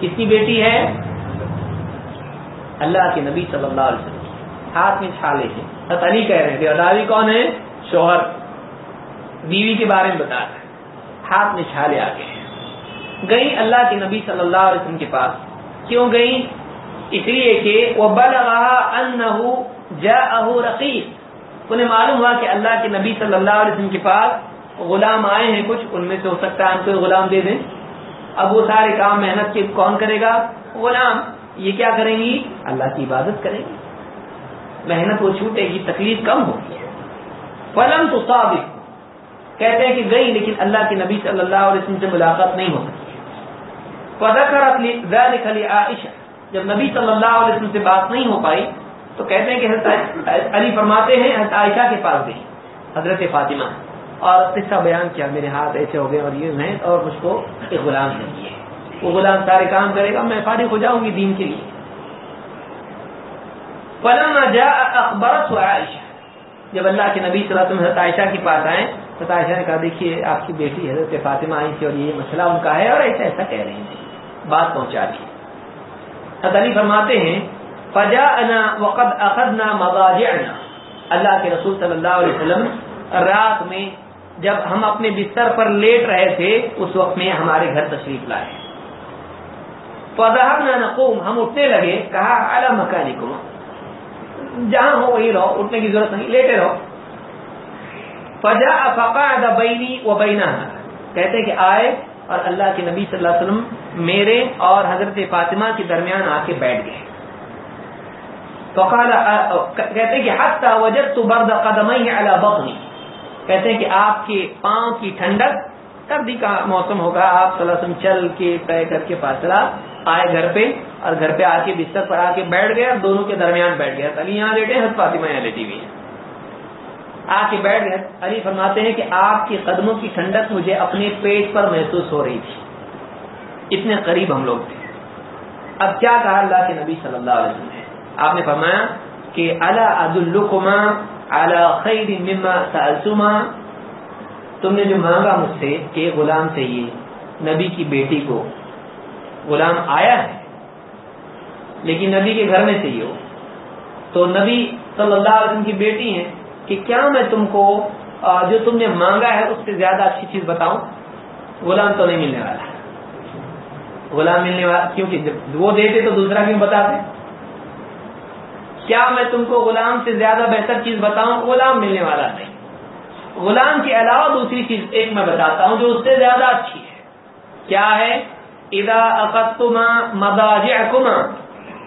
کس کی بیٹی ہے؟ اللہ کے نبی صلی اللہ علیہ وسلم ہاتھ میں چھالے ہیں۔ علی کہہ رہے ہیں اداوی کون ہے؟ شوہر۔ بیوی کے بارے میں بتا رہے ہاتھ میں چھالے آ گئے ہیں گئی اللہ کے نبی صلی اللہ علیہ وسلم کے پاس۔ کیوں گئی اس لیے کہ وہ بل رہا رقیق انہیں معلوم ہوا کہ اللہ کے نبی صلی اللہ علیہ وسلم کے پاس غلام آئے ہیں کچھ۔ ان میں سے ہو سکتا ہے ہم کو غلام دے دیں۔ اب وہ سارے کام محنت کے کون کرے گا؟ غلام۔ یہ کیا کریں گی؟ اللہ کی عبادت کریں گی۔ محنت وہ چھوٹے گی، تکلیف کم ہوگی۔ فلم تو ثابت کہتے ہیں کہ گئی لیکن اللہ کے نبی صلی اللہ علیہ وسلم سے ملاقات نہیں ہو سکی۔ عائشہ۔ جب نبی صلی اللہ علیہ وسلم سے بات نہیں ہو پائی، تو کہتے ہیں کہ حضرت علی فرماتے ہیں، حضرت عائشہ کے پاس گئی، حضرت فاطمہ۔ اور قصہ بیان کیا، میرے ہاتھ ایسے ہو گئے اور یہ میں اور مجھ کو ایک غلام چاہیے۔ وہ غلام سارے کام کرے گا، میں فارغ ہو جاؤں گی دین کے لیے۔ اخبرت عائشہ۔ جب اللہ کے نبی صلی اللہ علیہ وسلم حضرت عائشہ کے پاس آئے عائشہ نے کہا، دیکھیے، آپ کی بیٹی حضرت فاطمہ آئی تھی اور یہ مسئلہ ان کا ہے اور ایسا ایسا کہہ رہی تھی بات پہنچا دی۔ حضرت علی فرماتے ہیں فجا انا وقت اخذنا مضاجعنا. اللہ کے رسول صلی اللہ علیہ وسلم رات میں جب ہم اپنے بستر پر لیٹ رہے تھے، اس وقت میں ہمارے گھر تشریف لائے۔ فضحبنا نقوم۔ ہم اٹھنے لگے، کہا اعلی مکانکم۔ جہاں ہو وہی رہو، اٹھنے کی ضرورت نہیں، لیٹے رہو۔ فجا فقعد بینی و بینا کہتے کہ آئے اور اللہ کے نبی صلی اللہ علیہ وسلم میرے اور حضرت فاطمہ کے درمیان آ کے بیٹھ گئے. فقال کہتے کہ حتی وجدت برد قدمی علی بطنی. کہتے ہیں کہ آپ کے پاؤں کی ٹھنڈک، سردی کا موسم ہوگا، آپ صلی اللہ علیہ وسلم چل کے طے کر کے فاصلہ آئے گھر پہ اور گھر پہ آ کے بستر پر آ کے بیٹھ گئے اور دونوں کے درمیان بیٹھ گیا علی یہاں لیٹے حضرت فاطمہ یہاں لیٹی ہوئی ہیں۔ آ کے بیٹھ گئے۔ علی فرماتے ہیں کہ آپ کے قدموں کی ٹھنڈک مجھے اپنے پیٹ پر محسوس ہو رہی تھی۔ اتنے قریب ہم لوگ تھے۔ اب کیا کہا اللہ کے نبی صلی اللہ علیہ وسلم نے؟ آپ نے فرمایا کہ اللہ عد القما اعلی خیر مما سالسما تم نے جو مانگا مجھ سے کہ غلام سے یہ نبی کی بیٹی کو، غلام آیا ہے، لیکن نبی کے گھر میں سے ہی ہو۔ تو نبی صلی اللہ علیہ وسلم کی بیٹی ہیں۔ کہ کیا میں تم کو جو تم نے مانگا ہے اس سے زیادہ اچھی چیز بتاؤں؟ غلام تو نہیں ملنے والا۔ غلام ملنے والا، کیونکہ جب وہ دیتے تو دوسرا کیوں بتاتے؟ کیا میں تم کو غلام سے زیادہ بہتر چیز بتاؤں؟ غلام ملنے والا نہیں۔ غلام کے علاوہ دوسری چیز ایک میں بتاتا ہوں جو اس سے زیادہ اچھی ہے۔ کیا ہے؟ ادا اقتما مداجعکما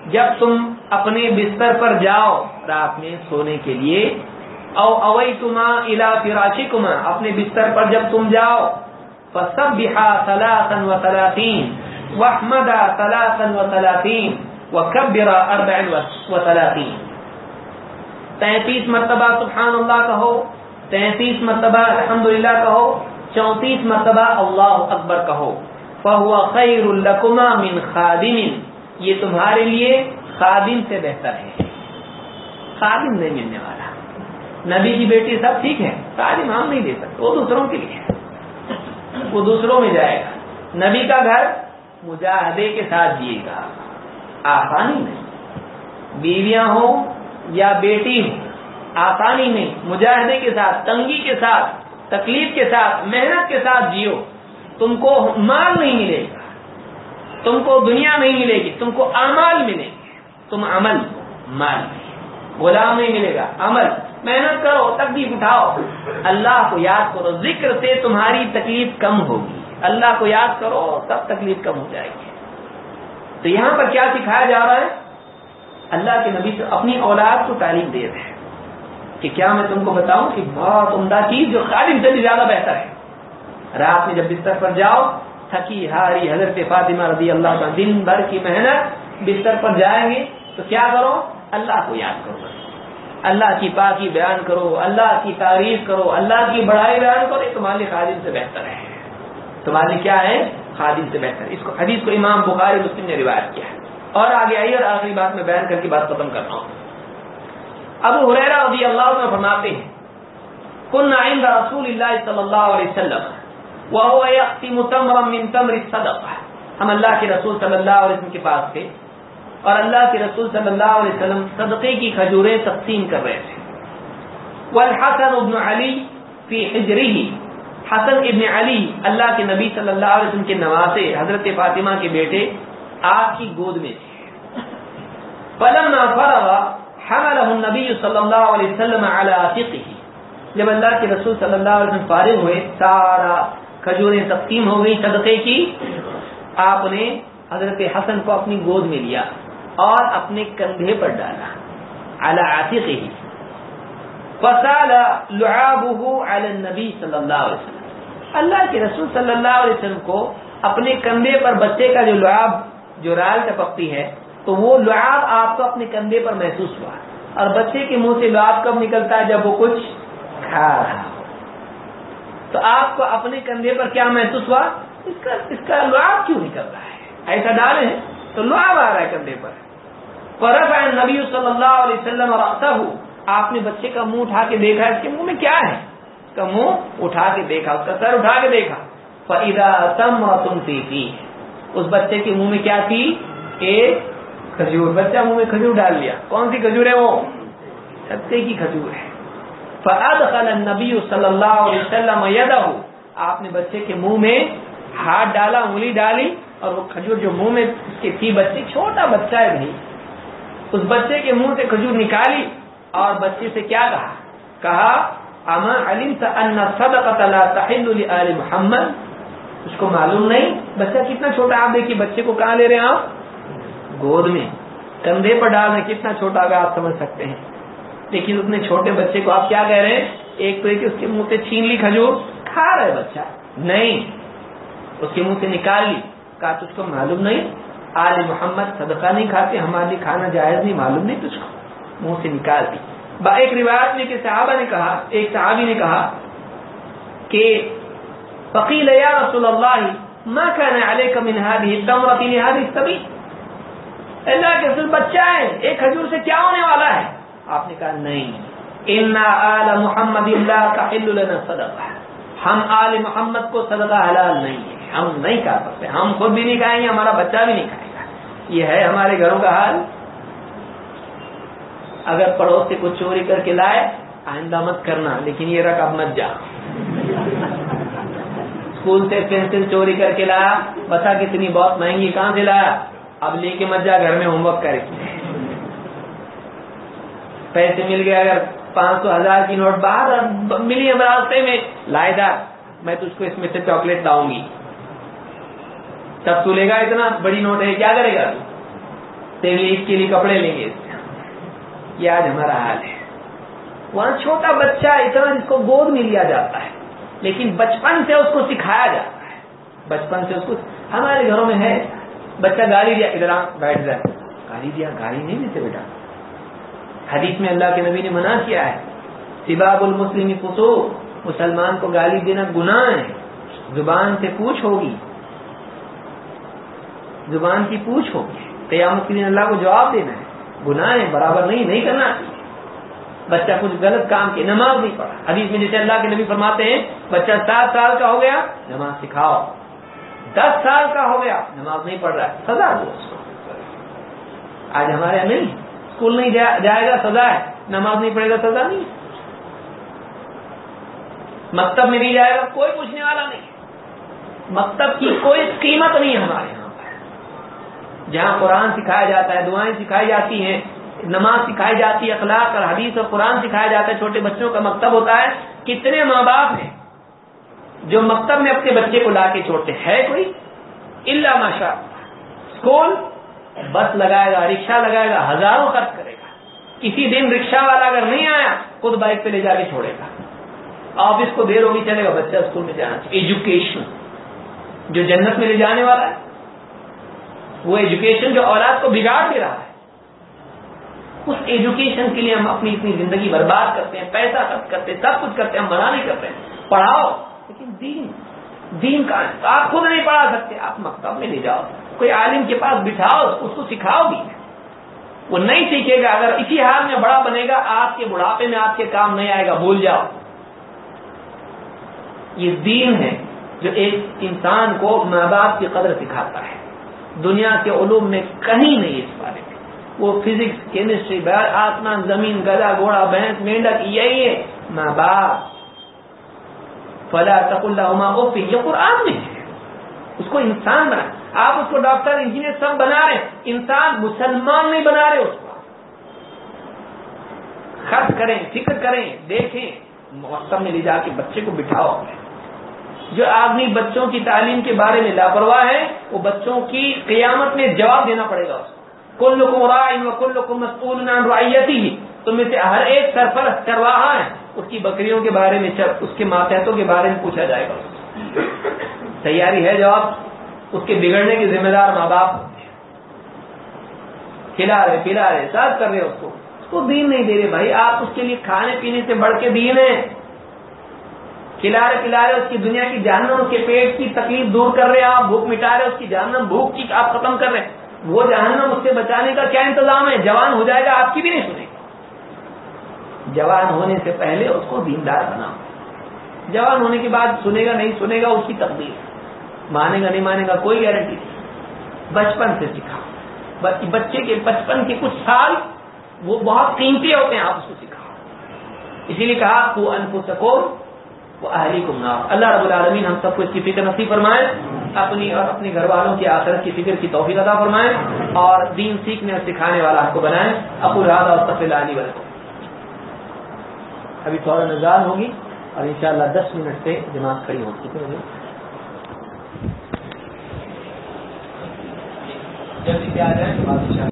جب تم اپنے بستر پر جاؤ رات میں سونے کے لیے او اوئی تما الا فراشی کما اپنے بستر پر جب تم جاؤ سب بحا سلاسن و سلاطین وحمدا سلاسن و سلاطین و کبرا اربعن و سلاطین تینتیس مرتبہ سبحان اللہ کہو، تینتیس مرتبہ الحمدللہ کہو، چونتیس مرتبہ اللہ اکبر کہو۔ فہو خیر الکما من خادم، یہ تمہارے لیے خادم سے بہتر ہے۔ خادم نہیں ملنے والا۔ نبی کی بیٹی سب ٹھیک ہے خادم ہم نہیں دے سکتے، وہ دوسروں کے لیے۔ وہ دوسروں میں جائے گا۔ نبی کا گھر مجاہدے کے ساتھ جیے گا۔ آسانی نہیں۔ بیویاں ہوں یا بیٹی ہوں، آسانی میں مجاہدے کے ساتھ، تنگی کے ساتھ، تکلیف کے ساتھ، محنت کے ساتھ جیو۔ تم کو مال نہیں ملے گا۔ تم کو دنیا نہیں ملے گی، تم کو امال ملے گی۔ تم عمل، مال غلام نہیں ملے گا، عمل۔ محنت کرو، تکلیف اٹھاؤ۔ اللہ کو یاد کرو، ذکر سے تمہاری تکلیف کم ہوگی۔ اللہ کو یاد کرو، تب تکلیف کم ہو جائے گی۔ تو یہاں پر کیا سکھایا جا رہا ہے؟ اللہ کے نبی سے اپنی اولاد کو تعلیم دے رہے ہیں۔ کہ کیا میں تم کو بتاؤں کہ بہت عمدہ چیز جو خالد سے بھی زیادہ بہتر ہے۔ رات میں جب بستر پر جاؤ، تھکی ہاری حضرت فاطمہ رضی اللہ کا دن بھر کی محنت بستر پر جائیں گے تو کیا کرو؟ اللہ کو یاد کرو۔ اللہ کی پاکی بیان کرو، اللہ کی تعریف کرو، اللہ کی بڑائی بیان کرو، یہ تمہارے خادم سے بہتر ہے۔ تمہارے کیا ہے؟ خادم سے بہتر۔ اس کو حدیث کو امام بخاری مسلم نے روایت کیا ہے۔ اور آگے آئیے اور آخری بات میں بیان کر کے بات ختم کرتا ہوں۔ ابو حریرا رضی اللہ عنہ فرماتے ہیں کن عند رسول اللہ صلی اللہ علیہ وسلم وهو يختم تمرا من تمر الصدقه ہم اللہ کے رسول صلی اللہ علیہ وسلم کے پاس تھے۔ اور اللہ کے رسول صلی اللہ علیہ وسلم صدقے کی کھجوریں تقسیم کر رہے تھے۔ والحسن ابن علی فی حجره حسن ابن علی اللہ کے نبی صلی اللہ علیہ وسلم کے نواسے حضرت فاطمہ کے بیٹے آپ کی گود میں تھے۔ فلما فرغ حمله صلی اللہ علیہ وسلم على عاتقه جب اللہ کے رسول صلی اللہ علیہ وسلم فارغ ہوئے، سارا کھجوریں تقسیم ہو گئی صدقے کی، آپ نے حضرت حسن کو اپنی گود میں لیا۔ اور اپنے کندھے پر ڈالا۔ اعلی ہی فسال لعابه صلی اللہ علیہ وسلم۔ اللہ کے رسول صلی اللہ علیہ وسلم کو اپنے کندھے پر بچے کا جو لعاب، جو رال ٹپکتی ہے، تو وہ لعاب آپ کو اپنے کندھے پر محسوس ہوا۔ اور بچے کے منہ سے لعاب کب نکلتا ہے؟ جب وہ کچھ کھا رہا تو آپ کو اپنے کندھے پر کیا محسوس ہوا؟ اس کا اس کا لعاب کیوں نکل رہا ہے؟ ایسا ڈالے تو لعاب آ رہا ہے کندھے پر۔ فرف ہے نبی صلی اللہ علیہ وسلم اور آپ نے بچے کا منہ اٹھا کے دیکھا، اس کے منہ میں کیا ہے؟ اس کا منہ اٹھا کے دیکھا، اس کا سر اٹھا کے دیکھا۔ فیدا تم تم تھی اس بچے کے منہ میں کیا تھی؟ ایک کھجور۔ بچہ منہ میں کھجور ڈال لیا۔ کون سی کھجور ہے وہ؟ ستے کی کھجور ہے۔ فعد خل نبی صلی اللہ علیہ وسلم آپ نے بچے کے منہ میں ہاتھ ڈالا، انگلی ڈالی، اور وہ کھجور جو منہ میں اس کی تھی بچی چھوٹا بچہ ہے بھائی۔ اس بچے کے منہ سے کھجور نکالی اور بچے سے کیا کہا؟ کہا، اما علم صدقۃ تحل محمد؟ اس کو معلوم نہیں، بچہ کتنا چھوٹا آپ دیکھیے، بچے کو کہاں لے رہے ہیں آپ؟ گود میں، کندھے پر ڈال رہے کتنا چھوٹا ہوگا آپ سمجھ سکتے ہیں۔ لیکن اتنے چھوٹے بچے کو آپ کیا کہہ رہے ہیں؟ ایک تو ایک اس کے منہ سے چھین لی کھجور، کھا رہا ہے بچہ۔ نہیں، اس کے منہ سے نکال لی۔ کہا تجھ کو معلوم نہیں۔ آل محمد صدقہ نہیں کھاتے، ہمارے لیے کھانا جائز نہیں، معلوم نہیں تجھ کو۔ منہ سے نکال دی۔ با ایک روایت میں کہ صحابہ نے کہا، ایک صحابی نے کہا کہ فقیل یا رسول اللہ، ما كان عليك من هذه التمرة لهذه السبيل اللہ کے رسول بچہ ہے، ایک کھجور سے کیا ہونے والا ہے؟ آپ نے کہا، نہیں۔ ان آل محمد اللہ کا لنا صدقہ۔ ہم آل محمد کو صدقہ حلال نہیں ہے۔ ہم نہیں کھا سکتے۔ ہم خود بھی نہیں کھائیں گے، ہمارا بچہ بھی نہیں کھائے یہ ہے ہمارے گھروں کا حال۔ اگر پڑوس سے کچھ چوری کر کے لائے، آئندہ مت کرنا، لیکن یہ رکھ مت جا۔ اسکول سے پینسل چوری کر کے لایا، بتا کتنی بہت مہنگی کہاں سے لایا؟ اب لے کے مت جا، گھر میں ہوم ورک کرے۔ پیسے مل گئے اگر پانچ سو ہزار کی نوٹ باہر ملی ہم راستے میں۔ لائے دا میں تجھ کو اس میں سے چاکلیٹ لاؤں گی۔ تب تو لے گا اتنا، بڑی نوٹ ہے، کیا کرے گا تیرے لیے اس کے لیے کپڑے لیں گے۔ یہ آج ہمارا حال ہے۔ وہاں چھوٹا بچہ اتنا جس کو گود میں لیا جاتا ہے، لیکن بچپن سے اس کو سکھایا جاتا ہے۔ بچپن سے اس کو، ہمارے گھروں میں ہے۔ بچہ گالی دیا، ادھر بیٹھ جائے گالی دیا، گالی نہیں دیتے بیٹا۔ حدیث میں اللہ کے نبی نے منع کیا ہے۔ سباب المسلم پسو مسلمان کو گالی دینا گناہ ہے۔ زبان سے پوچھ ہوگی۔ زبان کی پوچھ ہوگی قیامت کے دن اللہ کو جواب دینا ہے۔ گناہ ہے، برابر نہیں نہیں کرنا۔ بچہ کچھ غلط کام کی نماز نہیں پڑھا۔ حدیث میں جیسے اللہ کے نبی فرماتے ہیں، بچہ سات سال کا ہو گیا، نماز سکھاؤ۔ دس سال کا ہو گیا، نماز نہیں پڑھ رہا۔ ہے سزا دو اس کو۔ آج ہمارے یہاں نہیں۔ اسکول نہیں جائے گا، سزا ہے۔ نماز نہیں پڑھے گا، سزا نہیں۔ مکتب میں نہیں جائے گا، کوئی پوچھنے والا نہیں۔ مکتب کی کوئی قیمت نہیں ہے ہمارے یہاں۔ جہاں قرآن سکھایا جاتا ہے، دعائیں سکھائی جاتی ہیں، نماز سکھائی جاتی ہے، اخلاق اور حدیث اور قرآن سکھایا جاتا ہے، چھوٹے بچوں کا مکتب ہوتا ہے۔ کتنے ماں باپ ہیں جو مکتب میں اپنے بچے کو لا کے چھوڑتے ہے کوئی؟ اللہ ماشاء اسکول بس لگائے گا رکشا لگائے گا، ہزاروں خرچ کرے گا۔ کسی دن رکشا والا اگر نہیں آیا، خود بائک پہ لے جا کے چھوڑے گا۔ آفس کو دیر ہوگی چلے گا، بچہ اسکول میں جانا چاہیے۔ ایجوکیشن جو جنت میں لے جانے والا ہے۔ وہ ایجوکیشن جو اولاد کو بگاڑ دے رہا ہے۔ اس ایجوکیشن کے لیے ہم اپنی اتنی زندگی برباد کرتے ہیں، پیسہ خرچ کرتے ہیں، سب کچھ کرتے ہیں، ہم منع نہیں کرتے ہیں پڑھاؤ، لیکن دین دین کا آپ خود نہیں پڑھا سکتے۔ آپ مکتب میں لے جاؤ۔ کوئی عالم کے پاس بٹھاؤ، اس کو سکھاؤ بھی۔ وہ نہیں سیکھے گا۔ اگر اسی حال میں بڑا بنے گا، آپ کے بڑھاپے میں آپ کے کام نہیں آئے گا، بھول جاؤ۔ یہ دین ہے جو ایک انسان کو ماں باپ کی قدر سکھاتا ہے۔ دنیا کے علوم میں کہیں نہیں اس بارے میں۔ وہ فزکس، کیمسٹری آسمان، زمین گدا گھوڑا، بھینس، مینڈک، یہی ہے۔ ماں باپ۔ فلا تق اللہ یہ قرآن میں ہے۔ اس کو انسان بنا۔ آپ اس کو ڈاکٹر، انجینئر سب بنا رہے ہیں۔ انسان مسلمان نہیں بنا رہے اس کو۔ خرچ کریں، فکر کریں، دیکھیں۔ موسم میں لے جا کے بچے کو بٹھاؤ۔ جو آدمی بچوں کی تعلیم کے بارے میں لاپرواہ ہے، وہ بچوں کی قیامت میں جواب دینا پڑے گا اس کو۔ کل کو رائے کل مسئول ہی تو میں سے ہر ایک سرپرست کر رہا ہے۔ اس کی بکریوں کے بارے میں اس کے ماتحتوں کے بارے میں پوچھا جائے گا۔ تیاری ہے جواب؟ اس کے بگڑنے کے ذمہ دار ماں باپ۔ کھلا رہے، پلا رہے، ساتھ کر رہے اس کو۔ اس کو دین نہیں دے رہے بھائی، آپ اس کے لیے کھانے پینے سے بڑھ کے دین ہے کھلا رہے پلا رہے اس کی دنیا کی جہنم، اس کے پیٹ کی تکلیف دور کر رہے آپ، بھوک مٹا رہے اس کی جہنم، بھوک کی آپ ختم کر رہے ہیں۔ وہ جہنم اس سے بچانے کا کیا انتظام ہے؟ جوان ہو جائے گا، آپ کی بھی نہیں سنے گا جوان ہونے سے پہلے اس کو دیندار بناؤ۔ جوان ہونے کے بعد سنے گا، نہیں سنے گا، اس کی تقدیر۔ مانے گا، نہیں مانے گا، کوئی گارنٹی نہیں۔ بچپن سے سکھاؤ۔ بچے کے بچپن کے کچھ سال وہ بہت قیمتی ہوتے ہیں، آپ اس کو سکھاؤ۔ اسی لیے کہا تو ان کو سکو وہ اہلی اللہ رب العالمین ہم سب کو اس کی فکر نصیب فرمائے، اپنی اور اپنے گھر والوں کی آخرت کی فکر کی توفیق ادا فرمائے اور دین سیکھنے اور سکھانے والا ہم کو بنائے۔ ابو راد اور تفیل علی والے کو ابھی تھوڑا نظار ہوگی اور انشاءاللہ دس منٹ سے جماعت کھڑی ہو چکی ہے جلدی سے آ جائیں